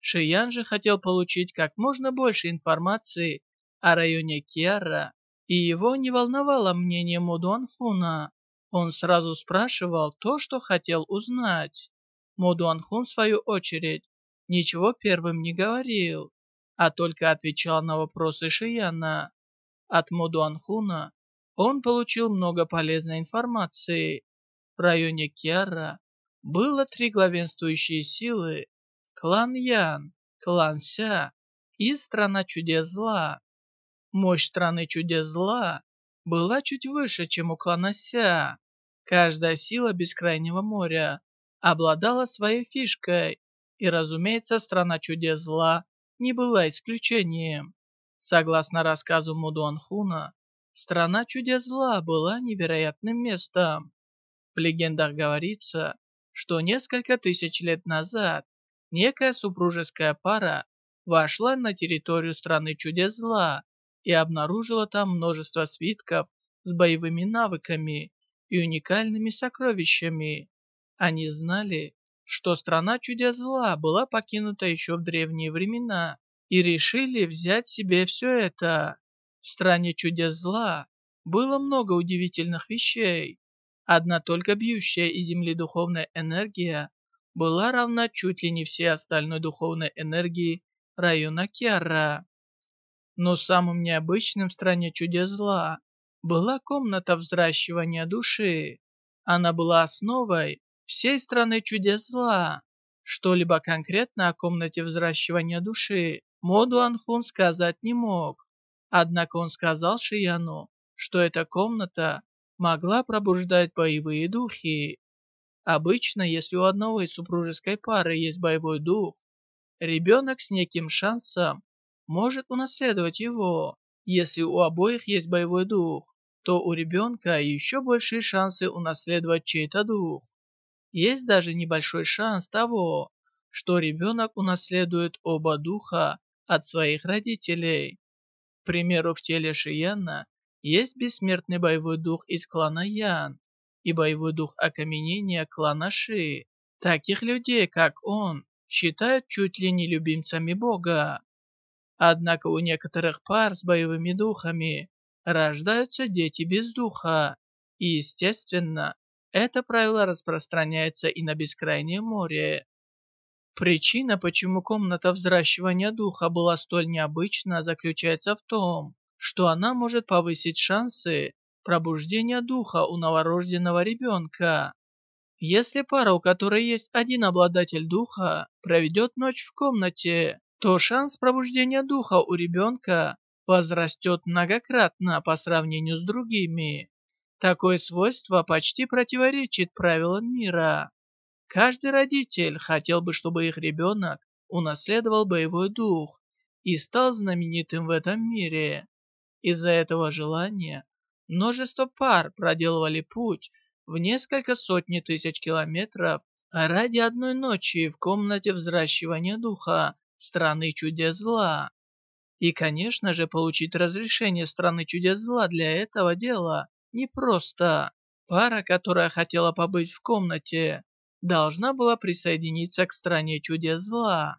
Шиян же хотел получить как можно больше информации о районе Киара, и его не волновало мнение Мудуанхуна. Он сразу спрашивал то, что хотел узнать. Мудуанхун, в свою очередь, ничего первым не говорил, а только отвечал на вопросы Шияна. От Мудуанхуна он получил много полезной информации. В районе Киара было три главенствующие силы клан Ян, клан Ся и страна чудес зла. Мощь страны чудес зла была чуть выше, чем у клана Ся. Каждая сила Бескрайнего моря обладала своей фишкой, и, разумеется, страна чудес зла не была исключением. Согласно рассказу Мудуанхуна, страна чудес зла была невероятным местом. В легендах говорится, что несколько тысяч лет назад некая супружеская пара вошла на территорию страны чудес зла и обнаружила там множество свитков с боевыми навыками и уникальными сокровищами. Они знали, что страна чудес зла была покинута еще в древние времена и решили взять себе все это. В стране чудес зла было много удивительных вещей. Одна только бьющая из земли духовная энергия была равна чуть ли не всей остальной духовной энергии района Киара. Но самым необычным в стране чудес зла была комната взращивания души. Она была основой всей страны чудес зла. Что-либо конкретно о комнате взращивания души Моду Анхун сказать не мог. Однако он сказал Шияну, что эта комната могла пробуждать боевые духи. Обычно, если у одного из супружеской пары есть боевой дух, ребенок с неким шансом может унаследовать его. Если у обоих есть боевой дух, то у ребенка еще большие шансы унаследовать чей-то дух. Есть даже небольшой шанс того, что ребенок унаследует оба духа от своих родителей. Примеру, в теле Шияна есть бессмертный боевой дух из клана Ян и боевой дух окаменения клана Ши. Таких людей, как он, считают чуть ли не любимцами Бога. Однако у некоторых пар с боевыми духами рождаются дети без духа. И, естественно, это правило распространяется и на бескрайнее море. Причина, почему комната взращивания духа была столь необычна, заключается в том, что она может повысить шансы пробуждения духа у новорожденного ребенка. Если пара, у которой есть один обладатель духа, проведет ночь в комнате, то шанс пробуждения духа у ребенка возрастет многократно по сравнению с другими. Такое свойство почти противоречит правилам мира. Каждый родитель хотел бы, чтобы их ребенок унаследовал боевой дух и стал знаменитым в этом мире. Из-за этого желания множество пар проделывали путь в несколько сотни тысяч километров ради одной ночи в комнате взращивания духа страны чудес зла. И, конечно же, получить разрешение страны чудес зла для этого дела непросто. Пара, которая хотела побыть в комнате, должна была присоединиться к стране чудес зла.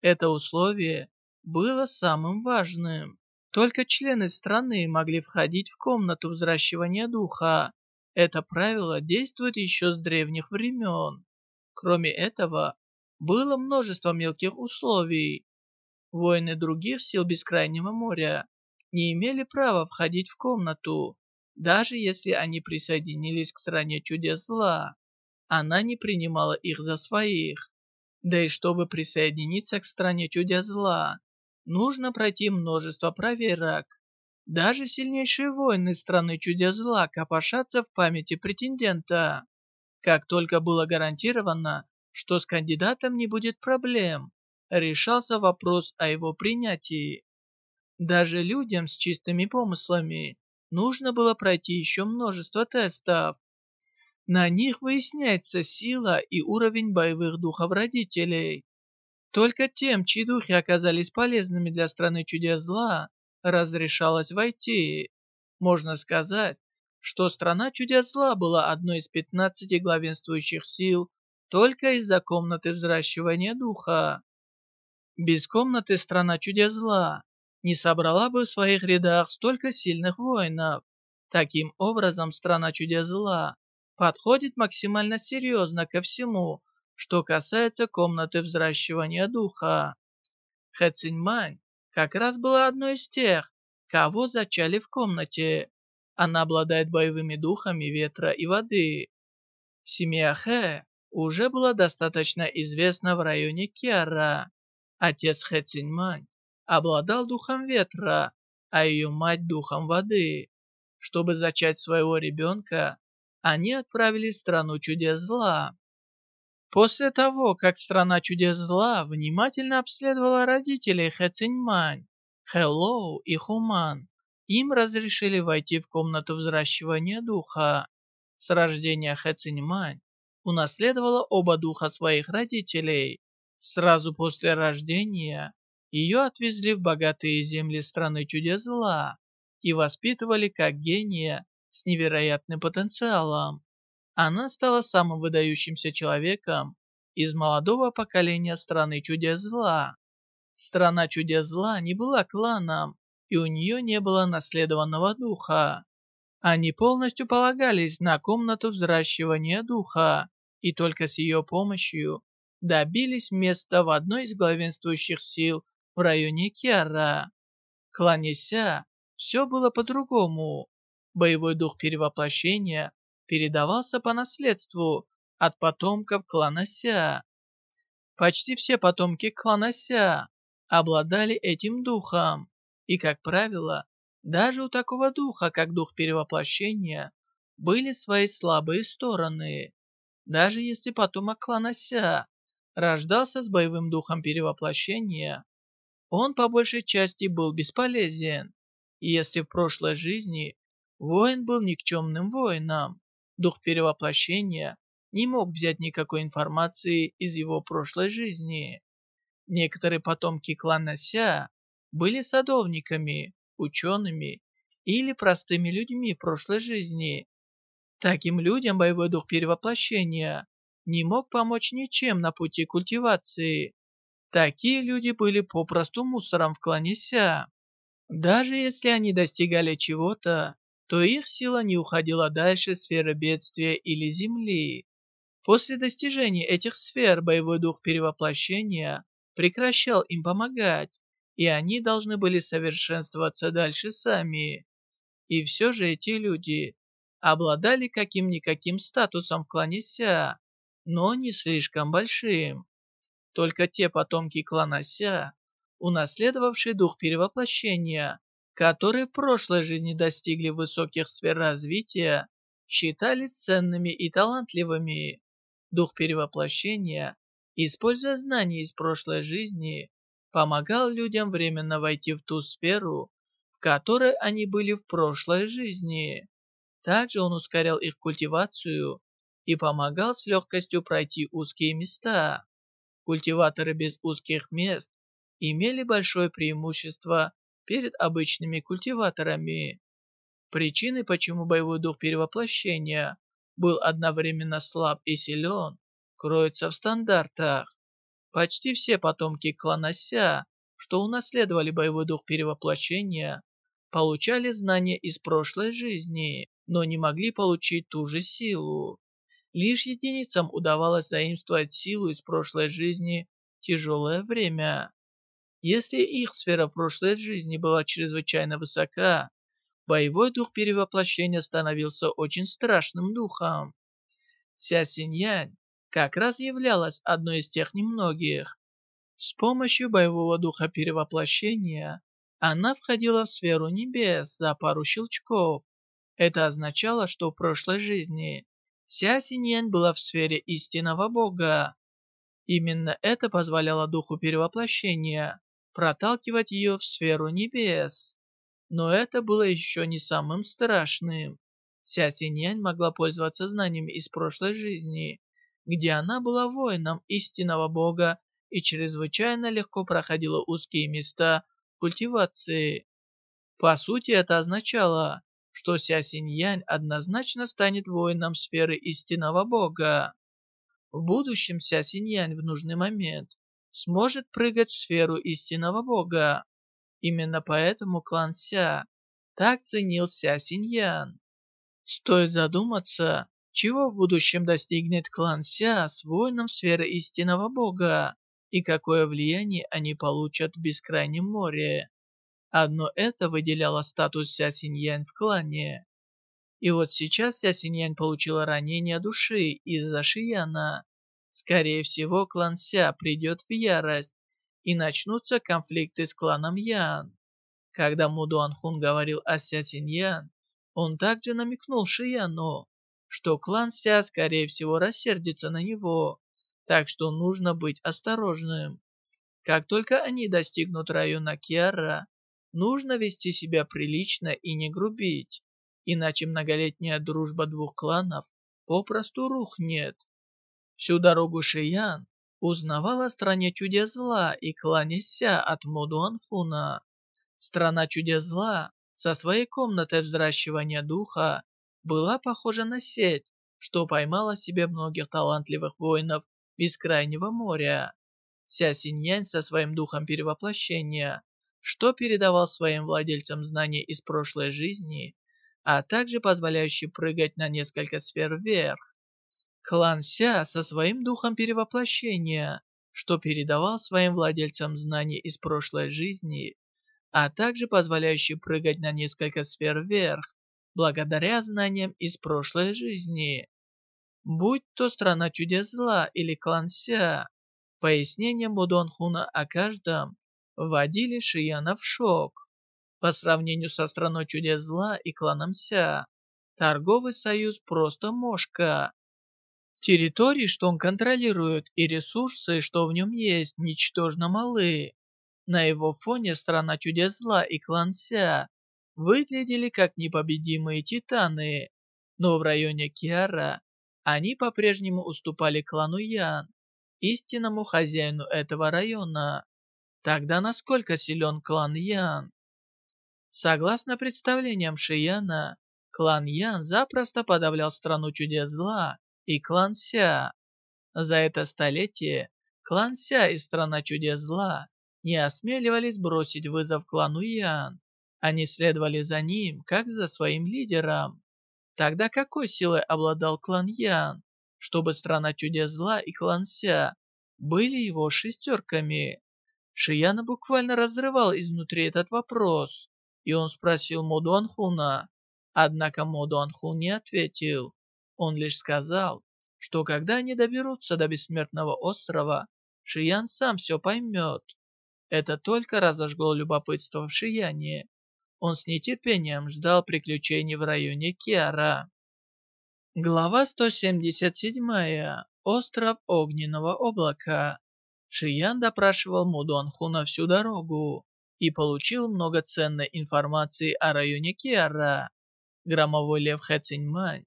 Это условие было самым важным. Только члены страны могли входить в комнату взращивания духа. Это правило действует еще с древних времен. Кроме этого, было множество мелких условий. Воины других сил Бескрайнего моря не имели права входить в комнату, даже если они присоединились к стране чудес зла. Она не принимала их за своих. Да и чтобы присоединиться к стране чудес зла, нужно пройти множество проверок. Даже сильнейшие воины страны чудес зла копошатся в памяти претендента. Как только было гарантировано, что с кандидатом не будет проблем, решался вопрос о его принятии. Даже людям с чистыми помыслами нужно было пройти еще множество тестов. На них выясняется сила и уровень боевых духов родителей. Только тем, чьи духи оказались полезными для страны чудес зла, разрешалось войти. Можно сказать, что страна чудес зла была одной из 15 главенствующих сил только из-за комнаты взращивания духа. Без комнаты страна чудес зла не собрала бы в своих рядах столько сильных воинов. Таким образом, страна чудес зла подходит максимально серьезно ко всему, что касается комнаты взращивания духа, Хэ Циньмань как раз была одной из тех, кого зачали в комнате. Она обладает боевыми духами ветра и воды. Семья Хэ уже была достаточно известна в районе Киара. Отец Хэ Циньмань обладал духом ветра, а ее мать духом воды. Чтобы зачать своего ребенка, они отправились в страну чудес зла. После того, как Страна Чудес Зла внимательно обследовала родителей Хэ Циньмань, Хэ и Хуман, им разрешили войти в комнату взращивания духа. С рождения Хэ Циньмань унаследовала оба духа своих родителей. Сразу после рождения ее отвезли в богатые земли страны чудес зла и воспитывали как гения с невероятным потенциалом. Она стала самым выдающимся человеком из молодого поколения страны чудес зла. Страна чудес зла не была кланом, и у нее не было наследованного духа. Они полностью полагались на комнату взращивания духа, и только с ее помощью добились места в одной из главенствующих сил в районе Киара. В клане Ся все было по-другому. Боевой дух перевоплощения передавался по наследству от потомков клана Ся. Почти все потомки клана Ся обладали этим духом, и, как правило, даже у такого духа, как дух перевоплощения, были свои слабые стороны. Даже если потомок клана Ся рождался с боевым духом перевоплощения, он по большей части был бесполезен. И если в прошлой жизни воин был никчемным воином, дух перевоплощения не мог взять никакой информации из его прошлой жизни. Некоторые потомки клана Ся были садовниками, учеными или простыми людьми прошлой жизни. Таким людям боевой дух перевоплощения не мог помочь ничем на пути культивации. Такие люди были попросту мусором в клане Ся. Даже если они достигали чего-то, то их сила не уходила дальше сферы бедствия или земли. После достижения этих сфер боевой дух перевоплощения прекращал им помогать, и они должны были совершенствоваться дальше сами. И все же эти люди обладали каким-никаким статусом в клане Ся, но не слишком большим. Только те потомки клана Ся, унаследовавшие дух перевоплощения, которые в прошлой жизни достигли высоких сфер развития, считались ценными и талантливыми. Дух перевоплощения, используя знания из прошлой жизни, помогал людям временно войти в ту сферу, в которой они были в прошлой жизни. Также он ускорял их культивацию и помогал с легкостью пройти узкие места. Культиваторы без узких мест имели большое преимущество перед обычными культиваторами. Причиной, почему боевой дух перевоплощения был одновременно слаб и силен, кроется в стандартах. Почти все потомки клана Ся, что унаследовали боевой дух перевоплощения, получали знания из прошлой жизни, но не могли получить ту же силу. Лишь единицам удавалось заимствовать силу из прошлой жизни в тяжелое время. Если их сфера прошлой жизни была чрезвычайно высока, боевой дух перевоплощения становился очень страшным духом. Ся Синьянь как раз являлась одной из тех немногих. С помощью боевого духа перевоплощения она входила в сферу небес за пару щелчков. Это означало, что в прошлой жизни Ся Синьян была в сфере истинного Бога. Именно это позволяло духу перевоплощения проталкивать ее в сферу небес. Но это было еще не самым страшным. Ся Синьянь могла пользоваться знаниями из прошлой жизни, где она была воином истинного Бога и чрезвычайно легко проходила узкие места культивации. По сути, это означало, что Ся Синьянь однозначно станет воином сферы истинного бога. В будущем Ся Синьянь в нужный момент сможет прыгать в сферу истинного бога. Именно поэтому клан Ся так ценил Ся Синьян. Стоит задуматься, чего в будущем достигнет клан Ся с воином сферы истинного бога и какое влияние они получат в бескрайнем море. Одно это выделяло статус Ся Синьянь в клане. И вот сейчас Ся Синьянь получила ранение души из-за Шияна. Скорее всего, клан Ся придет в ярость, и начнутся конфликты с кланом Ян. Когда Му Дуанхун говорил о Ся Синьян, он также намекнул Шияну, что клан Ся скорее всего рассердится на него, так что нужно быть осторожным. Как только они достигнут района Киара, Нужно вести себя прилично и не грубить, иначе многолетняя дружба двух кланов попросту рухнет. Всю дорогу Шиян узнавал о стране чудес зла и клане Ся от Модуанхуна. Страна чудес зла со своей комнатой взращивания духа была похожа на сеть, что поймала себе многих талантливых воинов бескрайнего моря. Ся Синьянь со своим духом перевоплощения что передавал своим владельцам знания из прошлой жизни, а также позволяющий прыгать на несколько сфер вверх. Клан Ся со своим духом перевоплощения, что передавал своим владельцам знания из прошлой жизни, а также позволяющий прыгать на несколько сфер вверх, благодаря знаниям из прошлой жизни. Будь то страна чудес зла или клан Ся, пояснение Будон Хуна о каждом вводили Шияна в шок. По сравнению со страной чудес зла и кланом Ся, торговый союз просто мошка. Территории, что он контролирует, и ресурсы, что в нем есть, ничтожно малы. На его фоне страна чудес зла и клан Ся выглядели как непобедимые титаны, но в районе Киара они по-прежнему уступали клану Ян, истинному хозяину этого района. Тогда насколько силен клан Ян? Согласно представлениям Шияна, клан Ян запросто подавлял страну чудес зла и клан Ся. За это столетие клан Ся и страна чудес зла не осмеливались бросить вызов клану Ян. Они следовали за ним, как за своим лидером. Тогда какой силой обладал клан Ян, чтобы страна чудес зла и клан Ся были его шестерками? Шияна буквально разрывал изнутри этот вопрос, и он спросил Моду Анхуна. Однако Моду Анхун не ответил. Он лишь сказал, что когда они доберутся до Бессмертного острова, Шиян сам все поймет. Это только разожгло любопытство в Шияне. Он с нетерпением ждал приключений в районе Киара. Глава 177. Остров Огненного Облака. Шиян допрашивал Мудуанхуна всю дорогу и получил много ценной информации о районе Киара. Громовой лев Хэциньмань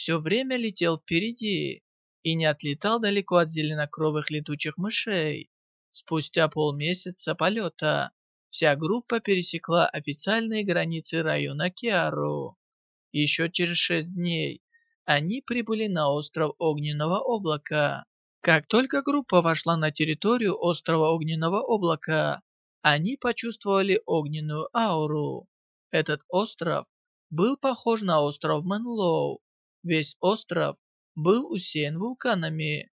все время летел впереди и не отлетал далеко от зеленокровых летучих мышей. Спустя полмесяца полета вся группа пересекла официальные границы района Киару. Еще через шесть дней они прибыли на остров Огненного Облака. Как только группа вошла на территорию острова Огненного Облака, они почувствовали огненную ауру. Этот остров был похож на остров Мэнлоу. Весь остров был усеян вулканами.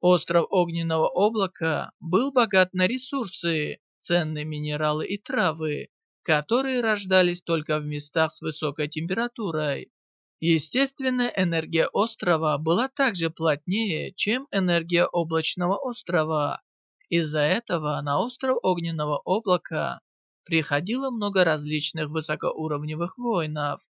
Остров Огненного Облака был богат на ресурсы, ценные минералы и травы, которые рождались только в местах с высокой температурой. Естественная энергия острова была также плотнее, чем энергия облачного острова. Из-за этого на остров Огненного Облака приходило много различных высокоуровневых воинов.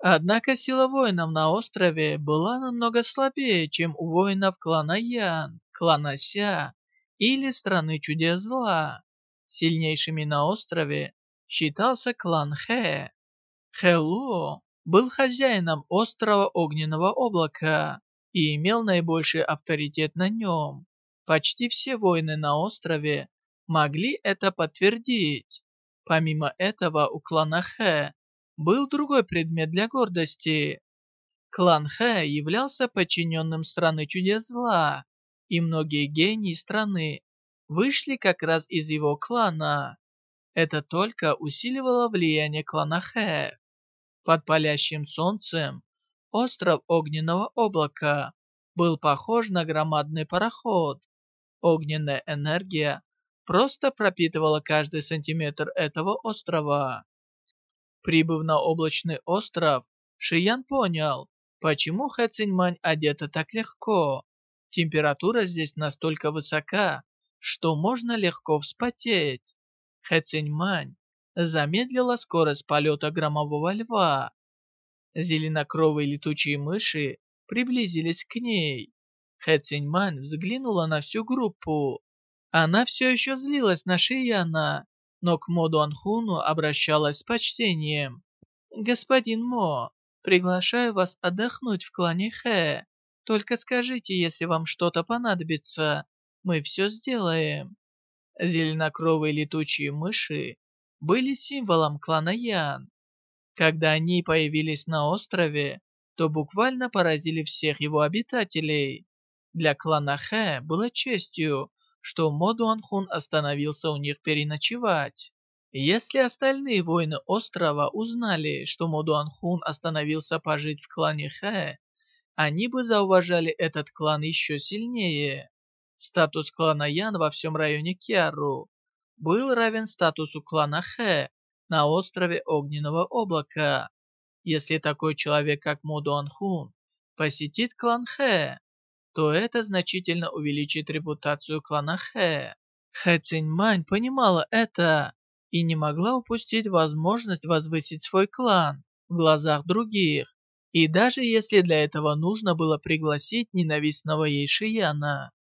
Однако сила воинов на острове была намного слабее, чем у воинов клана Ян, клана Ся или страны чудес зла. Сильнейшими на острове считался клан Хэ. Хэлуо был хозяином острова Огненного Облака и имел наибольший авторитет на нем. Почти все воины на острове могли это подтвердить. Помимо этого у клана Хэ был другой предмет для гордости. Клан Хэ являлся подчиненным страны чудес зла, и многие гении страны вышли как раз из его клана. Это только усиливало влияние клана Хэ. Под палящим солнцем остров Огненного Облака был похож на громадный пароход. Огненная энергия просто пропитывала каждый сантиметр этого острова. Прибыв на облачный остров, Шиян понял, почему Хэ Циньмань одета так легко. Температура здесь настолько высока, что можно легко вспотеть. Хэ Циньмань замедлила скорость полета громового льва. Зеленокровые летучие мыши приблизились к ней. Хэ Циньмань взглянула на всю группу. Она все еще злилась на Шияна, но к Мо Дуанхуну обращалась с почтением. «Господин Мо, приглашаю вас отдохнуть в клане Хэ. Только скажите, если вам что-то понадобится. Мы все сделаем». Зеленокровые летучие мыши были символом клана Ян. Когда они появились на острове, то буквально поразили всех его обитателей. Для клана Хэ было честью, что Мо Дуанхун остановился у них переночевать. Если остальные воины острова узнали, что Мо Дуанхун остановился пожить в клане Хэ, они бы зауважали этот клан еще сильнее. Статус клана Ян во всем районе Киару был равен статусу клана Хэ на острове Огненного Облака. Если такой человек, как Мо Дуанхун, посетит клан Хэ, то это значительно увеличит репутацию клана Хэ. Хэ Циньмань понимала это и не могла упустить возможность возвысить свой клан в глазах других. И даже если для этого нужно было пригласить ненавистного ей Шияна.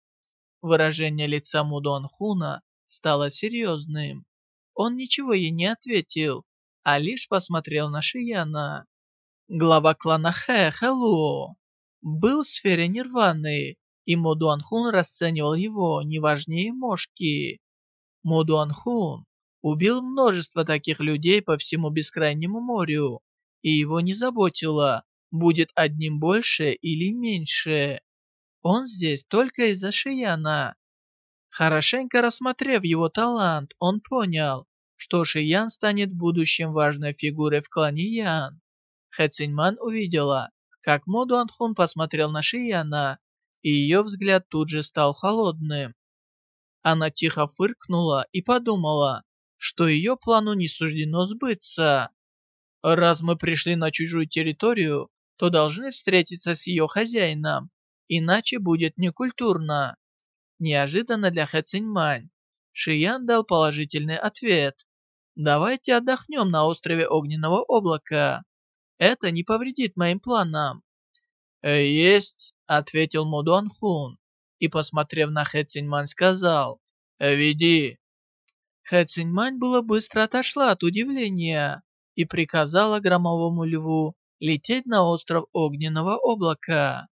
Выражение лица Мудон Хуна стало серьезным. Он ничего ей не ответил, а лишь посмотрел на Шияна. Глава клана Хэ Хэлуо был в сфере нирваны, и Мо Дуанхун расценивал его не важнее мошки. Мо Дуанхун убил множество таких людей по всему бескрайнему морю, и его не заботило, будет одним больше или меньше. Он здесь только из-за Шияна. Хорошенько рассмотрев его талант, он понял, что Шиян станет будущим важной фигурой в клане Ян. Хэ Циньман увидела, как Мо Дуанхун посмотрел на Шияна, и ее взгляд тут же стал холодным. Она тихо фыркнула и подумала, что ее плану не суждено сбыться. Раз мы пришли на чужую территорию, то должны встретиться с ее хозяином, иначе будет некультурно. Неожиданно для Хэ Циньмань Шиян дал положительный ответ. Давайте отдохнем на острове Огненного Облака. Это не повредит моим планам». «Э, «Есть», — ответил Мудуан Хун, и, посмотрев на Хэ Циньмань, сказал, «Э, «Веди». Хэ Циньмань было быстро отошла от удивления и приказала громовому льву лететь на остров Огненного Облака.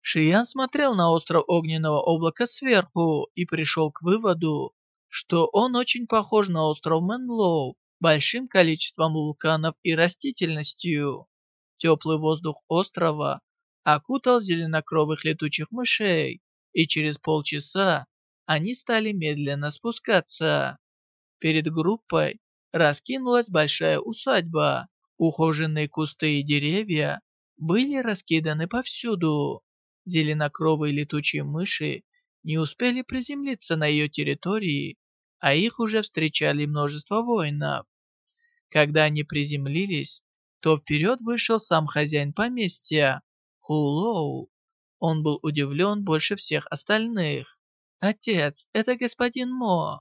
Шиян смотрел на остров Огненного Облака сверху и пришел к выводу, что он очень похож на остров Мэнлоу, большим количеством вулканов и растительностью. Теплый воздух острова окутал зеленокровых летучих мышей, и через полчаса они стали медленно спускаться. Перед группой раскинулась большая усадьба. Ухоженные кусты и деревья были раскиданы повсюду. Зеленокровые летучие мыши не успели приземлиться на ее территории, а их уже встречали множество воинов. Когда они приземлились, то вперед вышел сам хозяин поместья, Хулоу. Он был удивлен больше всех остальных. «Отец, это господин Мо.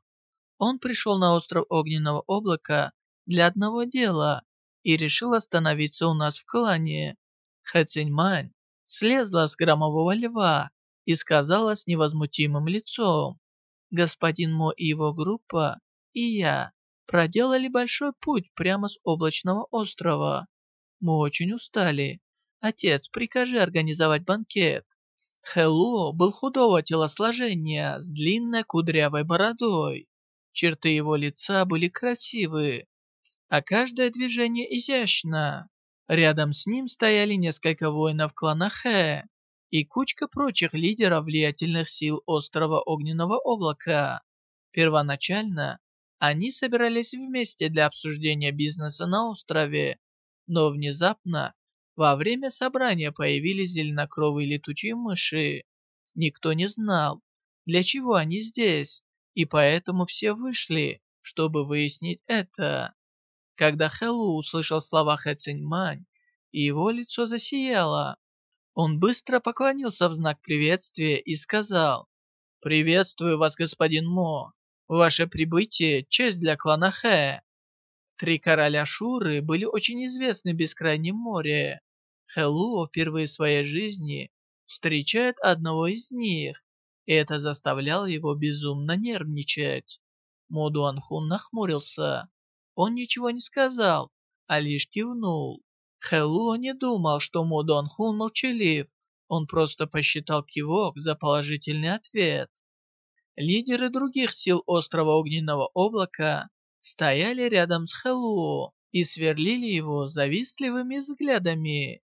Он пришел на остров Огненного Облака для одного дела и решил остановиться у нас в клане. Хэ слезла с громового льва и сказала с невозмутимым лицом, «Господин Мо и его группа, и я проделали большой путь прямо с облачного острова. Мы очень устали. Отец, прикажи организовать банкет. Хэлло был худого телосложения с длинной кудрявой бородой. Черты его лица были красивы, а каждое движение изящно. Рядом с ним стояли несколько воинов клана Хэ и кучка прочих лидеров влиятельных сил острова Огненного Облака. Первоначально они собирались вместе для обсуждения бизнеса на острове, но внезапно во время собрания появились зеленокровые летучие мыши. Никто не знал, для чего они здесь, и поэтому все вышли, чтобы выяснить это. Когда Хэллу услышал слова Хэ Циньмань, его лицо засияло. Он быстро поклонился в знак приветствия и сказал, «Приветствую вас, господин Мо. Ваше прибытие – честь для клана Хэ. Три короля Шуры были очень известны в Бескрайнем море. Хэллоу впервые в своей жизни встречает одного из них, и это заставляло его безумно нервничать. Мо Дуанхун нахмурился. Он ничего не сказал, а лишь кивнул. Хэллоу не думал, что Мо Дуанхун молчалив. Он просто посчитал кивок за положительный ответ. Лидеры других сил острова Огненного Облака стояли рядом с Хэллоу и сверлили его завистливыми взглядами.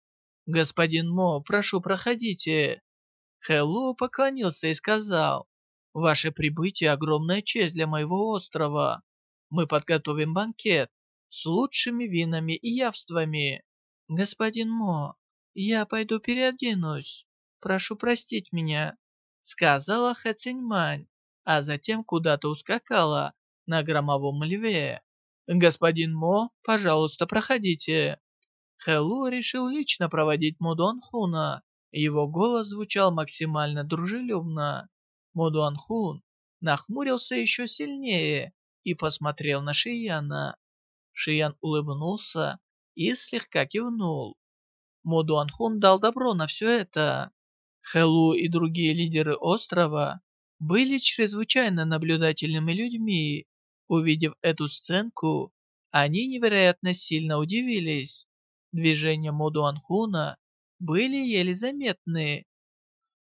«Господин Мо, прошу, проходите». Хэллоу поклонился и сказал, «Ваше прибытие – огромная честь для моего острова. Мы подготовим банкет с лучшими винами и явствами. Господин Мо, я пойду переоденусь. Прошу простить меня сказала Хэ Циньмань, а затем куда-то ускакала на громовом льве. «Господин Мо, пожалуйста, проходите». Хэлу решил лично проводить Мудуан Хуна. Его голос звучал максимально дружелюбно. Мудуан Хун нахмурился еще сильнее и посмотрел на Шияна. Шиян улыбнулся и слегка кивнул. Мо Дуанхун дал добро на все это. Хэлу и другие лидеры острова были чрезвычайно наблюдательными людьми. Увидев эту сценку, они невероятно сильно удивились. Движения Мо Дуанхуна были еле заметны,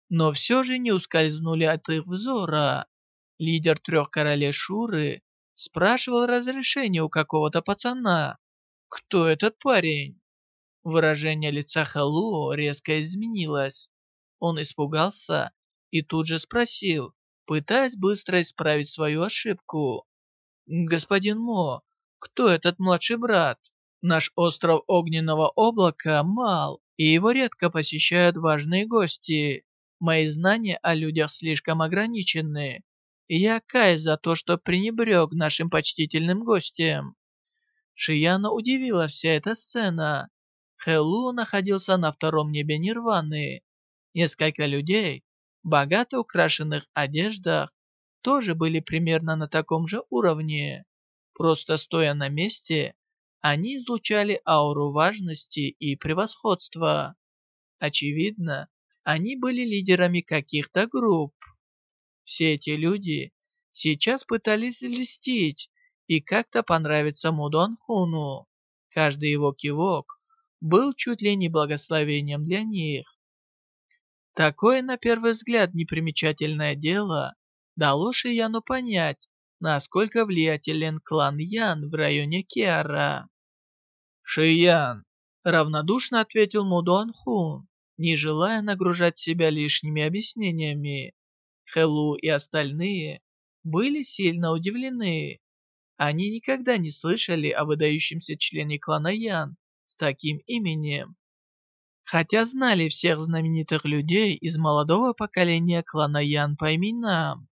но все же не ускользнули от их взора. Лидер трех королей Шуры спрашивал разрешение у какого-то пацана. Кто этот парень? Выражение лица Хэллоу резко изменилось. Он испугался и тут же спросил, пытаясь быстро исправить свою ошибку. «Господин Мо, кто этот младший брат? Наш остров Огненного Облака мал, и его редко посещают важные гости. Мои знания о людях слишком ограничены. Я каюсь за то, что пренебрег нашим почтительным гостем». Шияна удивила вся эта сцена. Хэллу находился на втором небе Нирваны. Несколько людей, богато украшенных одеждах, тоже были примерно на таком же уровне. Просто стоя на месте, они излучали ауру важности и превосходства. Очевидно, они были лидерами каких-то групп. Все эти люди сейчас пытались льстить и как-то понравиться Мудуанхуну. Каждый его кивок был чуть ли не благословением для них. Такое, на первый взгляд, непримечательное дело дало Шияну понять, насколько влиятелен клан Ян в районе Киара. «Шиян!» — равнодушно ответил Мудуан Хун, не желая нагружать себя лишними объяснениями. Хэлу и остальные были сильно удивлены. Они никогда не слышали о выдающемся члене клана Ян с таким именем. Хотя знали всех знаменитых людей из молодого поколения клана Ян по именам,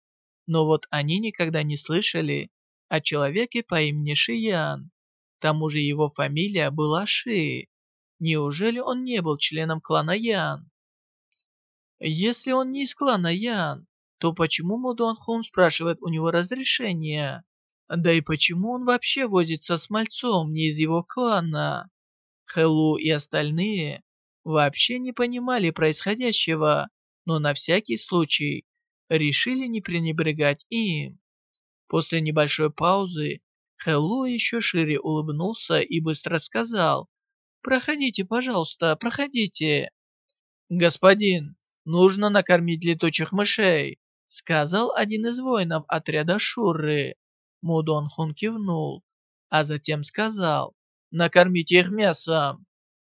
но вот они никогда не слышали о человеке по имени Шиян. К тому же его фамилия была Ши. Неужели он не был членом клана Ян? Если он не из клана Ян, то почему Мудуан Хун спрашивает у него разрешения? Да и почему он вообще возится с мальцом не из его клана? Хэлу и остальные вообще не понимали происходящего, но на всякий случай решили не пренебрегать им. После небольшой паузы Хэллу еще шире улыбнулся и быстро сказал «Проходите, пожалуйста, проходите». «Господин, нужно накормить летучих мышей», сказал один из воинов отряда Шуры. Мудон Хун кивнул, а затем сказал Накормите их мясом!»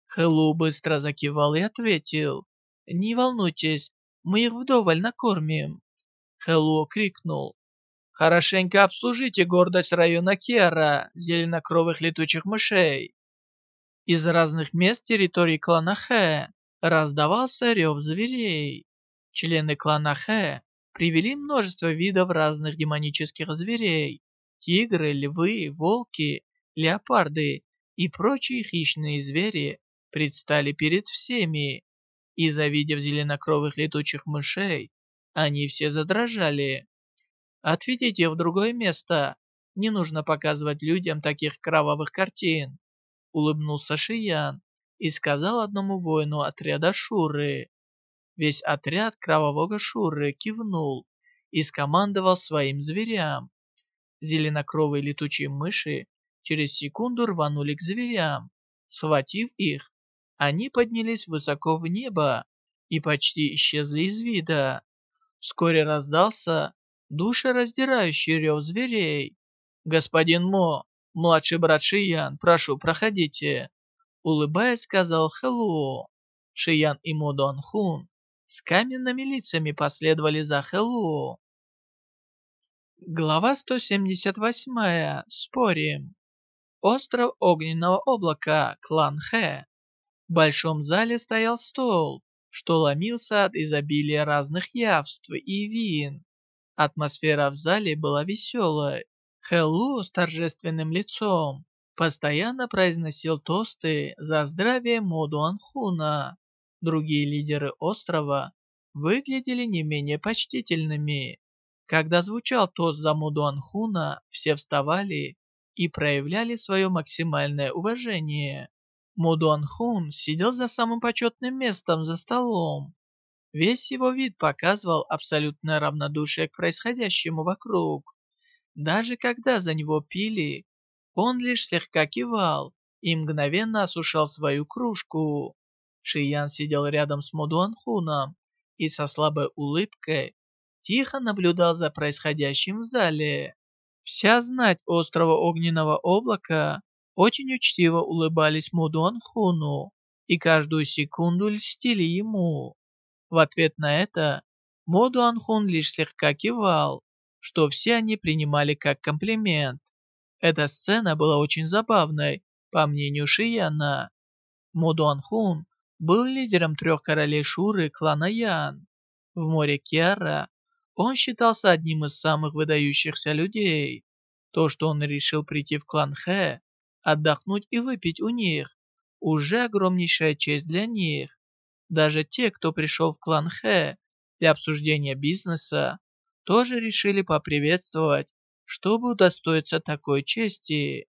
Хэллу быстро закивал и ответил. «Не волнуйтесь, мы их вдоволь накормим!» Хэллу крикнул. «Хорошенько обслужите гордость района Кера, зеленокровых летучих мышей!» Из разных мест территории клана Хэ раздавался рев зверей. Члены клана Хэ привели множество видов разных демонических зверей. Тигры, львы, волки, леопарды и прочие хищные звери предстали перед всеми, и завидев зеленокровых летучих мышей, они все задрожали. «Отведите в другое место, не нужно показывать людям таких кровавых картин», улыбнулся Шиян и сказал одному воину отряда Шуры. Весь отряд кровавого Шуры кивнул и скомандовал своим зверям. Зеленокровые летучие мыши через секунду рванули к зверям. Схватив их, они поднялись высоко в небо и почти исчезли из вида. Вскоре раздался душераздирающий рев зверей. «Господин Мо, младший брат Шиян, прошу, проходите!» Улыбаясь, сказал Хэллоу. Шиян и Мо Дон Хун с каменными лицами последовали за Хэллоу. Глава 178. Спорим. Остров Огненного Облака, клан Хэ. В большом зале стоял стол, что ломился от изобилия разных явств и вин. Атмосфера в зале была веселой. Хэллу с торжественным лицом постоянно произносил тосты за здравие Моду Анхуна. Другие лидеры острова выглядели не менее почтительными. Когда звучал тост за Моду Анхуна, все вставали и проявляли свое максимальное уважение. Мо Дуан Хун сидел за самым почетным местом за столом. Весь его вид показывал абсолютное равнодушие к происходящему вокруг. Даже когда за него пили, он лишь слегка кивал и мгновенно осушал свою кружку. Шиян сидел рядом с Мудуанхуном и со слабой улыбкой тихо наблюдал за происходящим в зале. Вся знать острова Огненного Облака очень учтиво улыбались Мудуанхуну и каждую секунду льстили ему. В ответ на это Мудуанхун лишь слегка кивал, что все они принимали как комплимент. Эта сцена была очень забавной, по мнению Шияна. Мудуанхун был лидером трех королей Шуры клана Ян. В море Киара он считался одним из самых выдающихся людей. То, что он решил прийти в клан Хэ, отдохнуть и выпить у них, уже огромнейшая честь для них. Даже те, кто пришел в клан Хэ для обсуждения бизнеса, тоже решили поприветствовать, чтобы удостоиться такой чести.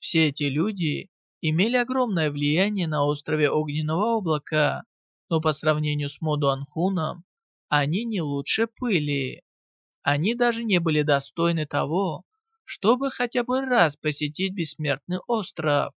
Все эти люди имели огромное влияние на острове Огненного Облака, но по сравнению с Модуанхуном, они не лучше пыли. Они даже не были достойны того, чтобы хотя бы раз посетить Бессмертный остров.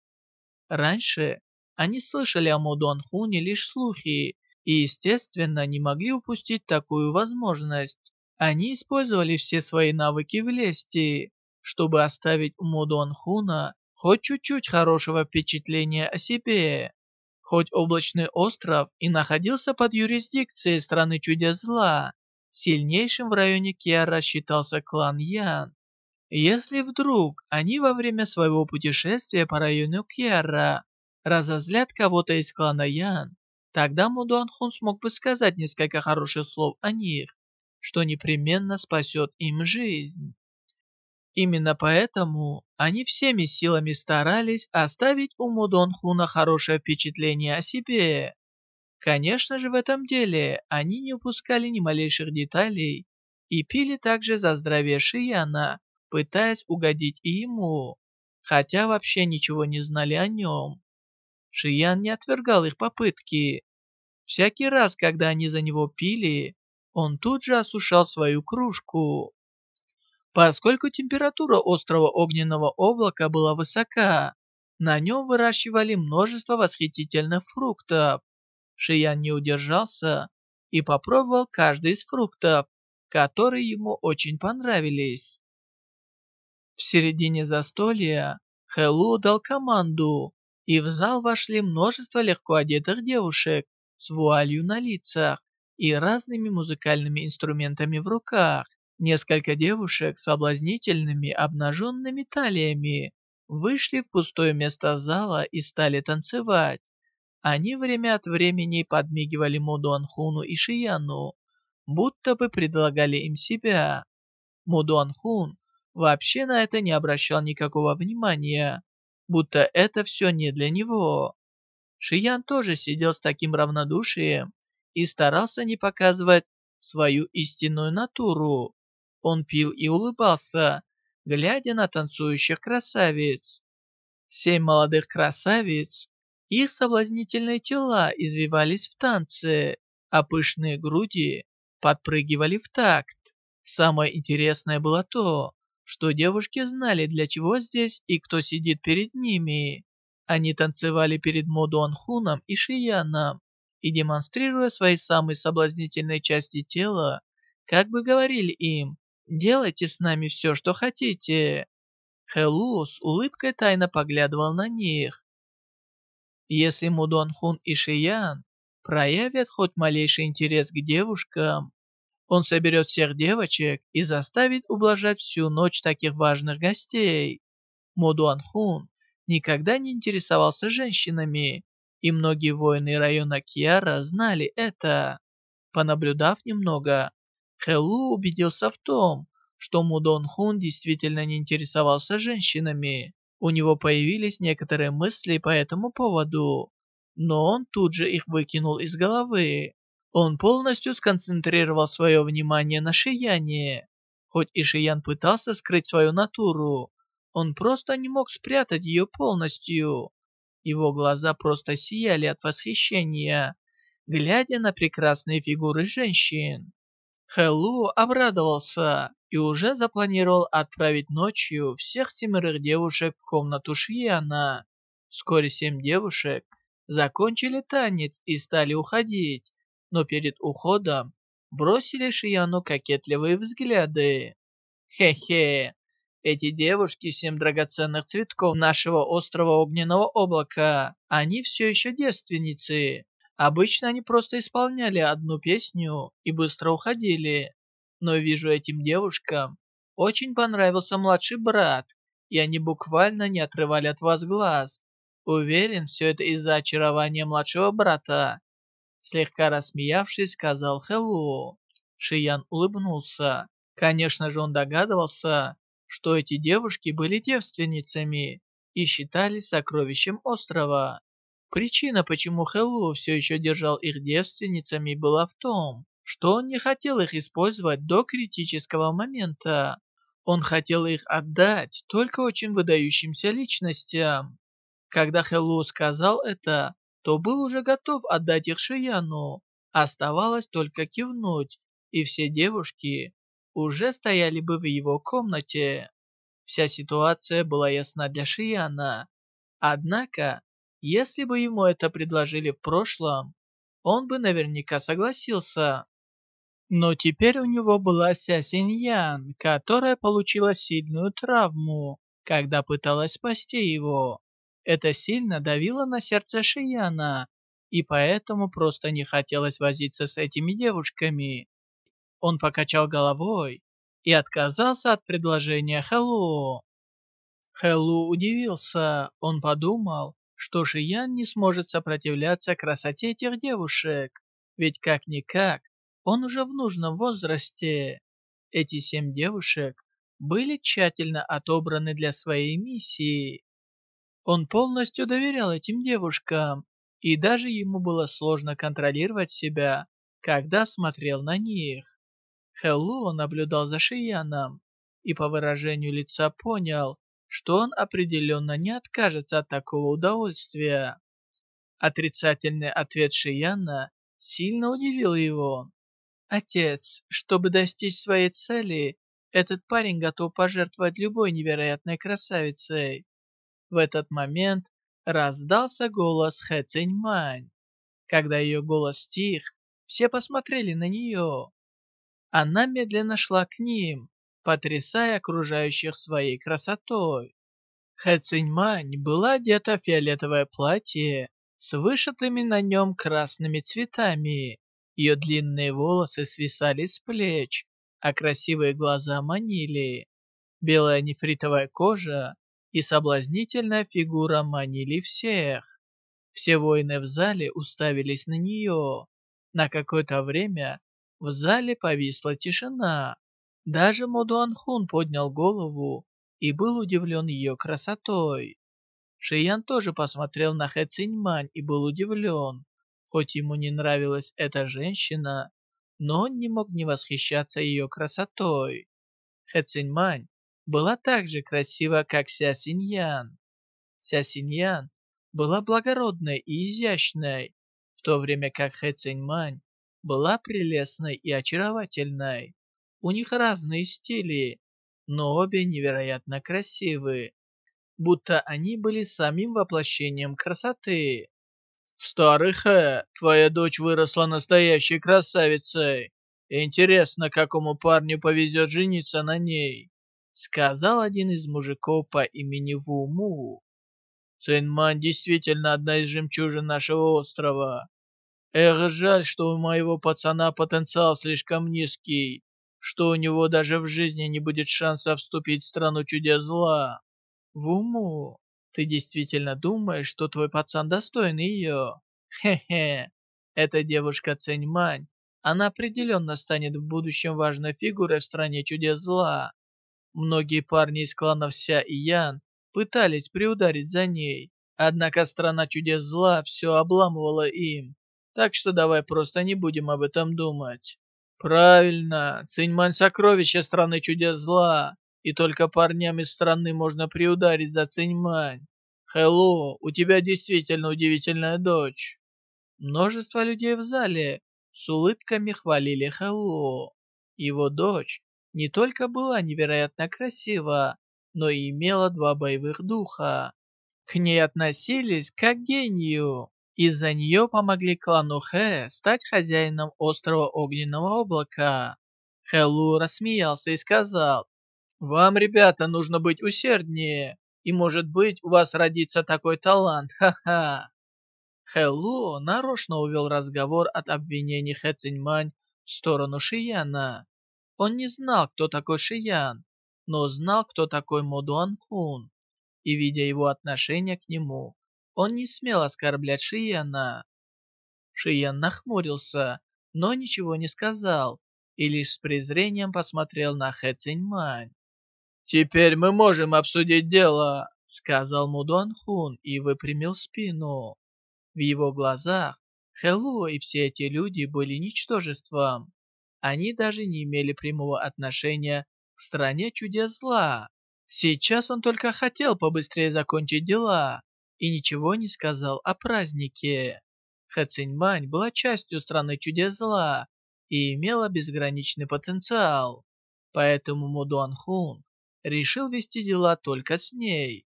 Раньше они слышали о Модуанхуне лишь слухи и, естественно, не могли упустить такую возможность. Они использовали все свои навыки в лести, чтобы оставить у Модуанхуна хоть чуть-чуть хорошего впечатления о себе. Хоть облачный остров и находился под юрисдикцией страны чудес зла, сильнейшим в районе Киара считался клан Ян. Если вдруг они во время своего путешествия по району Киара разозлят кого-то из клана Ян, тогда Мудуан Хун смог бы сказать несколько хороших слов о них, что непременно спасет им жизнь. Именно поэтому они всеми силами старались оставить у Мудонхуна хорошее впечатление о себе. Конечно же, в этом деле они не упускали ни малейших деталей и пили также за здравие Шияна, пытаясь угодить и ему, хотя вообще ничего не знали о нем. Шиян не отвергал их попытки. Всякий раз, когда они за него пили, он тут же осушал свою кружку. Поскольку температура острова Огненного Облака была высока, на нем выращивали множество восхитительных фруктов. Шиян не удержался и попробовал каждый из фруктов, которые ему очень понравились. В середине застолья Хэллу дал команду, и в зал вошли множество легко одетых девушек с вуалью на лицах и разными музыкальными инструментами в руках. Несколько девушек с соблазнительными обнаженными талиями вышли в пустое место зала и стали танцевать. Они время от времени подмигивали Мудуанхуну и Шияну, будто бы предлагали им себя. Мудуанхун вообще на это не обращал никакого внимания, будто это все не для него. Шиян тоже сидел с таким равнодушием и старался не показывать свою истинную натуру. Он пил и улыбался, глядя на танцующих красавиц. Семь молодых красавиц, их соблазнительные тела извивались в танце, а пышные груди подпрыгивали в такт. Самое интересное было то, что девушки знали, для чего здесь и кто сидит перед ними. Они танцевали перед Модуанхуном и Шияном и, демонстрируя свои самые соблазнительные части тела, как бы говорили им, Делайте с нами все, что хотите». Хэлу с улыбкой тайно поглядывал на них. Если Мудон Хун и Шиян проявят хоть малейший интерес к девушкам, он соберет всех девочек и заставит ублажать всю ночь таких важных гостей. Мудуан Хун никогда не интересовался женщинами, и многие воины района Киара знали это. Понаблюдав немного, Хэлу убедился в том, что Мудон Хун действительно не интересовался женщинами. У него появились некоторые мысли по этому поводу, но он тут же их выкинул из головы. Он полностью сконцентрировал свое внимание на Шияне. Хоть и Шиян пытался скрыть свою натуру, он просто не мог спрятать ее полностью. Его глаза просто сияли от восхищения, глядя на прекрасные фигуры женщин. Хэллу обрадовался и уже запланировал отправить ночью всех семерых девушек в комнату Шияна. Вскоре семь девушек закончили танец и стали уходить, но перед уходом бросили Шияну кокетливые взгляды. Хе-хе, эти девушки, семь драгоценных цветков нашего острова Огненного Облака, они все еще девственницы. Обычно они просто исполняли одну песню и быстро уходили. Но вижу этим девушкам очень понравился младший брат, и они буквально не отрывали от вас глаз. Уверен, все это из-за очарования младшего брата. Слегка рассмеявшись, сказал Хэллоу. Шиян улыбнулся. Конечно же, он догадывался, что эти девушки были девственницами и считались сокровищем острова. Причина, почему Хэллоу все еще держал их девственницами, была в том, что он не хотел их использовать до критического момента. Он хотел их отдать только очень выдающимся личностям. Когда Хэллоу сказал это, то был уже готов отдать их Шияну. Оставалось только кивнуть, и все девушки уже стояли бы в его комнате. Вся ситуация была ясна для Шияна. Однако, если бы ему это предложили в прошлом, он бы наверняка согласился. Но теперь у него была Ся Синьян, которая получила сильную травму, когда пыталась спасти его. Это сильно давило на сердце Шияна, и поэтому просто не хотелось возиться с этими девушками. Он покачал головой и отказался от предложения Хэллоу. Хэллоу удивился. Он подумал, что Шиян не сможет сопротивляться красоте этих девушек. Ведь как-никак, он уже в нужном возрасте. Эти семь девушек были тщательно отобраны для своей миссии. Он полностью доверял этим девушкам, и даже ему было сложно контролировать себя, когда смотрел на них. Хэллоу наблюдал за Шияном и по выражению лица понял, что он определенно не откажется от такого удовольствия. Отрицательный ответ Шияна сильно удивил его. «Отец, чтобы достичь своей цели, этот парень готов пожертвовать любой невероятной красавицей». В этот момент раздался голос Хэ Циньмань. Когда ее голос стих, все посмотрели на нее. Она медленно шла к ним, потрясая окружающих своей красотой. Хэ Циньмань была одета в фиолетовое платье с вышитыми на нем красными цветами. Ее длинные волосы свисали с плеч, а красивые глаза манили. Белая нефритовая кожа и соблазнительная фигура манили всех. Все воины в зале уставились на нее. На какое-то время в зале повисла тишина. Даже Модуанхун поднял голову и был удивлен ее красотой. Шиян тоже посмотрел на Хэ Циньмань и был удивлен. Хоть ему не нравилась эта женщина, но он не мог не восхищаться ее красотой. Хэ Циньмань была так же красива, как Ся Синьян. Ся Синьян была благородной и изящной, в то время как Хэ Циньмань была прелестной и очаровательной. У них разные стили, но обе невероятно красивы, будто они были самим воплощением красоты. «Старый Хэ, твоя дочь выросла настоящей красавицей. Интересно, какому парню повезет жениться на ней», сказал один из мужиков по имени Вуму. Цинман действительно одна из жемчужин нашего острова. Эх, жаль, что у моего пацана потенциал слишком низкий, что у него даже в жизни не будет шанса вступить в страну чудес зла. Вуму, ты действительно думаешь, что твой пацан достоин ее? Хе-хе, эта девушка Цэньмань, она определенно станет в будущем важной фигурой в стране чудес зла. Многие парни из кланов Ся и Ян пытались приударить за ней, однако страна чудес зла все обламывала им. Так что давай просто не будем об этом думать. Правильно, Циньмань сокровище страны чудес зла, и только парням из страны можно приударить за Циньмань. Хэллоу, у тебя действительно удивительная дочь. Множество людей в зале с улыбками хвалили Хэллоу. Его дочь не только была невероятно красива, но и имела два боевых духа. К ней относились как к гению. Из-за нее помогли клану Хэ стать хозяином острова Огненного Облака. Хэллу рассмеялся и сказал, «Вам, ребята, нужно быть усерднее, и, может быть, у вас родится такой талант, ха-ха!» Хэллу нарочно увел разговор от обвинений Хэ Циньмань в сторону Шияна. Он не знал, кто такой Шиян, но знал, кто такой Мо Дуан Хун. И, видя его отношение к нему, он не смел оскорблять Шияна. Шиян нахмурился, но ничего не сказал, и лишь с презрением посмотрел на Хэ Циньмань. «Теперь мы можем обсудить дело», — сказал Мудуан Хун и выпрямил спину. В его глазах Хэллу и все эти люди были ничтожеством. Они даже не имели прямого отношения к стране чудес зла. Сейчас он только хотел побыстрее закончить дела и ничего не сказал о празднике. Хэциньмань была частью страны чудес зла и имела безграничный потенциал. Поэтому Мудуан Хун решил вести дела только с ней.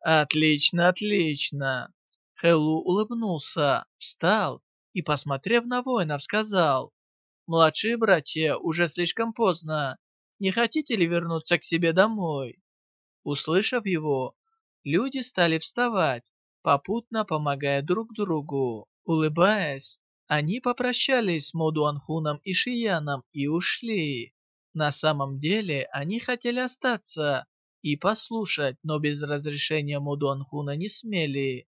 «Отлично, отлично!» Хэлу улыбнулся, встал и, посмотрев на воинов, сказал, «Младшие братья, уже слишком поздно. Не хотите ли вернуться к себе домой?» Услышав его, люди стали вставать, попутно помогая друг другу. Улыбаясь, они попрощались с Модуанхуном и Шияном и ушли. На самом деле, они хотели остаться и послушать, но без разрешения Модуанхуна не смели.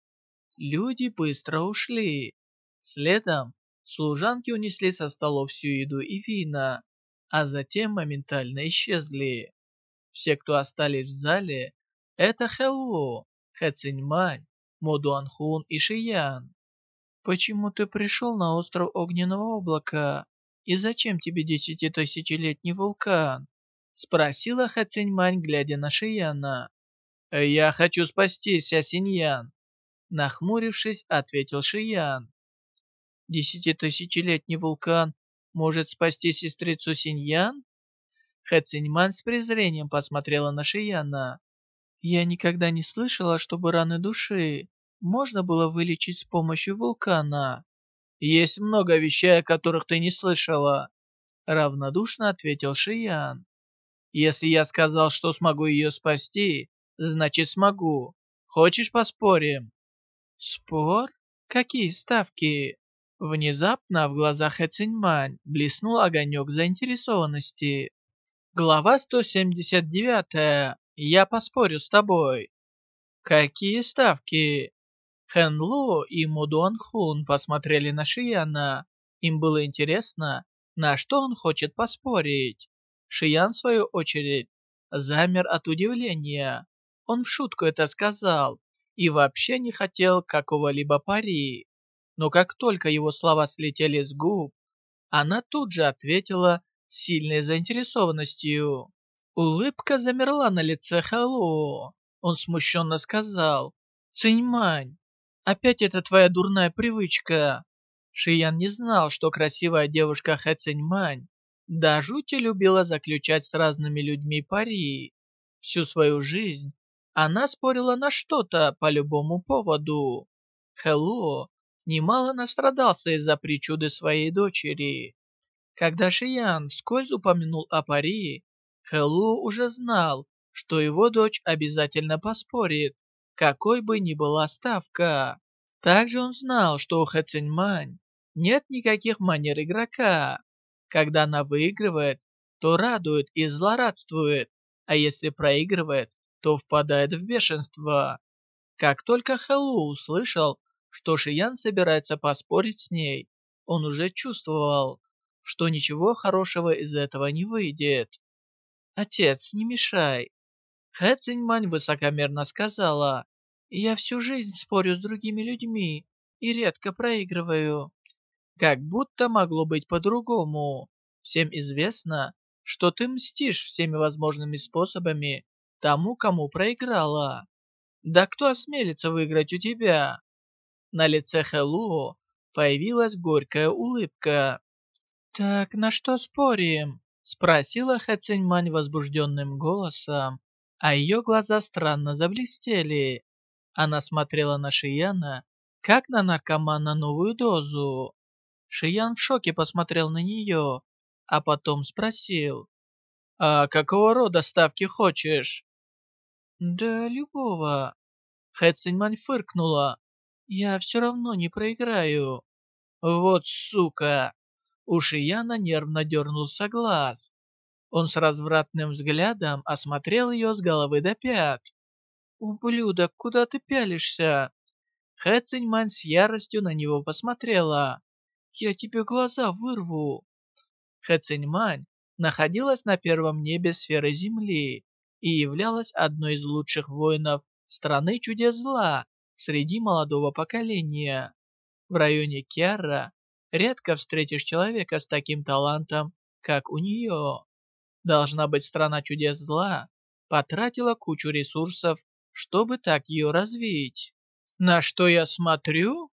Люди быстро ушли. Следом Служанки унесли со столов всю еду и вина, а затем моментально исчезли. Все, кто остались в зале, это Хэллу, Хэ Циньмань, Мо Дуанхун и Шиян. «Почему ты пришел на остров Огненного Облака? И зачем тебе десятитысячелетний вулкан?» Спросила Хэ Циньмань, глядя на Шияна. «Я хочу спасти Ся Синьян», нахмурившись, ответил Шиян. Десятитысячелетний вулкан может спасти сестрицу Синьян? Хэ с презрением посмотрела на Шияна. Я никогда не слышала, чтобы раны души можно было вылечить с помощью вулкана. Есть много вещей, о которых ты не слышала. Равнодушно ответил Шиян. Если я сказал, что смогу ее спасти, значит смогу. Хочешь поспорим? Спор? Какие ставки? Внезапно в глазах Эциньмань блеснул огонек заинтересованности. Глава 179. Я поспорю с тобой. Какие ставки? Хэн Лу и Му Дуан Хун посмотрели на Шияна. Им было интересно, на что он хочет поспорить. Шиян, в свою очередь, замер от удивления. Он в шутку это сказал и вообще не хотел какого-либо пари но как только его слова слетели с губ, она тут же ответила сильной заинтересованностью. Улыбка замерла на лице Хэллоу. Он смущенно сказал, «Циньмань, опять это твоя дурная привычка». Шиян не знал, что красивая девушка Хэ Циньмань до жути любила заключать с разными людьми пари. Всю свою жизнь она спорила на что-то по любому поводу. Хэллоу немало настрадался из-за причуды своей дочери. Когда Шиян вскользь упомянул о пари, Хэлу уже знал, что его дочь обязательно поспорит, какой бы ни была ставка. Также он знал, что у Хэ Циньмань нет никаких манер игрока. Когда она выигрывает, то радует и злорадствует, а если проигрывает, то впадает в бешенство. Как только Хэлу услышал, что Шиян собирается поспорить с ней, он уже чувствовал, что ничего хорошего из этого не выйдет. «Отец, не мешай!» Хэ Циньмань высокомерно сказала, «Я всю жизнь спорю с другими людьми и редко проигрываю». Как будто могло быть по-другому. Всем известно, что ты мстишь всеми возможными способами тому, кому проиграла. Да кто осмелится выиграть у тебя? На лице Хэллоу появилась горькая улыбка. «Так на что спорим?» Спросила Хэ Циньмань возбужденным голосом, а ее глаза странно заблестели. Она смотрела на Шияна, как на наркомана новую дозу. Шиян в шоке посмотрел на нее, а потом спросил. «А какого рода ставки хочешь?» «Да любого». Хэ Циньмань фыркнула. «Я все равно не проиграю». «Вот сука!» У Шияна нервно дернулся глаз. Он с развратным взглядом осмотрел ее с головы до пят. «Ублюдок, куда ты пялишься?» Хэ с яростью на него посмотрела. «Я тебе глаза вырву!» Хэ находилась на первом небе сферы Земли и являлась одной из лучших воинов страны чудес зла среди молодого поколения. В районе Киара Редко встретишь человека с таким талантом, как у нее. Должна быть страна чудес зла, потратила кучу ресурсов, чтобы так ее развить. На что я смотрю?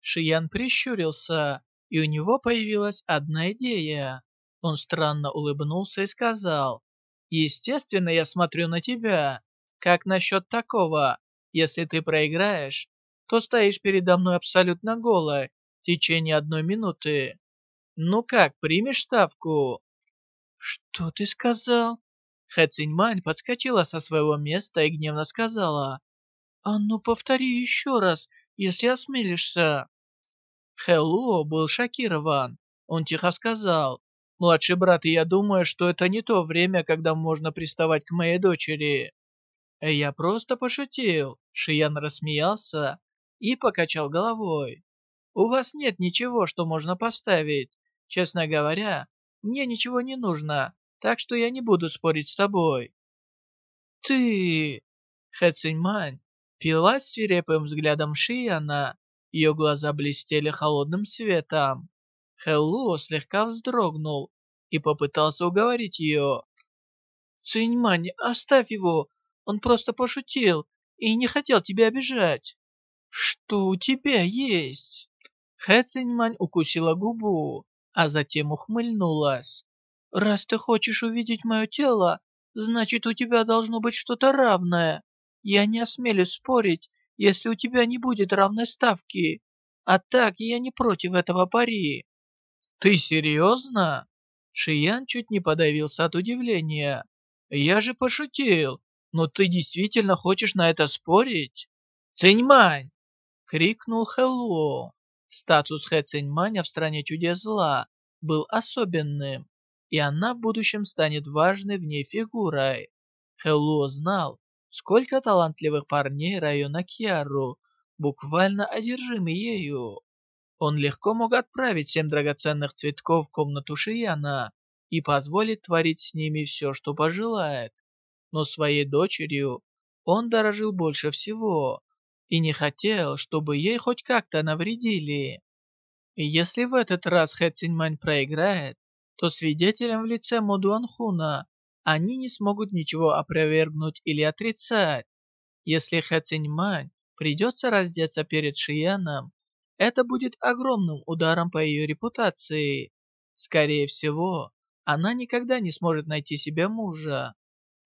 Шиян прищурился, и у него появилась одна идея. Он странно улыбнулся и сказал, «Естественно, я смотрю на тебя. Как насчет такого? Если ты проиграешь, то стоишь передо мной абсолютно голой течение одной минуты. Ну как, примешь ставку?» «Что ты сказал?» Хэ Циньмань подскочила со своего места и гневно сказала. «А ну повтори еще раз, если осмелишься». Хэ Луо был шокирован. Он тихо сказал. «Младший брат, я думаю, что это не то время, когда можно приставать к моей дочери». «Я просто пошутил», — Шиян рассмеялся и покачал головой. У вас нет ничего, что можно поставить. Честно говоря, мне ничего не нужно, так что я не буду спорить с тобой». «Ты...» Хэ Циньмань пила свирепым взглядом Шияна. Ее глаза блестели холодным светом. Хэллоу слегка вздрогнул и попытался уговорить ее. «Циньмань, оставь его, он просто пошутил и не хотел тебя обижать. Что у тебя есть?» Хэ Циньмань укусила губу, а затем ухмыльнулась. «Раз ты хочешь увидеть мое тело, значит, у тебя должно быть что-то равное. Я не осмелюсь спорить, если у тебя не будет равной ставки. А так, я не против этого пари». «Ты серьезно?» Шиян чуть не подавился от удивления. «Я же пошутил, но ты действительно хочешь на это спорить?» «Циньмань!» — крикнул Хэллоу. Статус Хэ Циньманя в стране чудес зла был особенным, и она в будущем станет важной в ней фигурой. Хэллоу знал, сколько талантливых парней района Кьяру буквально одержимы ею. Он легко мог отправить семь драгоценных цветков в комнату Шияна и позволить творить с ними все, что пожелает. Но своей дочерью он дорожил больше всего и не хотел, чтобы ей хоть как-то навредили. И если в этот раз Хэ Циньмань проиграет, то свидетелем в лице Мо Дуанхуна они не смогут ничего опровергнуть или отрицать. Если Хэ Циньмань придется раздеться перед Шияном, это будет огромным ударом по ее репутации. Скорее всего, она никогда не сможет найти себе мужа.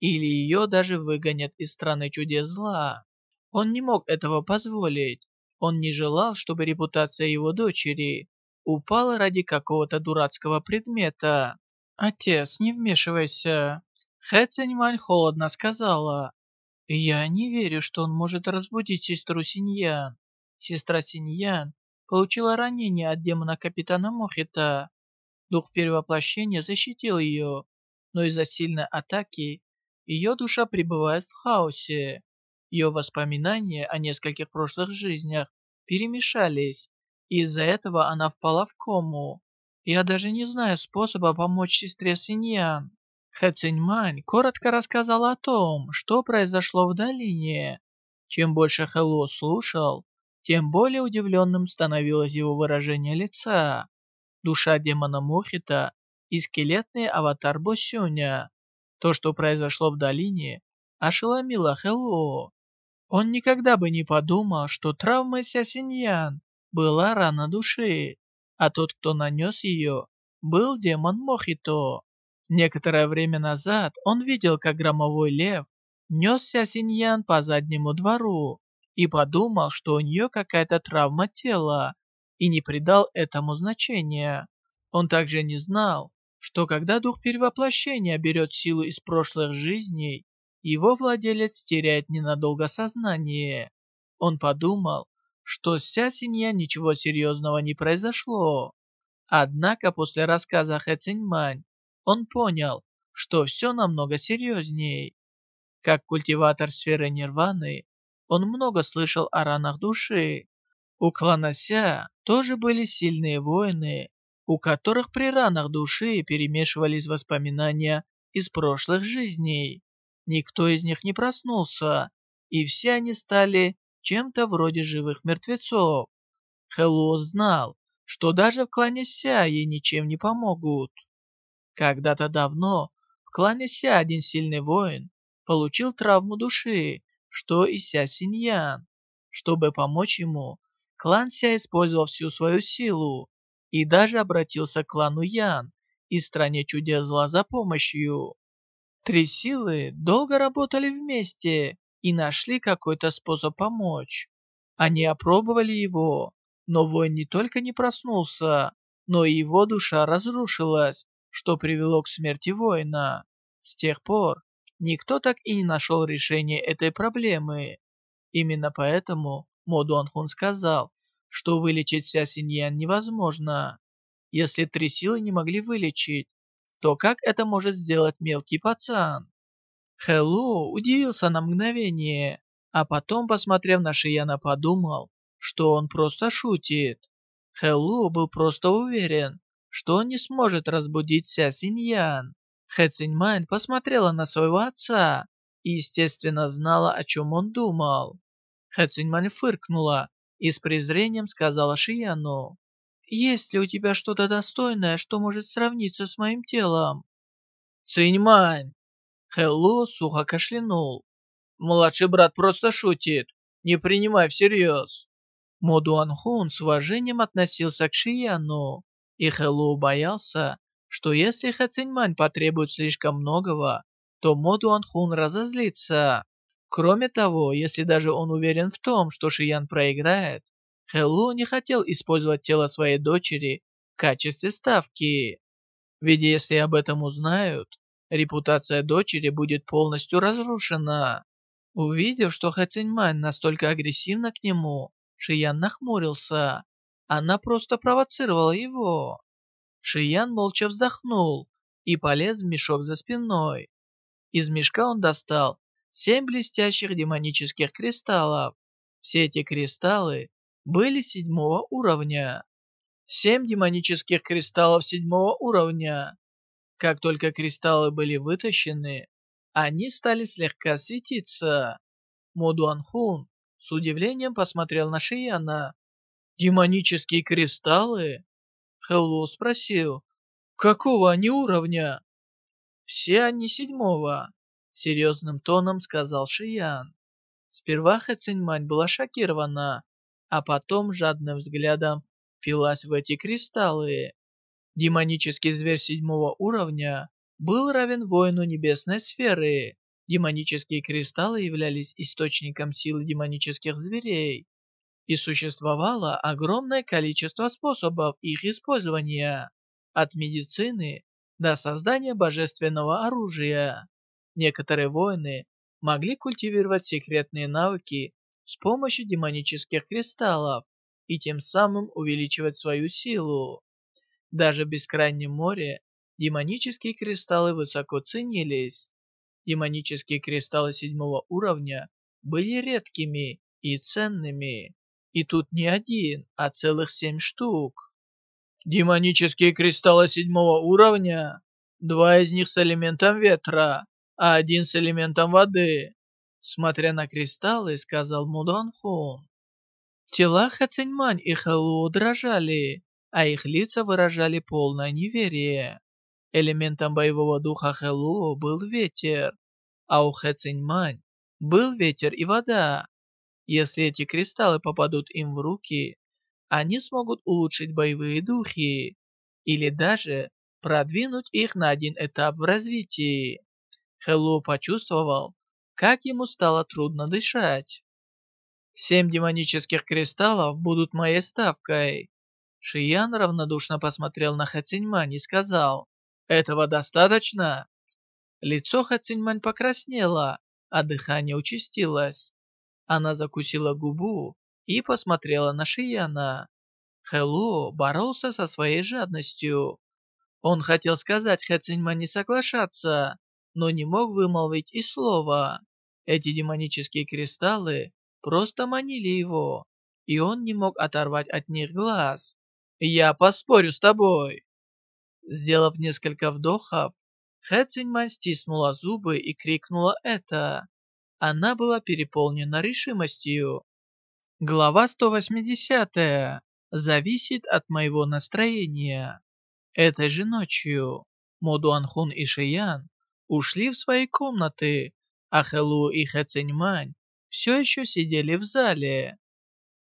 Или ее даже выгонят из страны чудес зла. Он не мог этого позволить. Он не желал, чтобы репутация его дочери упала ради какого-то дурацкого предмета. «Отец, не вмешивайся!» Хэ Циньмань холодно сказала. «Я не верю, что он может разбудить сестру Синьян. Сестра Синьян получила ранение от демона капитана Мохита. Дух перевоплощения защитил ее, но из-за сильной атаки ее душа пребывает в хаосе. Ее воспоминания о нескольких прошлых жизнях перемешались, и из-за этого она впала в кому. Я даже не знаю способа помочь сестре Синьян. Хэ Циньмань коротко рассказала о том, что произошло в долине. Чем больше Хэлло слушал, тем более удивленным становилось его выражение лица. Душа демона Мохита и скелетный аватар Босюня. То, что произошло в долине, ошеломило Хэлло. Он никогда бы не подумал, что травма Сясиньян была рана души, а тот, кто нанес ее, был демон Мохито. Некоторое время назад он видел, как громовой лев несся Синьян по заднему двору и подумал, что у нее какая-то травма тела, и не придал этому значения. Он также не знал, что когда дух перевоплощения берет силу из прошлых жизней, его владелец теряет ненадолго сознание. Он подумал, что с Сясинья ничего серьезного не произошло. Однако после рассказа Хэ Циньмань он понял, что все намного серьезней. Как культиватор сферы нирваны, он много слышал о ранах души. У клана Ся тоже были сильные воины, у которых при ранах души перемешивались воспоминания из прошлых жизней. Никто из них не проснулся, и все они стали чем-то вроде живых мертвецов. Хэллоу знал, что даже в клане Ся ей ничем не помогут. Когда-то давно в клане Ся один сильный воин получил травму души, что и Ся Синьян. Чтобы помочь ему, клан Ся использовал всю свою силу и даже обратился к клану Ян и стране чудес зла за помощью. Три силы долго работали вместе и нашли какой-то способ помочь. Они опробовали его, но воин не только не проснулся, но и его душа разрушилась, что привело к смерти воина. С тех пор никто так и не нашел решения этой проблемы. Именно поэтому Мо Дуанхун сказал, что вылечить Ся Синьян невозможно. Если три силы не могли вылечить, то как это может сделать мелкий пацан? Хэллоу удивился на мгновение, а потом, посмотрев на Шияна, подумал, что он просто шутит. Хэллоу был просто уверен, что он не сможет разбудить Ся Синьян. Хэ Циньмань посмотрела на своего отца и, естественно, знала, о чем он думал. Хэ Циньмань фыркнула и с презрением сказала Шияну, «Есть ли у тебя что-то достойное, что может сравниться с моим телом?» «Циньмань!» Хэллу сухо кашлянул. «Младший брат просто шутит. Не принимай всерьез». Мо Дуанхун с уважением относился к Шияну. И Хэллоу боялся, что если Хэ Циньмань потребует слишком многого, то Мо Дуанхун разозлится. Кроме того, если даже он уверен в том, что Шиян проиграет, Хэллоу не хотел использовать тело своей дочери в качестве ставки. Ведь если об этом узнают, репутация дочери будет полностью разрушена. Увидев, что Хэ Циньмань настолько агрессивна к нему, Шиян нахмурился. Она просто провоцировала его. Шиян молча вздохнул и полез в мешок за спиной. Из мешка он достал семь блестящих демонических кристаллов. Все эти кристаллы были седьмого уровня. Семь демонических кристаллов седьмого уровня. Как только кристаллы были вытащены, они стали слегка светиться. Модуанхун с удивлением посмотрел на Шияна. «Демонические кристаллы?» Хэллоу спросил. «Какого они уровня?» «Все они седьмого», — серьезным тоном сказал Шиян. Сперва Хэ Циньмань была шокирована, а потом жадным взглядом впилась в эти кристаллы. Демонический зверь седьмого уровня был равен воину небесной сферы. Демонические кристаллы являлись источником силы демонических зверей и существовало огромное количество способов их использования, от медицины до создания божественного оружия. Некоторые воины могли культивировать секретные навыки с помощью демонических кристаллов и тем самым увеличивать свою силу. Даже в бескрайнем море демонические кристаллы высоко ценились. Демонические кристаллы седьмого уровня были редкими и ценными. И тут не один, а целых семь штук. Демонические кристаллы седьмого уровня. Два из них с элементом ветра, а один с элементом воды. Смотря на кристаллы, сказал Мудан Хун. Тела Хациньмань и Хэлу дрожали, а их лица выражали полное неверие. Элементом боевого духа Хэлу был ветер, а у Хэциньмань был ветер и вода, Если эти кристаллы попадут им в руки, они смогут улучшить боевые духи или даже продвинуть их на один этап в развитии. Хэллоу почувствовал, как ему стало трудно дышать. Семь демонических кристаллов будут моей ставкой. Шиян равнодушно посмотрел на Хациньмань и сказал, «Этого достаточно?» Лицо Хациньмань покраснело, а дыхание участилось. Она закусила губу и посмотрела на Шияна. Хэллоу боролся со своей жадностью. Он хотел сказать Хэциньма не соглашаться, но не мог вымолвить и слова. Эти демонические кристаллы просто манили его, и он не мог оторвать от них глаз. «Я поспорю с тобой!» Сделав несколько вдохов, Хэ Циньмань стиснула зубы и крикнула это. Она была переполнена решимостью. Глава 180. Зависит от моего настроения. Этой же ночью Мо Дуанхун и Шиян ушли в свои комнаты, а Хэлу и Хэ Циньмань все еще сидели в зале.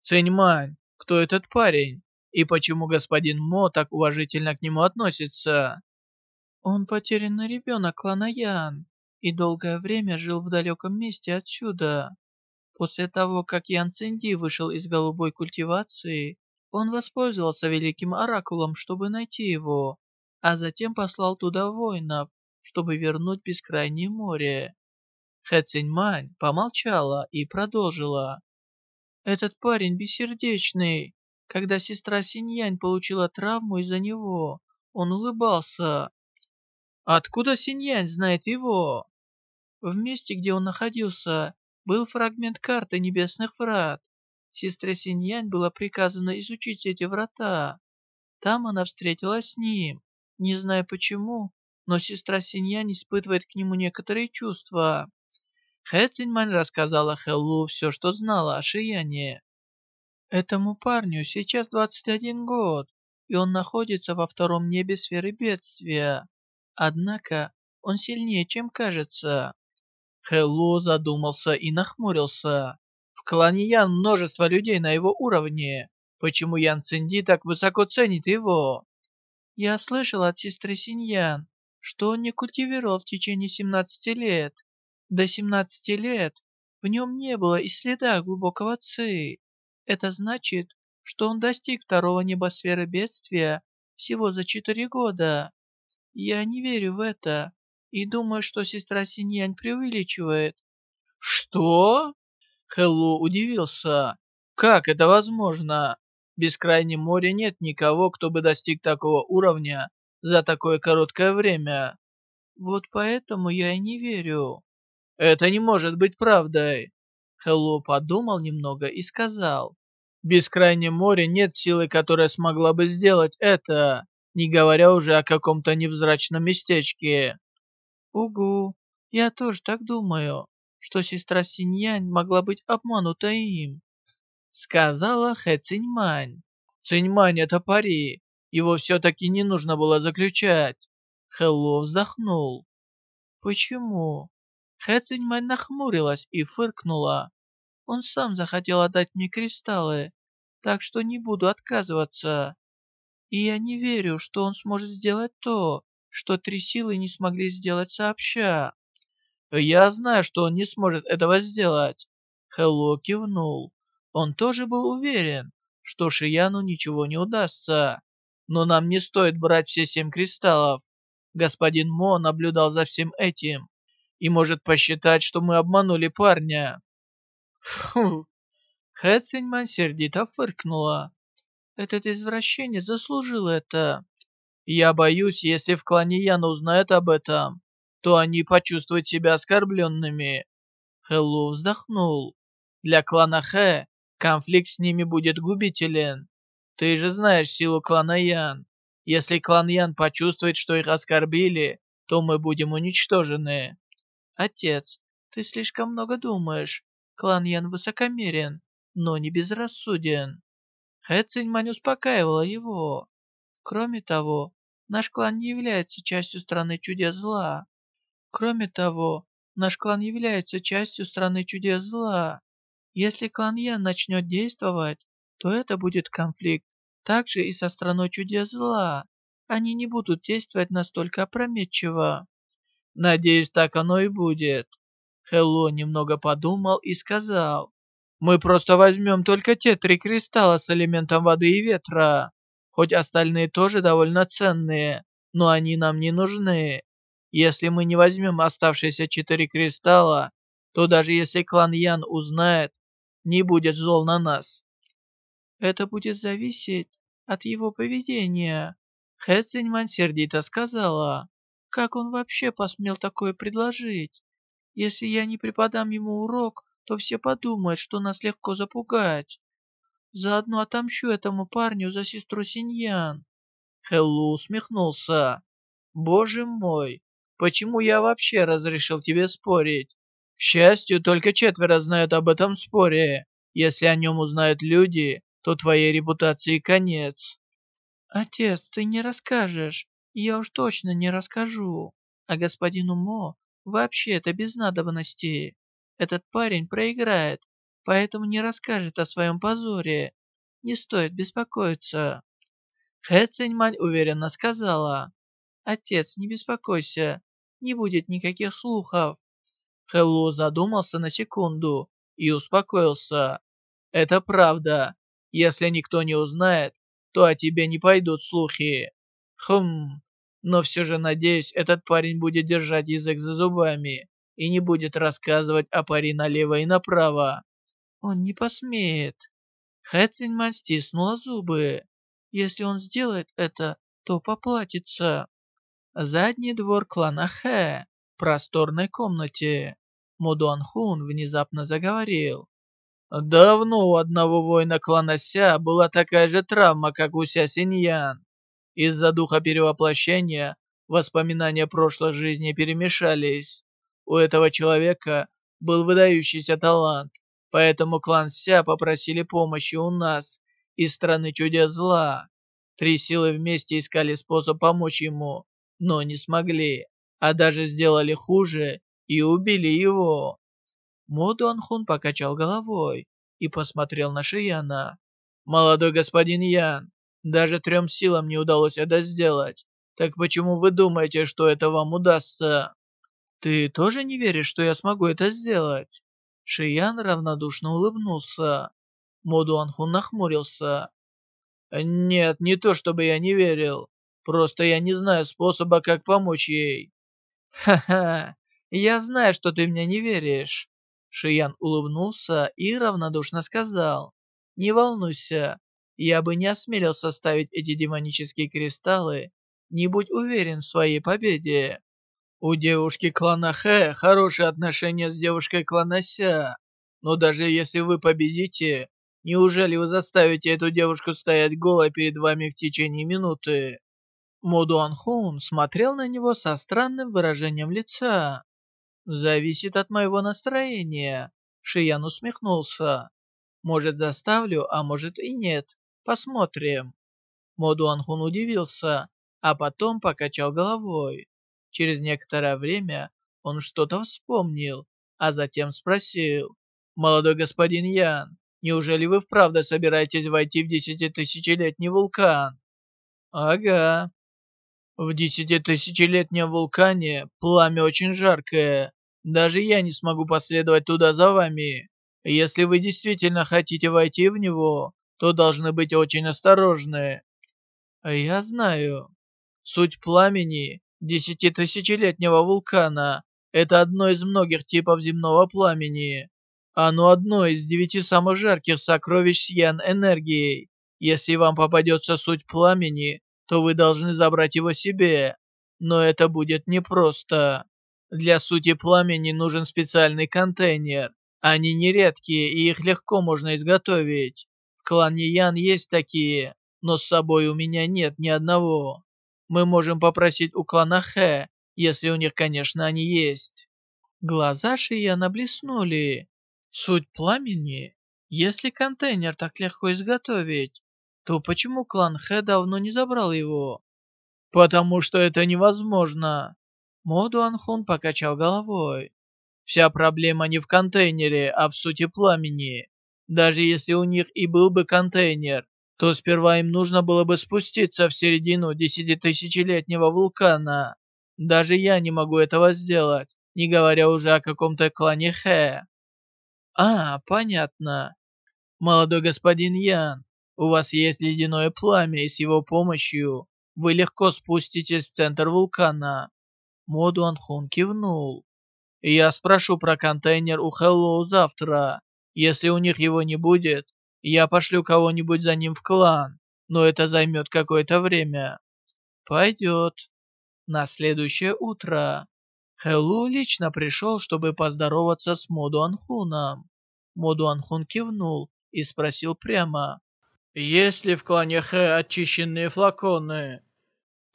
«Циньмань, кто этот парень? И почему господин Мо так уважительно к нему относится?» «Он потерянный ребенок клана Ян и долгое время жил в далеком месте отсюда. После того, как Ян Цинди вышел из голубой культивации, он воспользовался великим оракулом, чтобы найти его, а затем послал туда воинов, чтобы вернуть бескрайнее море. Хэ Циньмань помолчала и продолжила. «Этот парень бессердечный. Когда сестра Синьянь получила травму из-за него, он улыбался. Откуда Синьянь знает его? В месте, где он находился, был фрагмент карты Небесных Врат. Сестре Синьянь было приказано изучить эти врата. Там она встретилась с ним. Не знаю почему, но сестра Синьянь испытывает к нему некоторые чувства. Хэ Циньмань рассказала Хэллу все, что знала о Шияне. Этому парню сейчас 21 год, и он находится во втором небе сферы бедствия. Однако он сильнее, чем кажется. Хэллу задумался и нахмурился. В клане Ян множество людей на его уровне. Почему Ян Цинди так высоко ценит его? Я слышал от сестры Синьян, что он не культивировал в течение 17 лет. До 17 лет в нем не было и следа глубокого ци. Это значит, что он достиг второго небосферы бедствия всего за 4 года. Я не верю в это и думаю, что сестра Синьянь преувеличивает. Что? Хэллу удивился. Как это возможно? В бескрайнем море нет никого, кто бы достиг такого уровня за такое короткое время. Вот поэтому я и не верю. Это не может быть правдой. Хэллу подумал немного и сказал. В бескрайнем море нет силы, которая смогла бы сделать это, не говоря уже о каком-то невзрачном местечке. Угу, я тоже так думаю, что сестра Синьянь могла быть обманута им. Сказала Хэ Циньмань. Циньмань это пари, его все-таки не нужно было заключать. Хэллоу вздохнул. Почему? Хэ Циньмань нахмурилась и фыркнула. Он сам захотел отдать мне кристаллы, так что не буду отказываться. И я не верю, что он сможет сделать то, что три силы не смогли сделать сообща. Я знаю, что он не сможет этого сделать. Хэлло кивнул. Он тоже был уверен, что Шияну ничего не удастся. Но нам не стоит брать все семь кристаллов. Господин Мо наблюдал за всем этим и может посчитать, что мы обманули парня. Фу. Хэ Циньмань сердито фыркнула. Этот извращенец заслужил это. Я боюсь, если в клане Ян узнают об этом, то они почувствуют себя оскорбленными. Хэллоу вздохнул. Для клана Хэ конфликт с ними будет губителен. Ты же знаешь силу клана Ян. Если клан Ян почувствует, что их оскорбили, то мы будем уничтожены. Отец, ты слишком много думаешь. Клан Ян высокомерен, но не безрассуден. Хэ Циньмань успокаивала его. Кроме того, Наш клан не является частью страны чудес зла. Кроме того, наш клан является частью страны чудес зла. Если клан Ян начнет действовать, то это будет конфликт также и со страной чудес зла. Они не будут действовать настолько опрометчиво. Надеюсь, так оно и будет. Хелло немного подумал и сказал. Мы просто возьмем только те три кристалла с элементом воды и ветра. Хоть остальные тоже довольно ценные, но они нам не нужны. Если мы не возьмем оставшиеся четыре кристалла, то даже если клан Ян узнает, не будет зол на нас. Это будет зависеть от его поведения. Хэ Циньмань сердито сказала. Как он вообще посмел такое предложить? Если я не преподам ему урок, то все подумают, что нас легко запугать. Заодно отомщу этому парню за сестру Синьян. Хэллу усмехнулся. Боже мой, почему я вообще разрешил тебе спорить? К счастью, только четверо знают об этом споре. Если о нем узнают люди, то твоей репутации конец. Отец, ты не расскажешь. Я уж точно не расскажу. А господину Мо вообще это без надобности. Этот парень проиграет, поэтому не расскажет о своем позоре. Не стоит беспокоиться. Хэ Циньмань уверенно сказала. Отец, не беспокойся, не будет никаких слухов. Хэллу задумался на секунду и успокоился. Это правда. Если никто не узнает, то о тебе не пойдут слухи. Хм, но все же надеюсь, этот парень будет держать язык за зубами и не будет рассказывать о паре налево и направо. Он не посмеет. Хэ Циньмань стиснула зубы. Если он сделает это, то поплатится. Задний двор клана Хэ. В просторной комнате. Мудуан Хун внезапно заговорил. Давно у одного воина клана Ся была такая же травма, как у Ся Синьян. Из-за духа перевоплощения воспоминания прошлых жизней перемешались. У этого человека был выдающийся талант, поэтому клан Ся попросили помощи у нас из страны чудес зла. Три силы вместе искали способ помочь ему, но не смогли, а даже сделали хуже и убили его. Мо Дуанхун покачал головой и посмотрел на Шияна. «Молодой господин Ян, даже трем силам не удалось это сделать. Так почему вы думаете, что это вам удастся?» «Ты тоже не веришь, что я смогу это сделать?» Шиян равнодушно улыбнулся. Мо Дуанхун нахмурился. «Нет, не то чтобы я не верил. Просто я не знаю способа, как помочь ей». «Ха-ха, я знаю, что ты мне не веришь». Шиян улыбнулся и равнодушно сказал. «Не волнуйся, я бы не осмелился ставить эти демонические кристаллы, не будь уверен в своей победе». У девушки клана Хэ хорошие отношения с девушкой клана Ся. Но даже если вы победите, неужели вы заставите эту девушку стоять голой перед вами в течение минуты? Мо Дуан Хун смотрел на него со странным выражением лица. «Зависит от моего настроения», — Шиян усмехнулся. «Может, заставлю, а может и нет. Посмотрим». Мо Дуан Хун удивился, а потом покачал головой. Через некоторое время он что-то вспомнил, а затем спросил. «Молодой господин Ян, неужели вы вправду собираетесь войти в десятитысячелетний вулкан?» «Ага». В десятитысячелетнем вулкане пламя очень жаркое. Даже я не смогу последовать туда за вами. Если вы действительно хотите войти в него, то должны быть очень осторожны. Я знаю. Суть пламени десятитысячелетнего вулкана. Это одно из многих типов земного пламени. Оно одно из девяти самых жарких сокровищ Сьян энергией. Если вам попадется суть пламени, то вы должны забрать его себе. Но это будет непросто. Для сути пламени нужен специальный контейнер. Они нередкие, и их легко можно изготовить. В клане Ян есть такие, но с собой у меня нет ни одного. Мы можем попросить у клана Хэ, если у них, конечно, они есть». Глаза Шияна блеснули. Суть пламени? Если контейнер так легко изготовить, то почему клан Хэ давно не забрал его? Потому что это невозможно. Мо Дуанхун покачал головой. Вся проблема не в контейнере, а в сути пламени. Даже если у них и был бы контейнер, то сперва им нужно было бы спуститься в середину десятитысячелетнего вулкана. Даже я не могу этого сделать, не говоря уже о каком-то клане Хэ. А, понятно. Молодой господин Ян, у вас есть ледяное пламя, и с его помощью вы легко спуститесь в центр вулкана. Мо Дуанхун кивнул. Я спрошу про контейнер у Хэллоу завтра. Если у них его не будет, я пошлю кого-нибудь за ним в клан, но это займет какое-то время. Пойдет. На следующее утро Хэллоу лично пришел, чтобы поздороваться с Мо Дуанхуном. Мо Дуанхун кивнул и спросил прямо. «Есть ли в клане Хэ очищенные флаконы?»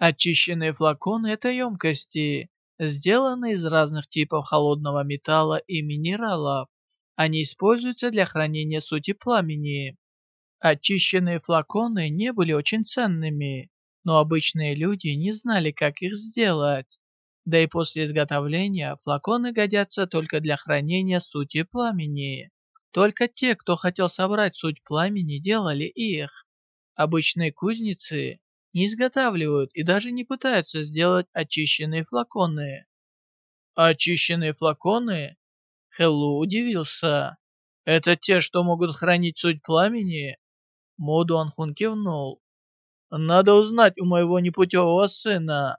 Очищенные флаконы – это емкости, сделанные из разных типов холодного металла и минералов. Они используются для хранения сути пламени. Очищенные флаконы не были очень ценными, но обычные люди не знали, как их сделать. Да и после изготовления флаконы годятся только для хранения сути пламени. Только те, кто хотел собрать суть пламени, делали их. Обычные кузницы не изготавливают и даже не пытаются сделать очищенные флаконы. Очищенные флаконы? Хеллу удивился. Это те, что могут хранить суть пламени? Мо Дуанхун кивнул. Надо узнать у моего непутевого сына.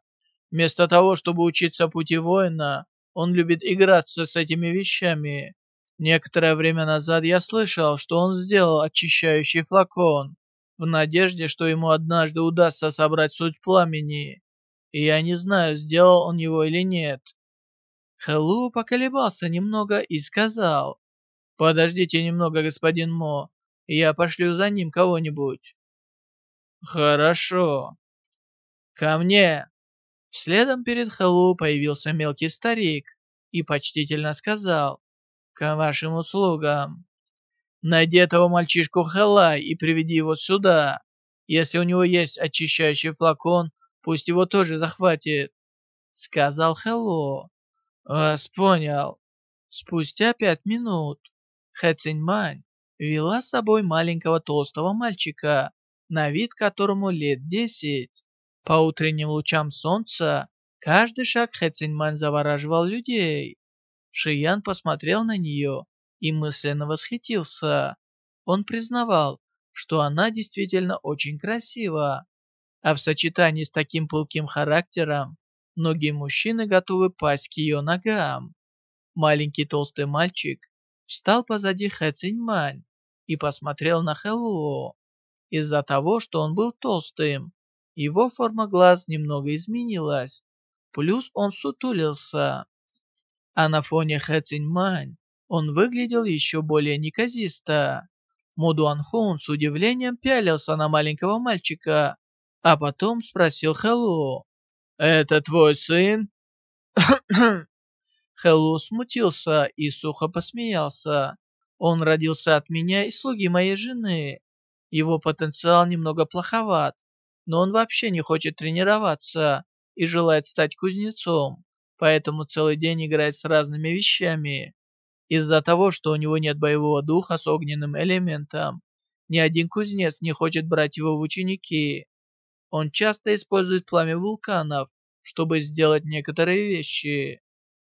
Вместо того, чтобы учиться пути воина, он любит играться с этими вещами. Некоторое время назад я слышал, что он сделал очищающий флакон в надежде, что ему однажды удастся собрать суть пламени. И я не знаю, сделал он его или нет. Хэллу поколебался немного и сказал, «Подождите немного, господин Мо, я пошлю за ним кого-нибудь». «Хорошо. Ко мне!» Следом перед Хэллу появился мелкий старик и почтительно сказал, «К вашим услугам». Найди этого мальчишку Хэлай и приведи его сюда. Если у него есть очищающий флакон, пусть его тоже захватит. Сказал Хэлло. Вас понял. Спустя пять минут Хэ Циньмань вела с собой маленького толстого мальчика, на вид которому лет десять. По утренним лучам солнца каждый шаг Хэ Циньмань завораживал людей. Шиян посмотрел на нее и мысленно восхитился. Он признавал, что она действительно очень красива. А в сочетании с таким пылким характером, многие мужчины готовы пасть к ее ногам. Маленький толстый мальчик встал позади Хэ Циньмань и посмотрел на Хэллоу. Из-за того, что он был толстым, его форма глаз немного изменилась, плюс он сутулился. А на фоне Хэ Циньмань он выглядел еще более неказисто. Мудуанхун с удивлением пялился на маленького мальчика, а потом спросил Хэллу. «Это твой сын?» Хэллу смутился и сухо посмеялся. «Он родился от меня и слуги моей жены. Его потенциал немного плоховат, но он вообще не хочет тренироваться и желает стать кузнецом, поэтому целый день играет с разными вещами. Из-за того, что у него нет боевого духа с огненным элементом, ни один кузнец не хочет брать его в ученики. Он часто использует пламя вулканов, чтобы сделать некоторые вещи.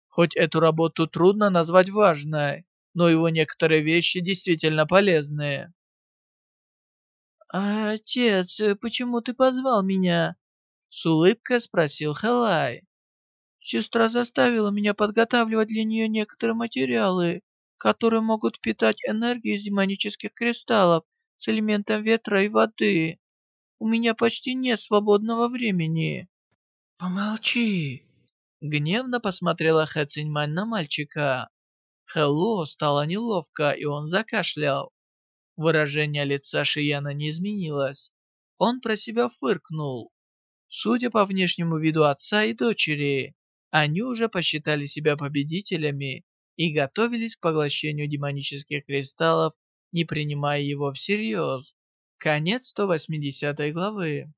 Хоть эту работу трудно назвать важной, но его некоторые вещи действительно полезные. «Отец, почему ты позвал меня?» С улыбкой спросил Хэлай. Сестра заставила меня подготавливать для нее некоторые материалы, которые могут питать энергию из демонических кристаллов с элементом ветра и воды. У меня почти нет свободного времени. Помолчи. Гневно посмотрела Хэ Циньмань на мальчика. Хэлло стало неловко, и он закашлял. Выражение лица Шияна не изменилось. Он про себя фыркнул. Судя по внешнему виду отца и дочери, они уже посчитали себя победителями и готовились к поглощению демонических кристаллов, не принимая его всерьез. Конец 180 главы.